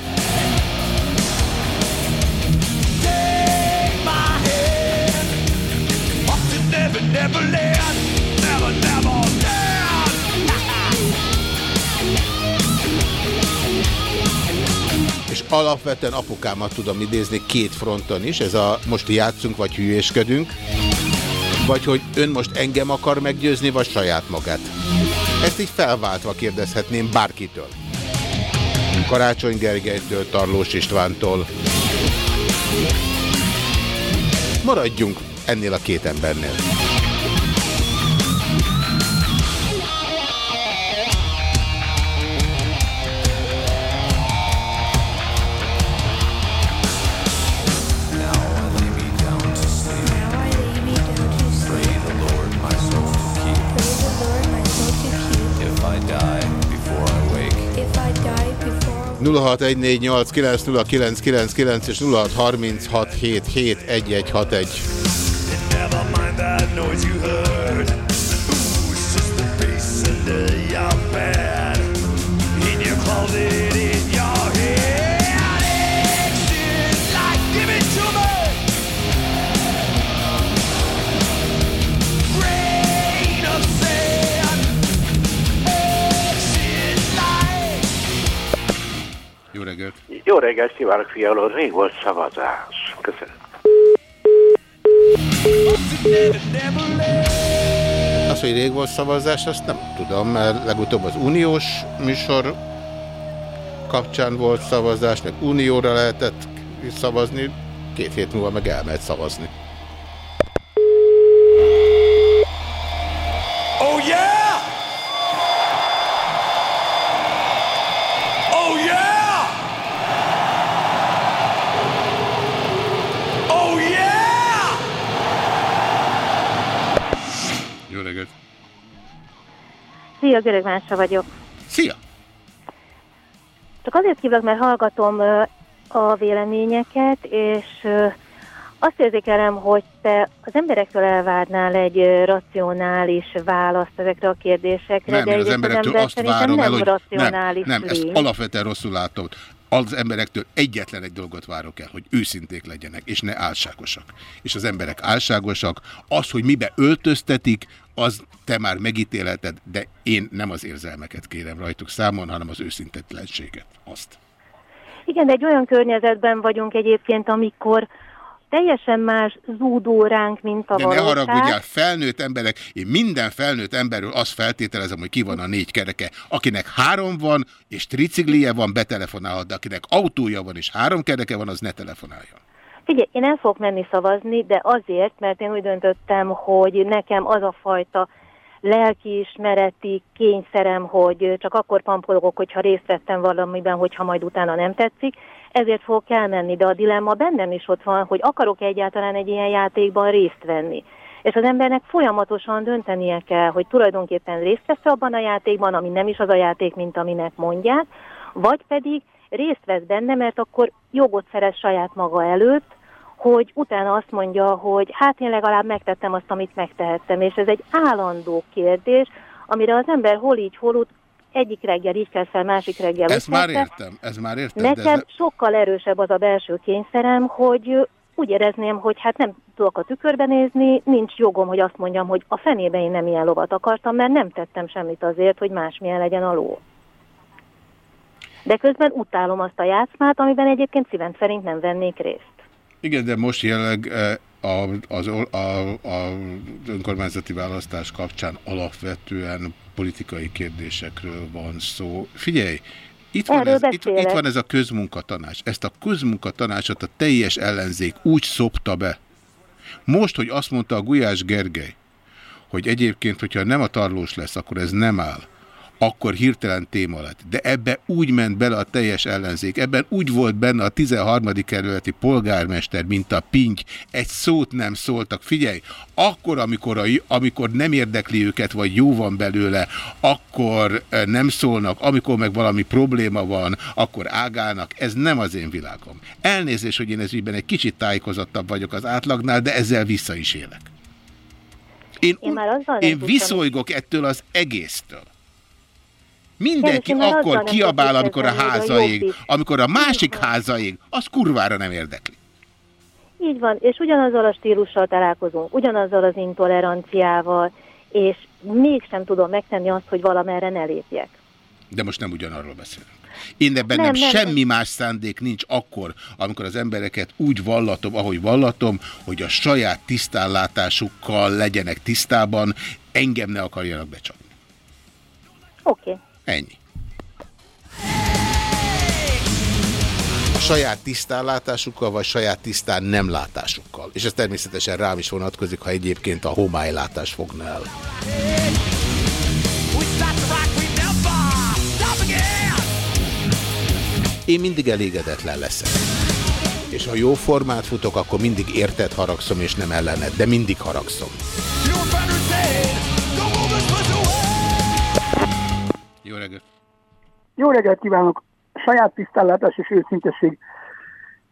Alapvetően apukámat tudom idézni két fronton is, ez a most játszunk vagy hülyéskedünk, vagy hogy ön most engem akar meggyőzni, vagy saját magát. Ezt így felváltva kérdezhetném bárkitől. Karácsony Gergelytől, Tarlós Istvántól. Maradjunk ennél a két embernél. 0614890999 és 0636771161. Never mind that noise you heard. Ooh, it's just the bass under your reggelt! Jó reggelt kívánok, fialó. Rég volt szavazás. Köszönöm. Az, hogy rég volt szavazás, azt nem tudom, mert legutóbb az uniós műsor kapcsán volt szavazás, meg unióra lehetett szavazni, két hét múlva meg elmehet szavazni. Szia, Görög Mása vagyok. Szia! Csak azért hívlak, mert hallgatom a véleményeket, és azt érzékelem, hogy te az emberektől elvárnál egy racionális választ ezekre a kérdésekre, Nem, de én az emberektől ember azt várom nem el, hogy nem, racionális nem, ezt alapvetően rosszul látom. Az emberektől egyetlen egy dolgot várok el, hogy őszinték legyenek, és ne álságosak. És az emberek álságosak. Az, hogy mibe öltöztetik, az te már megítélheted, de én nem az érzelmeket kérem rajtuk számon, hanem az őszintetlenséget. Azt. Igen, de egy olyan környezetben vagyunk egyébként, amikor teljesen más zúdó ránk, mint a De ne valóság. haragudjál, felnőtt emberek, én minden felnőtt emberről azt feltételezem, hogy ki van a négy kereke. Akinek három van, és triciklie van, betelefonálhat, de akinek autója van, és három kereke van, az ne telefonáljon. Figyelj, én el fogok menni szavazni, de azért, mert én úgy döntöttem, hogy nekem az a fajta lelkiismereti kényszerem, hogy csak akkor pampologok, hogyha részt vettem valamiben, hogyha majd utána nem tetszik, ezért fogok elmenni, de a dilemma bennem is ott van, hogy akarok egyáltalán egy ilyen játékban részt venni. És az embernek folyamatosan döntenie kell, hogy tulajdonképpen részt vesz abban a játékban, ami nem is az a játék, mint aminek mondják, vagy pedig részt vesz benne, mert akkor jogot szerez saját maga előtt, hogy utána azt mondja, hogy hát én legalább megtettem azt, amit megtehettem, és ez egy állandó kérdés, amire az ember hol így, hol úgy, egyik reggel így kell fel, másik reggel Ezt úgy már fel. értem, ez már értem. de ez Nekem ne- sokkal erősebb az a belső kényszerem, hogy úgy érezném, hogy hát nem tudok a tükörbe nézni, nincs jogom, hogy azt mondjam, hogy a fenébe én nem ilyen lovat akartam, mert nem tettem semmit azért, hogy másmilyen legyen a ló. De közben utálom azt a játszmát, amiben egyébként szívem szerint nem vennék részt. Igen, de most jelenleg eh, a, az, a, a önkormányzati választás kapcsán alapvetően politikai kérdésekről van szó. Figyelj, itt van, Erről ez, itt, beszélek. itt van ez a közmunkatanács. Ezt a közmunkatanácsot a teljes ellenzék úgy szopta be. Most, hogy azt mondta a Gulyás Gergely, hogy egyébként, hogyha nem a tarlós lesz, akkor ez nem áll, akkor hirtelen téma lett. De ebbe úgy ment bele a teljes ellenzék, ebben úgy volt benne a 13. kerületi polgármester, mint a pinty, egy szót nem szóltak. Figyelj, akkor, amikor, a, amikor nem érdekli őket, vagy jó van belőle, akkor nem szólnak, amikor meg valami probléma van, akkor ágálnak. Ez nem az én világom. Elnézést, hogy én ez ügyben egy kicsit tájékozottabb vagyok az átlagnál, de ezzel vissza is élek. Én, Én már én viszolygok ettől az egésztől. Mindenki azzal akkor kiabál, amikor a kezdeni, hogy a háza jobb ég, is. amikor a másik háza ég, az kurvára nem érdekli. Így van, és ugyanazzal a stílussal találkozunk, ugyanazzal az intoleranciával, és mégsem tudom megtenni azt, hogy valamerre ne lépjek. De most nem ugyanarról beszélünk. Én ebben Nem, nem, nem, semmi más szándék nincs akkor, amikor az embereket úgy vallatom, ahogy vallatom, hogy a saját tisztánlátásukkal legyenek tisztában, engem ne akarjanak becsapni. Oké. Okay. Ennyi. Saját tisztánlátásukkal, vagy saját tisztán nem látásukkal. És ez természetesen rám is vonatkozik, ha egyébként a homálylátás fogna el. Én mindig elégedetlen leszek. És ha jó formát futok, akkor mindig érted haragszom, és nem ellened, de mindig haragszom. Jó reggelt! Jó reggelt kívánok! saját tisztánlátás és őszintesség.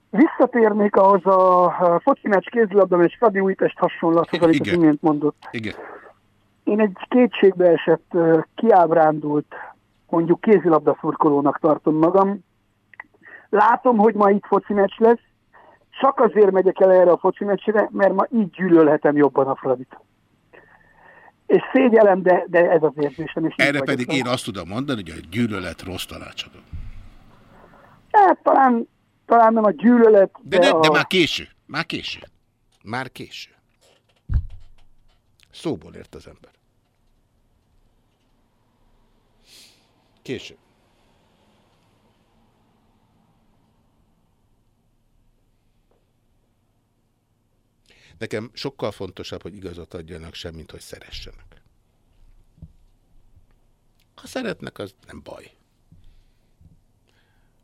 Visszatérnék ahhoz a foci meccs kézilabda és Fradi Újpest hasonlathoz, amit az imént mondott. Igen. Én egy kétségbe esett, kiábrándult, mondjuk kézilabda szurkolónak tartom magam. Látom, hogy ma itt foci meccs lesz, csak azért megyek el erre a foci meccsre, mert ma így gyűlölhetem jobban a Fradit. És szégyelem, de, de ez az érzésem. És így Erre pedig én azt tudom mondani, hogy a gyűlölet rossz tanácsadó. Hát talán, talán nem a gyűlölet, De, de, de, a... de már késő. Már késő. Már késő. Szóból ért az ember. Késő. Nekem sokkal fontosabb, hogy igazat adjanak sem, mint hogy szeressenek. Ha szeretnek, az nem baj.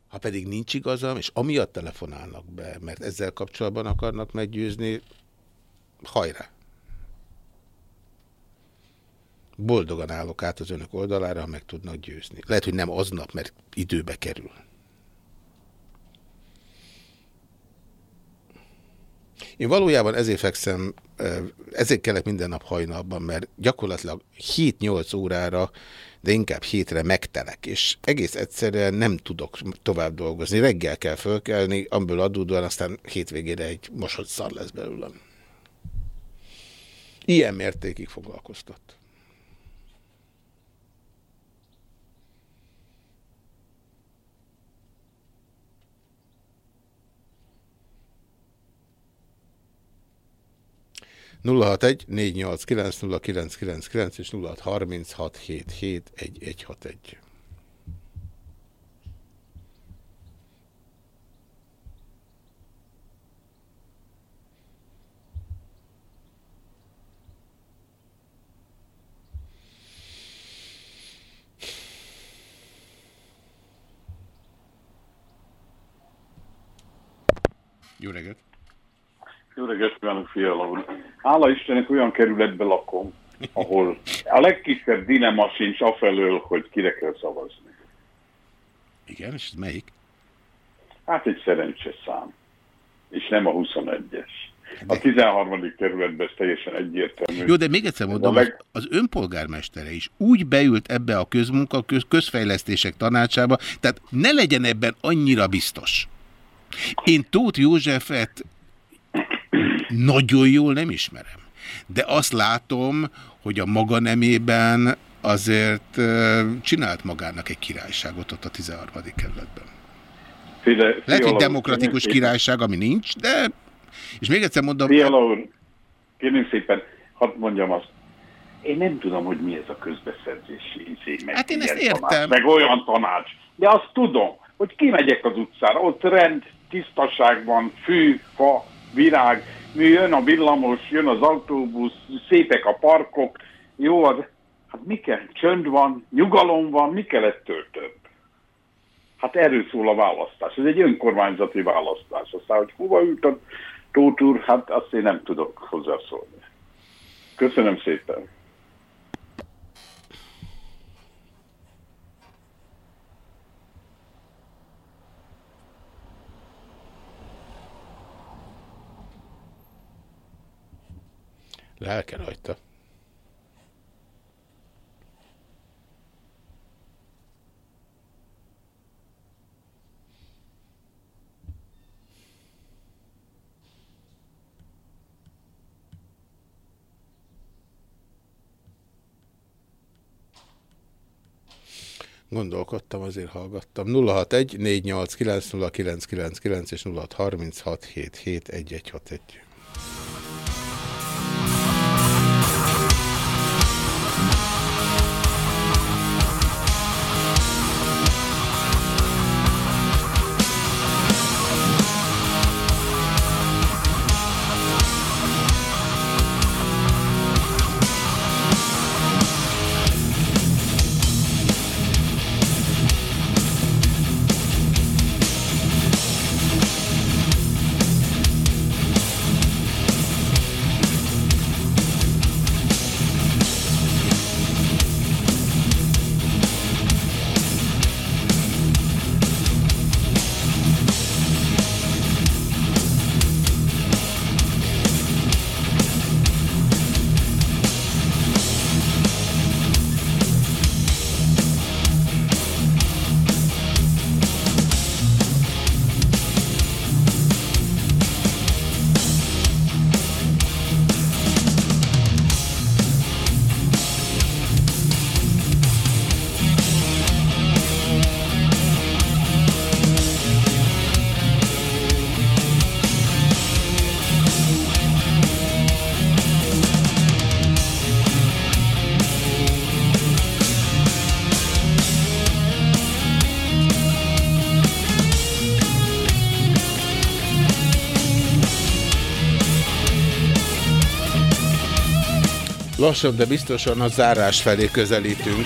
Ha pedig nincs igazam, és amiatt telefonálnak be, mert ezzel kapcsolatban akarnak meggyőzni, hajrá! Boldogan állok át az önök oldalára, ha meg tudnak győzni. Lehet, hogy nem aznap, mert időbe kerül. Én valójában ezért fekszem, ezért kelek minden nap hajnalban, mert gyakorlatilag 7-8 órára, de inkább hétre megtelek, és egész egyszerűen nem tudok tovább dolgozni. Reggel kell fölkelni, amiből adódóan aztán hétvégére egy mosott szar lesz belőlem. Ilyen mértékig foglalkoztat. 061 489 0999 és 0636771161. Jó reggelt! Jó reggelt kívánok, Fiala úr. Hála Istennek olyan kerületben lakom, ahol a legkisebb dilema sincs afelől, hogy kire kell szavazni. Igen, és ez melyik? Hát egy szerencsés szám. És nem a 21-es. A 13. kerületben ez teljesen egyértelmű. Jó, de még egyszer mondom, leg- az önpolgármestere is úgy beült ebbe a közmunka, köz, közfejlesztések tanácsába, tehát ne legyen ebben annyira biztos. Én Tóth Józsefet nagyon jól nem ismerem, de azt látom, hogy a maga nemében azért csinált magának egy királyságot ott a 13. kerületben. Figyelj, Lehet, úr, demokratikus királyság, ami nincs, de... És még egyszer mondom... Fiala úr, kérném szépen, hadd mondjam azt. Én nem tudom, hogy mi ez a közbeszerzési izé, meg Hát én ezt értem. Tanács, meg olyan tanács. De azt tudom, hogy kimegyek az utcára, ott rend, tisztaság van, fű, fa, virág, jön a villamos, jön az autóbusz, szépek a parkok, jó, az, hát mi kell, csönd van, nyugalom van, mi kell ettől több? Hát erről szól a választás. Ez egy önkormányzati választás. Aztán, hogy hova ült a Tóth úr, hát azt én nem tudok hozzászólni. Köszönöm szépen. Lelke rajta. Gondolkodtam, azért hallgattam. 061 489 0999 és 0636 77 1161. Lassabb, de biztosan a zárás felé közelítünk.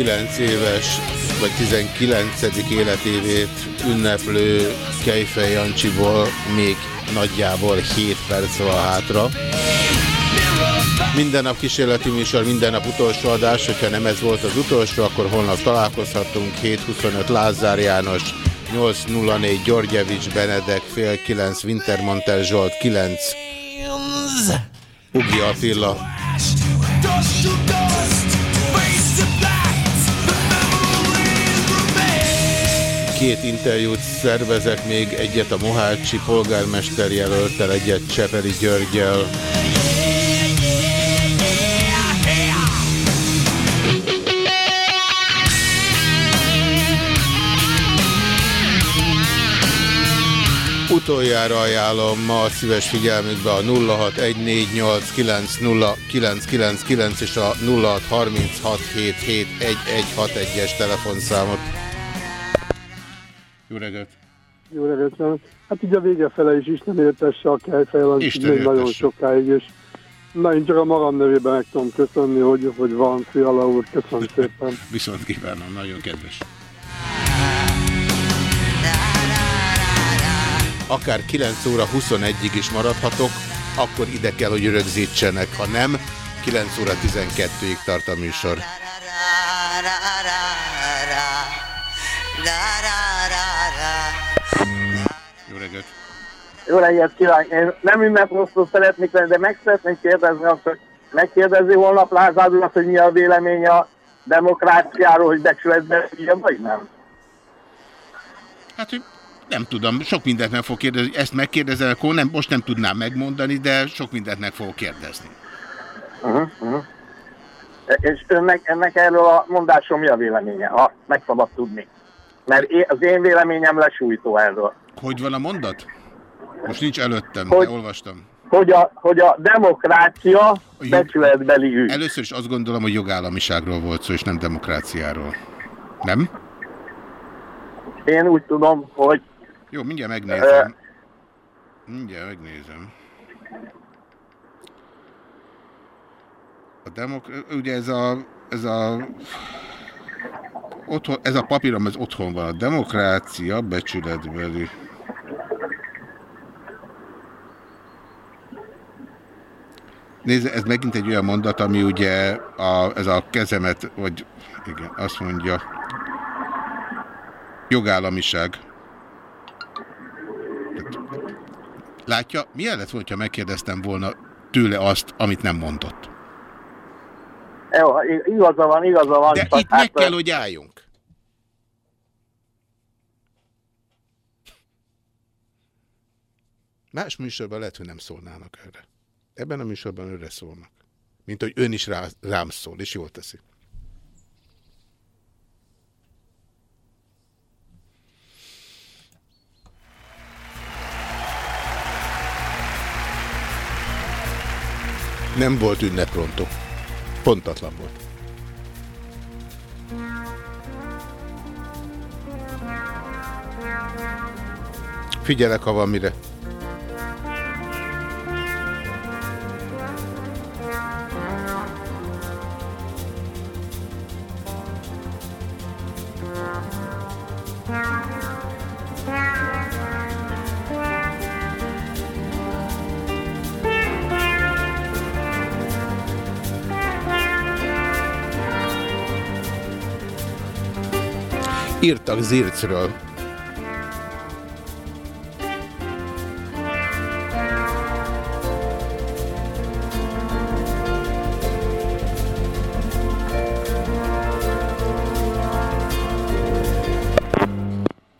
19 éves, vagy 19. életévét ünneplő Kejfej Jancsiból még nagyjából 7 perc van hátra. Minden nap kísérleti műsor, minden nap utolsó adás, hogyha nem ez volt az utolsó, akkor holnap találkozhatunk. 7.25 Lázár János, 8.04 Györgyevics Benedek, fél 9 Wintermantel Zsolt, 9 Ugi Attila. Két interjút szervezek még, egyet a Mohácsi polgármester jelöltel, egyet Csepeli Györgyel. Utoljára ajánlom ma a szíves figyelmükbe a 0614890999 és a 0636771161-es telefonszámot. Jó reggelt! Jó reggelt. Hát így a vége fele is Isten értesse a kejfejlancsit Isten még nagyon sokáig, és na én csak a magam nevében meg tudom köszönni, hogy, hogy van Fiala úr, köszönöm szépen. Viszont kívánom, nagyon kedves. Akár 9 óra 21-ig is maradhatok, akkor ide kell, hogy rögzítsenek. Ha nem, 9 óra 12-ig tart a műsor. Jó reggelt! Jó reggelt kívánok! Én nem ünneprosszul szeretnék lenni, de meg szeretném kérdezni azt, hogy megkérdezi holnap Lázár urat, hogy mi a véleménye a demokráciáról, hogy becsületbe hülye, vagy nem? Hát, hogy nem tudom, sok mindent meg fog kérdezni. Ezt megkérdezel, akkor nem, most nem tudnám megmondani, de sok mindent meg fogok kérdezni. Uh-huh, uh-huh. És önnek, ennek erről a mondásról mi a véleménye, ha meg szabad tudni? Mert én, az én véleményem lesújtó erről. Hogy van a mondat? Most nincs előttem, Hogy- de olvastam. Hogy a, hogy a demokrácia becsületbeli ügy. Először is azt gondolom, hogy jogállamiságról volt szó, és nem demokráciáról. Nem? Én úgy tudom, hogy Jó, mindjárt megnézem. Mindjárt megnézem. A demok... Ugye ez a... Ez a... otthon, ez a papírom, ez otthon van. A demokrácia becsületbeli. Nézd, ez megint egy olyan mondat, ami ugye a, ez a kezemet, vagy igen, azt mondja, jogállamiság. Látja, milyen lett volna, ha megkérdeztem volna tőle azt, amit nem mondott? Jó, igaza van, igaza van. De itt meg kell, hogy álljunk. Más műsorban lehet, hogy nem szólnának erre. Ebben a műsorban őre szólnak. Mint hogy ön is rá, rám szól, és jól teszi. Nem volt ünneprontó. Pontatlan volt. Figyelek, ha van mire. Írtak Zircről.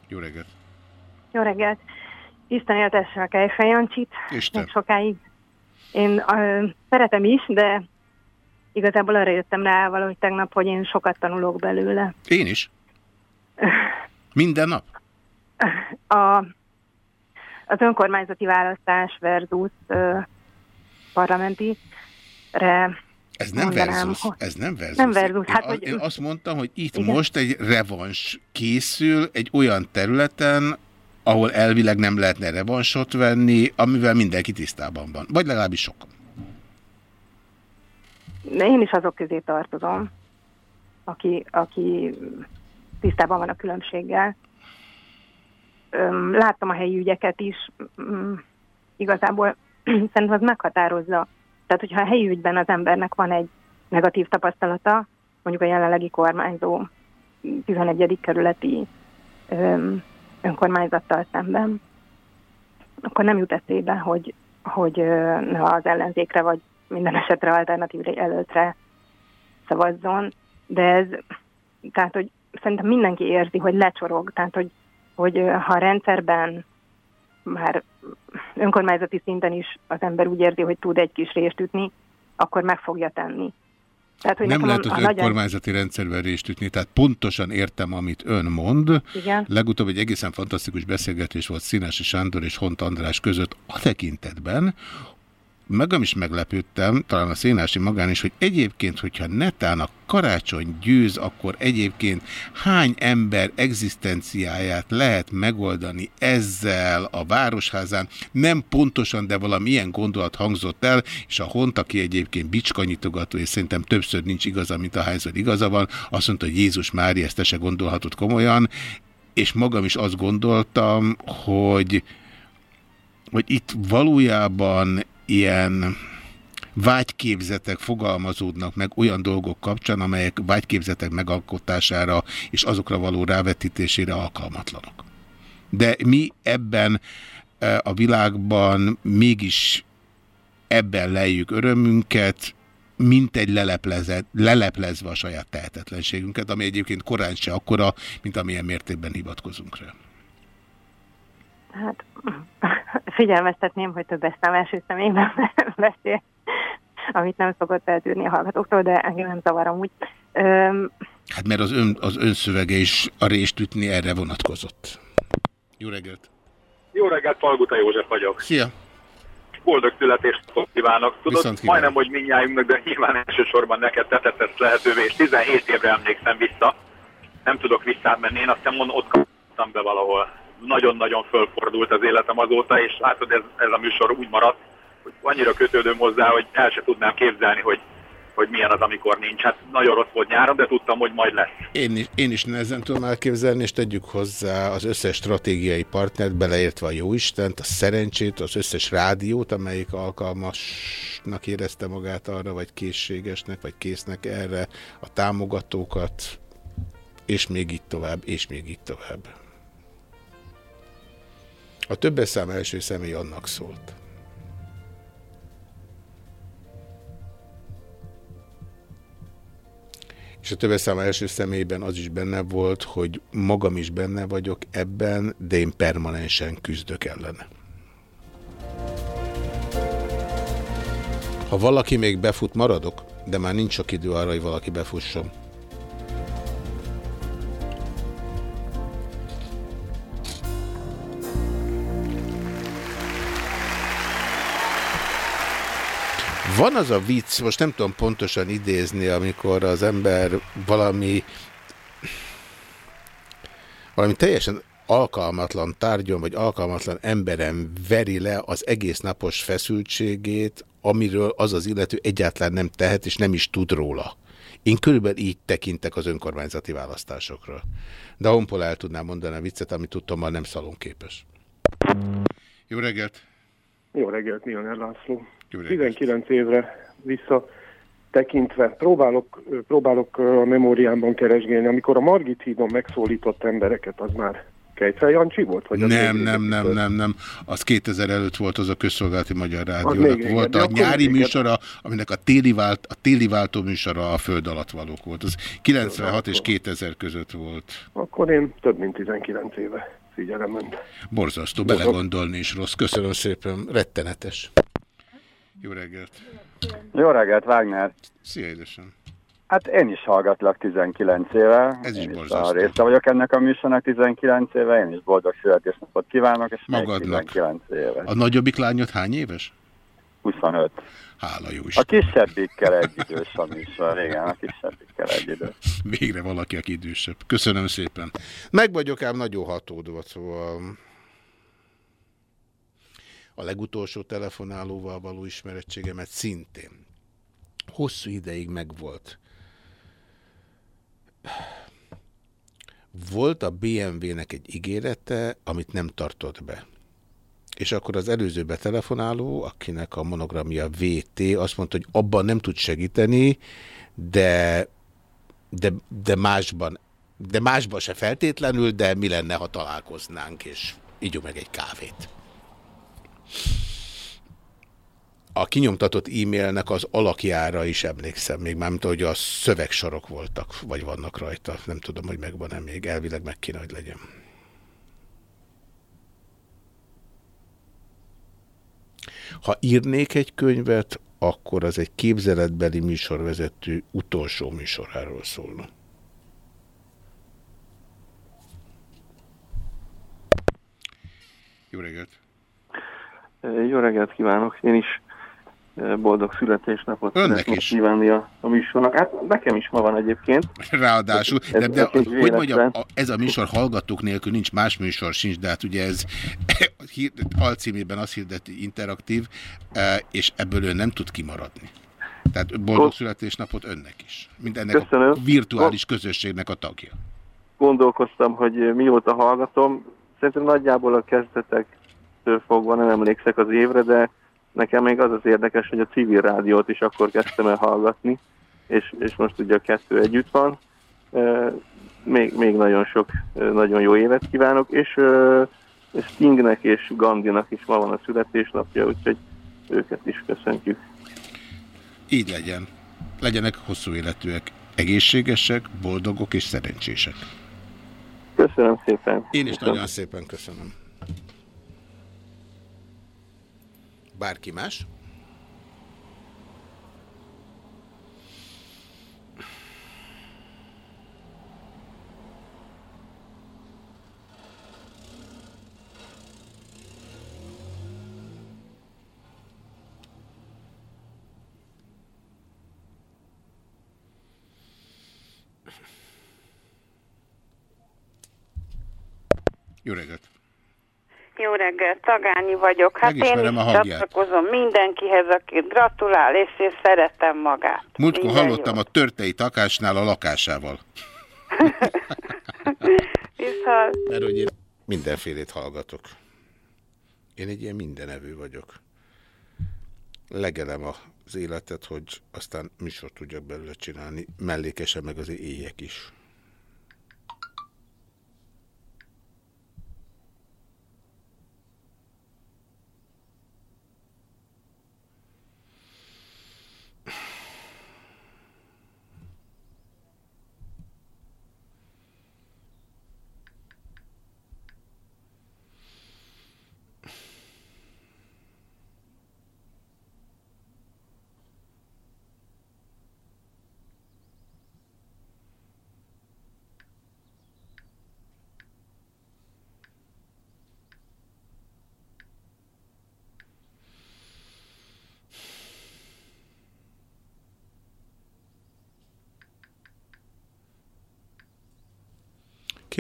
Jó reggelt! Jó reggelt! Isten éltesse a Kejfej Jancsit. Isten. Még sokáig. Én ö, szeretem is, de igazából arra jöttem rá valahogy tegnap, hogy én sokat tanulok belőle. Én is. Minden nap? A, az önkormányzati választás versus ö, parlamenti re Ez nem mondanám, versus, hogy- ez nem versus. Nem versus, Én, hát, a- hogy- én azt mondtam, hogy itt Igen. most egy revans készül egy olyan területen, ahol elvileg nem lehetne revansot venni, amivel mindenki tisztában van. Vagy legalábbis sok. De én is azok közé tartozom, aki, aki tisztában van a különbséggel. Láttam a helyi ügyeket is, mm, igazából szerintem az meghatározza. Tehát, hogyha a helyi ügyben az embernek van egy negatív tapasztalata, mondjuk a jelenlegi kormányzó 11. kerületi önkormányzattal szemben, akkor nem jut eszébe, hogy, hogy ne az ellenzékre vagy minden esetre alternatív előtre szavazzon, de ez, tehát, hogy szerintem mindenki érzi, hogy lecsorog, tehát, hogy, hogy ha a rendszerben már önkormányzati szinten is az ember úgy érzi, hogy tud egy kis részt ütni, akkor meg fogja tenni. Tehát, hogy Nem lehet az a nagy- önkormányzati rendszerben részt ütni, tehát pontosan értem, amit ön mond. Igen. Legutóbb egy egészen fantasztikus beszélgetés volt Színási Sándor és Hont András között a tekintetben, magam is meglepődtem, talán a Szénási magán is, hogy egyébként, hogyha netán a karácsony győz, akkor egyébként hány ember egzisztenciáját lehet megoldani ezzel a városházán. Nem pontosan, de valamilyen gondolat hangzott el, és a Hont, aki egyébként bicskanyitogató, és szerintem többször nincs igaza, mint ahányszor igaza van, azt mondta, hogy Jézus Mária ezt se gondolhatod komolyan, és magam is azt gondoltam, hogy hogy itt valójában ilyen vágyképzetek fogalmazódnak meg olyan dolgok kapcsán, amelyek vágyképzetek megalkotására és azokra való rávetítésére alkalmatlanok. De mi ebben eh, a világban mégis ebben lejjük örömünket, mint egy leleplezve a saját tehetetlenségünket, ami egyébként korán se akkora, mint amilyen mértékben hivatkozunk rá. Hát figyelmeztetném, hogy több eszemás személyben beszél, amit nem szokott eltűrni a hallgatóktól, de engem nem zavar amúgy. Öm, Hát mert az, ön, az önszövege is a rést ütni erre vonatkozott. Jó reggelt! Jó reggelt, Palguta József vagyok. Szia! Boldog születésnapot kívánok. Tudod, Viszont kívánok. majdnem, hogy mindnyájunknak, de nyilván elsősorban neked tetett ezt lehetővé, és 17 évre emlékszem vissza. Nem tudok visszamenni, én aztán mondom, ott kaptam be valahol. Nagyon-nagyon fölfordult az életem azóta, és látod, ez, ez a műsor úgy maradt, hogy annyira kötődöm hozzá, hogy el se tudnám képzelni, hogy, hogy milyen az, amikor nincs. Hát nagyon rossz volt nyáron, de tudtam, hogy majd lesz. Én is, én is nehezen tudom elképzelni, és tegyük hozzá az összes stratégiai partnert, beleértve a Jóistent, a szerencsét, az összes rádiót, amelyik alkalmasnak érezte magát arra, vagy készségesnek, vagy késznek erre, a támogatókat, és még így tovább, és még így tovább. A többes szám első személy annak szólt. És a többes szám első személyben az is benne volt, hogy magam is benne vagyok ebben, de én permanensen küzdök ellene. Ha valaki még befut, maradok, de már nincs sok idő arra, hogy valaki befusson. Van az a vicc, most nem tudom pontosan idézni, amikor az ember valami valami teljesen alkalmatlan tárgyon, vagy alkalmatlan emberen veri le az egész napos feszültségét, amiről az az illető egyáltalán nem tehet, és nem is tud róla. Én körülbelül így tekintek az önkormányzati választásokra. De Honpol el tudnám mondani a viccet, amit tudtam, már nem szalonképes. Jó reggelt! Jó reggelt, Milner László. 19 évre vissza tekintve próbálok, próbálok a memóriámban keresgélni. Amikor a Margit hídon megszólított embereket, az már Kejfel Jancsi volt? Vagy nem, nem, nem, nem, nem. Az 2000 előtt volt az a közszolgálati Magyar Rádiónak. Volt a nyári műsora, aminek a téli, vált, a téli váltó műsora a föld alatt valók volt. Az 96 és 2000 között volt. Akkor én több mint 19 éve figyelem önt. Borzasztó, belegondolni is rossz. Köszönöm szépen, rettenetes. Jó reggelt! Jó reggelt, Wagner! Szia, édesem! Hát én is hallgatlak 19 éve. Ez is én. Is a része vagyok ennek a műsornak 19 éve, én is boldog születésnapot kívánok, és még Magadnak. 19 éve. A nagyobbik lányod hány éves? 25. Hála jó is. A kisebbikkel egy idős a műsor, igen, a kisebbikkel egy idős. Végre valaki, aki idősebb. Köszönöm szépen. Meg vagyok ám nagyon hatódva, szóval a legutolsó telefonálóval való ismerettségemet szintén hosszú ideig megvolt. Volt a BMW-nek egy ígérete, amit nem tartott be. És akkor az előző betelefonáló, akinek a monogramja VT, azt mondta, hogy abban nem tud segíteni, de, de, de másban de másban se feltétlenül, de mi lenne, ha találkoznánk, és ígyunk meg egy kávét. A kinyomtatott e-mailnek az alakjára is emlékszem, még már, mint hogy a szövegsorok voltak, vagy vannak rajta. Nem tudom, hogy megvan-e még. Elvileg meg kéne, hogy legyen. Ha írnék egy könyvet, akkor az egy képzeletbeli műsorvezető utolsó műsoráról szólna. Jó reggelt! Jó reggelt kívánok! Én is boldog születésnapot Önnek is. kívánni a, a műsornak. Hát nekem is ma van egyébként. Ráadásul, Ez- de, de ez hogy mondjam, a- ez a műsor hallgatók nélkül nincs, más műsor sincs, de hát ugye ez alcímében azt hirdeti interaktív, és ebből ön nem tud kimaradni. Tehát boldog születésnapot önnek is. Mint ennek Köszönöm. a virtuális közösségnek a tagja. Gondolkoztam, hogy mióta hallgatom. Szerintem nagyjából a kezdetektől fogva nem emlékszek az évre, de nekem még az az érdekes, hogy a civil rádiót is akkor kezdtem el hallgatni, és, és most ugye a kettő együtt van. Még, még nagyon sok, nagyon jó évet kívánok, és Stingnek és Gandinak is ma van a születésnapja, úgyhogy őket is köszöntjük. Így legyen. Legyenek hosszú életűek, egészségesek, boldogok és szerencsések. Köszönöm szépen. Én is Köszönöm. nagyon szépen köszönöm. Bárki más? Jó reggelt! Jó Tagányi vagyok. Hát én is a hangját. csatlakozom mindenkihez, aki gratulál, és én szeretem magát. Múltkor Minden hallottam a törtei takásnál a lakásával. Viszont Mert hogy én mindenfélét hallgatok. Én egy ilyen mindenevő vagyok. Legelem az életet, hogy aztán műsort tudjak belőle csinálni, mellékesen meg az éjek is.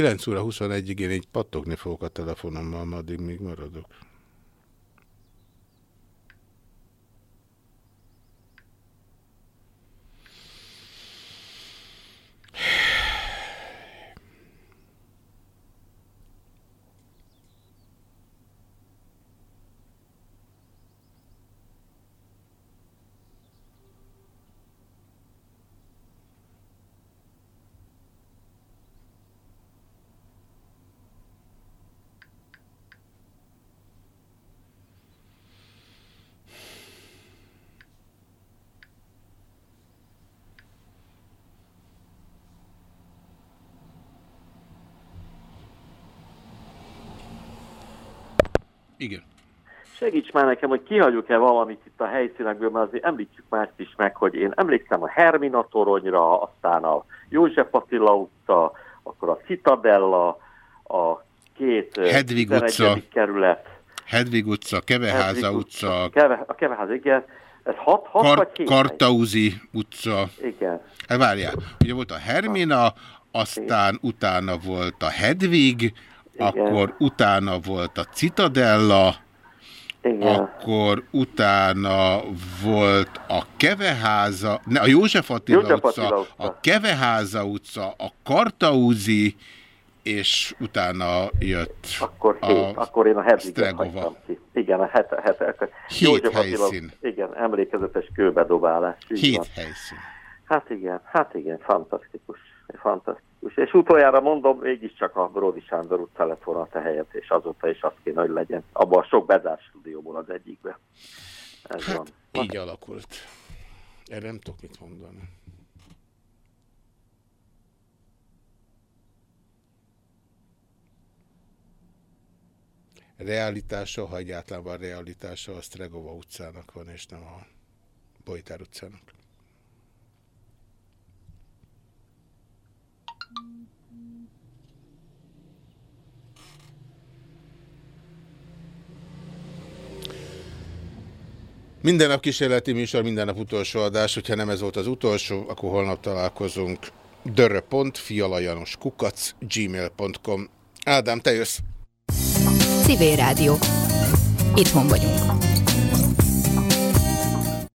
Kilenc óra 21-ig én így pattogni fogok a telefonommal, ma addig még maradok. Már nekem, hogy kihagyjuk-e valamit itt a helyszínekből, mert azért említsük mást is meg, hogy én emlékszem a Hermina toronyra, aztán a József Attila utca, akkor a Citadella, a két Hedvig 11. utca. kerület, Hedvig utca, Keveháza Hedvig utca, Keve, a Keveház, igen, ez hat, hat Kar vagy? Kartauzi utca. Igen. Hát várjál, ugye volt a Hermina, aztán utána volt a Hedvig, akkor utána volt a Citadella, Igen. akkor utána volt a Keveháza, ne, a József Attila, József utca, Attila utca. a Keveháza utca, a Kartauzi, és utána jött Akkor, hét, akkor én a Hedviget hagytam ki. Igen, a het, het, het, Hét József Attila- helyszín. Igen, emlékezetes kőbedobálás. Hét van. helyszín. Hát igen, hát igen, fantasztikus. Fantasztikus. És utoljára mondom, mégiscsak a Brodi Sándor utca lett volna a helyet, és azóta is azt kéne, hogy legyen. Abban a sok bezárt stúdióból az egyikbe. Ez van. Így alakult. Erre nem tudok mit mondani. Realitása, ha egyáltalán van realitása, a Stregova utcának van, és nem a Bojtár utcának. Minden nap kísérleti műsor, minden nap utolsó adás. Hogyha nem ez volt az utolsó, akkor holnap találkozunk. kukac gmail.com Ádám, te jössz. Civil Rádió. Itthon vagyunk.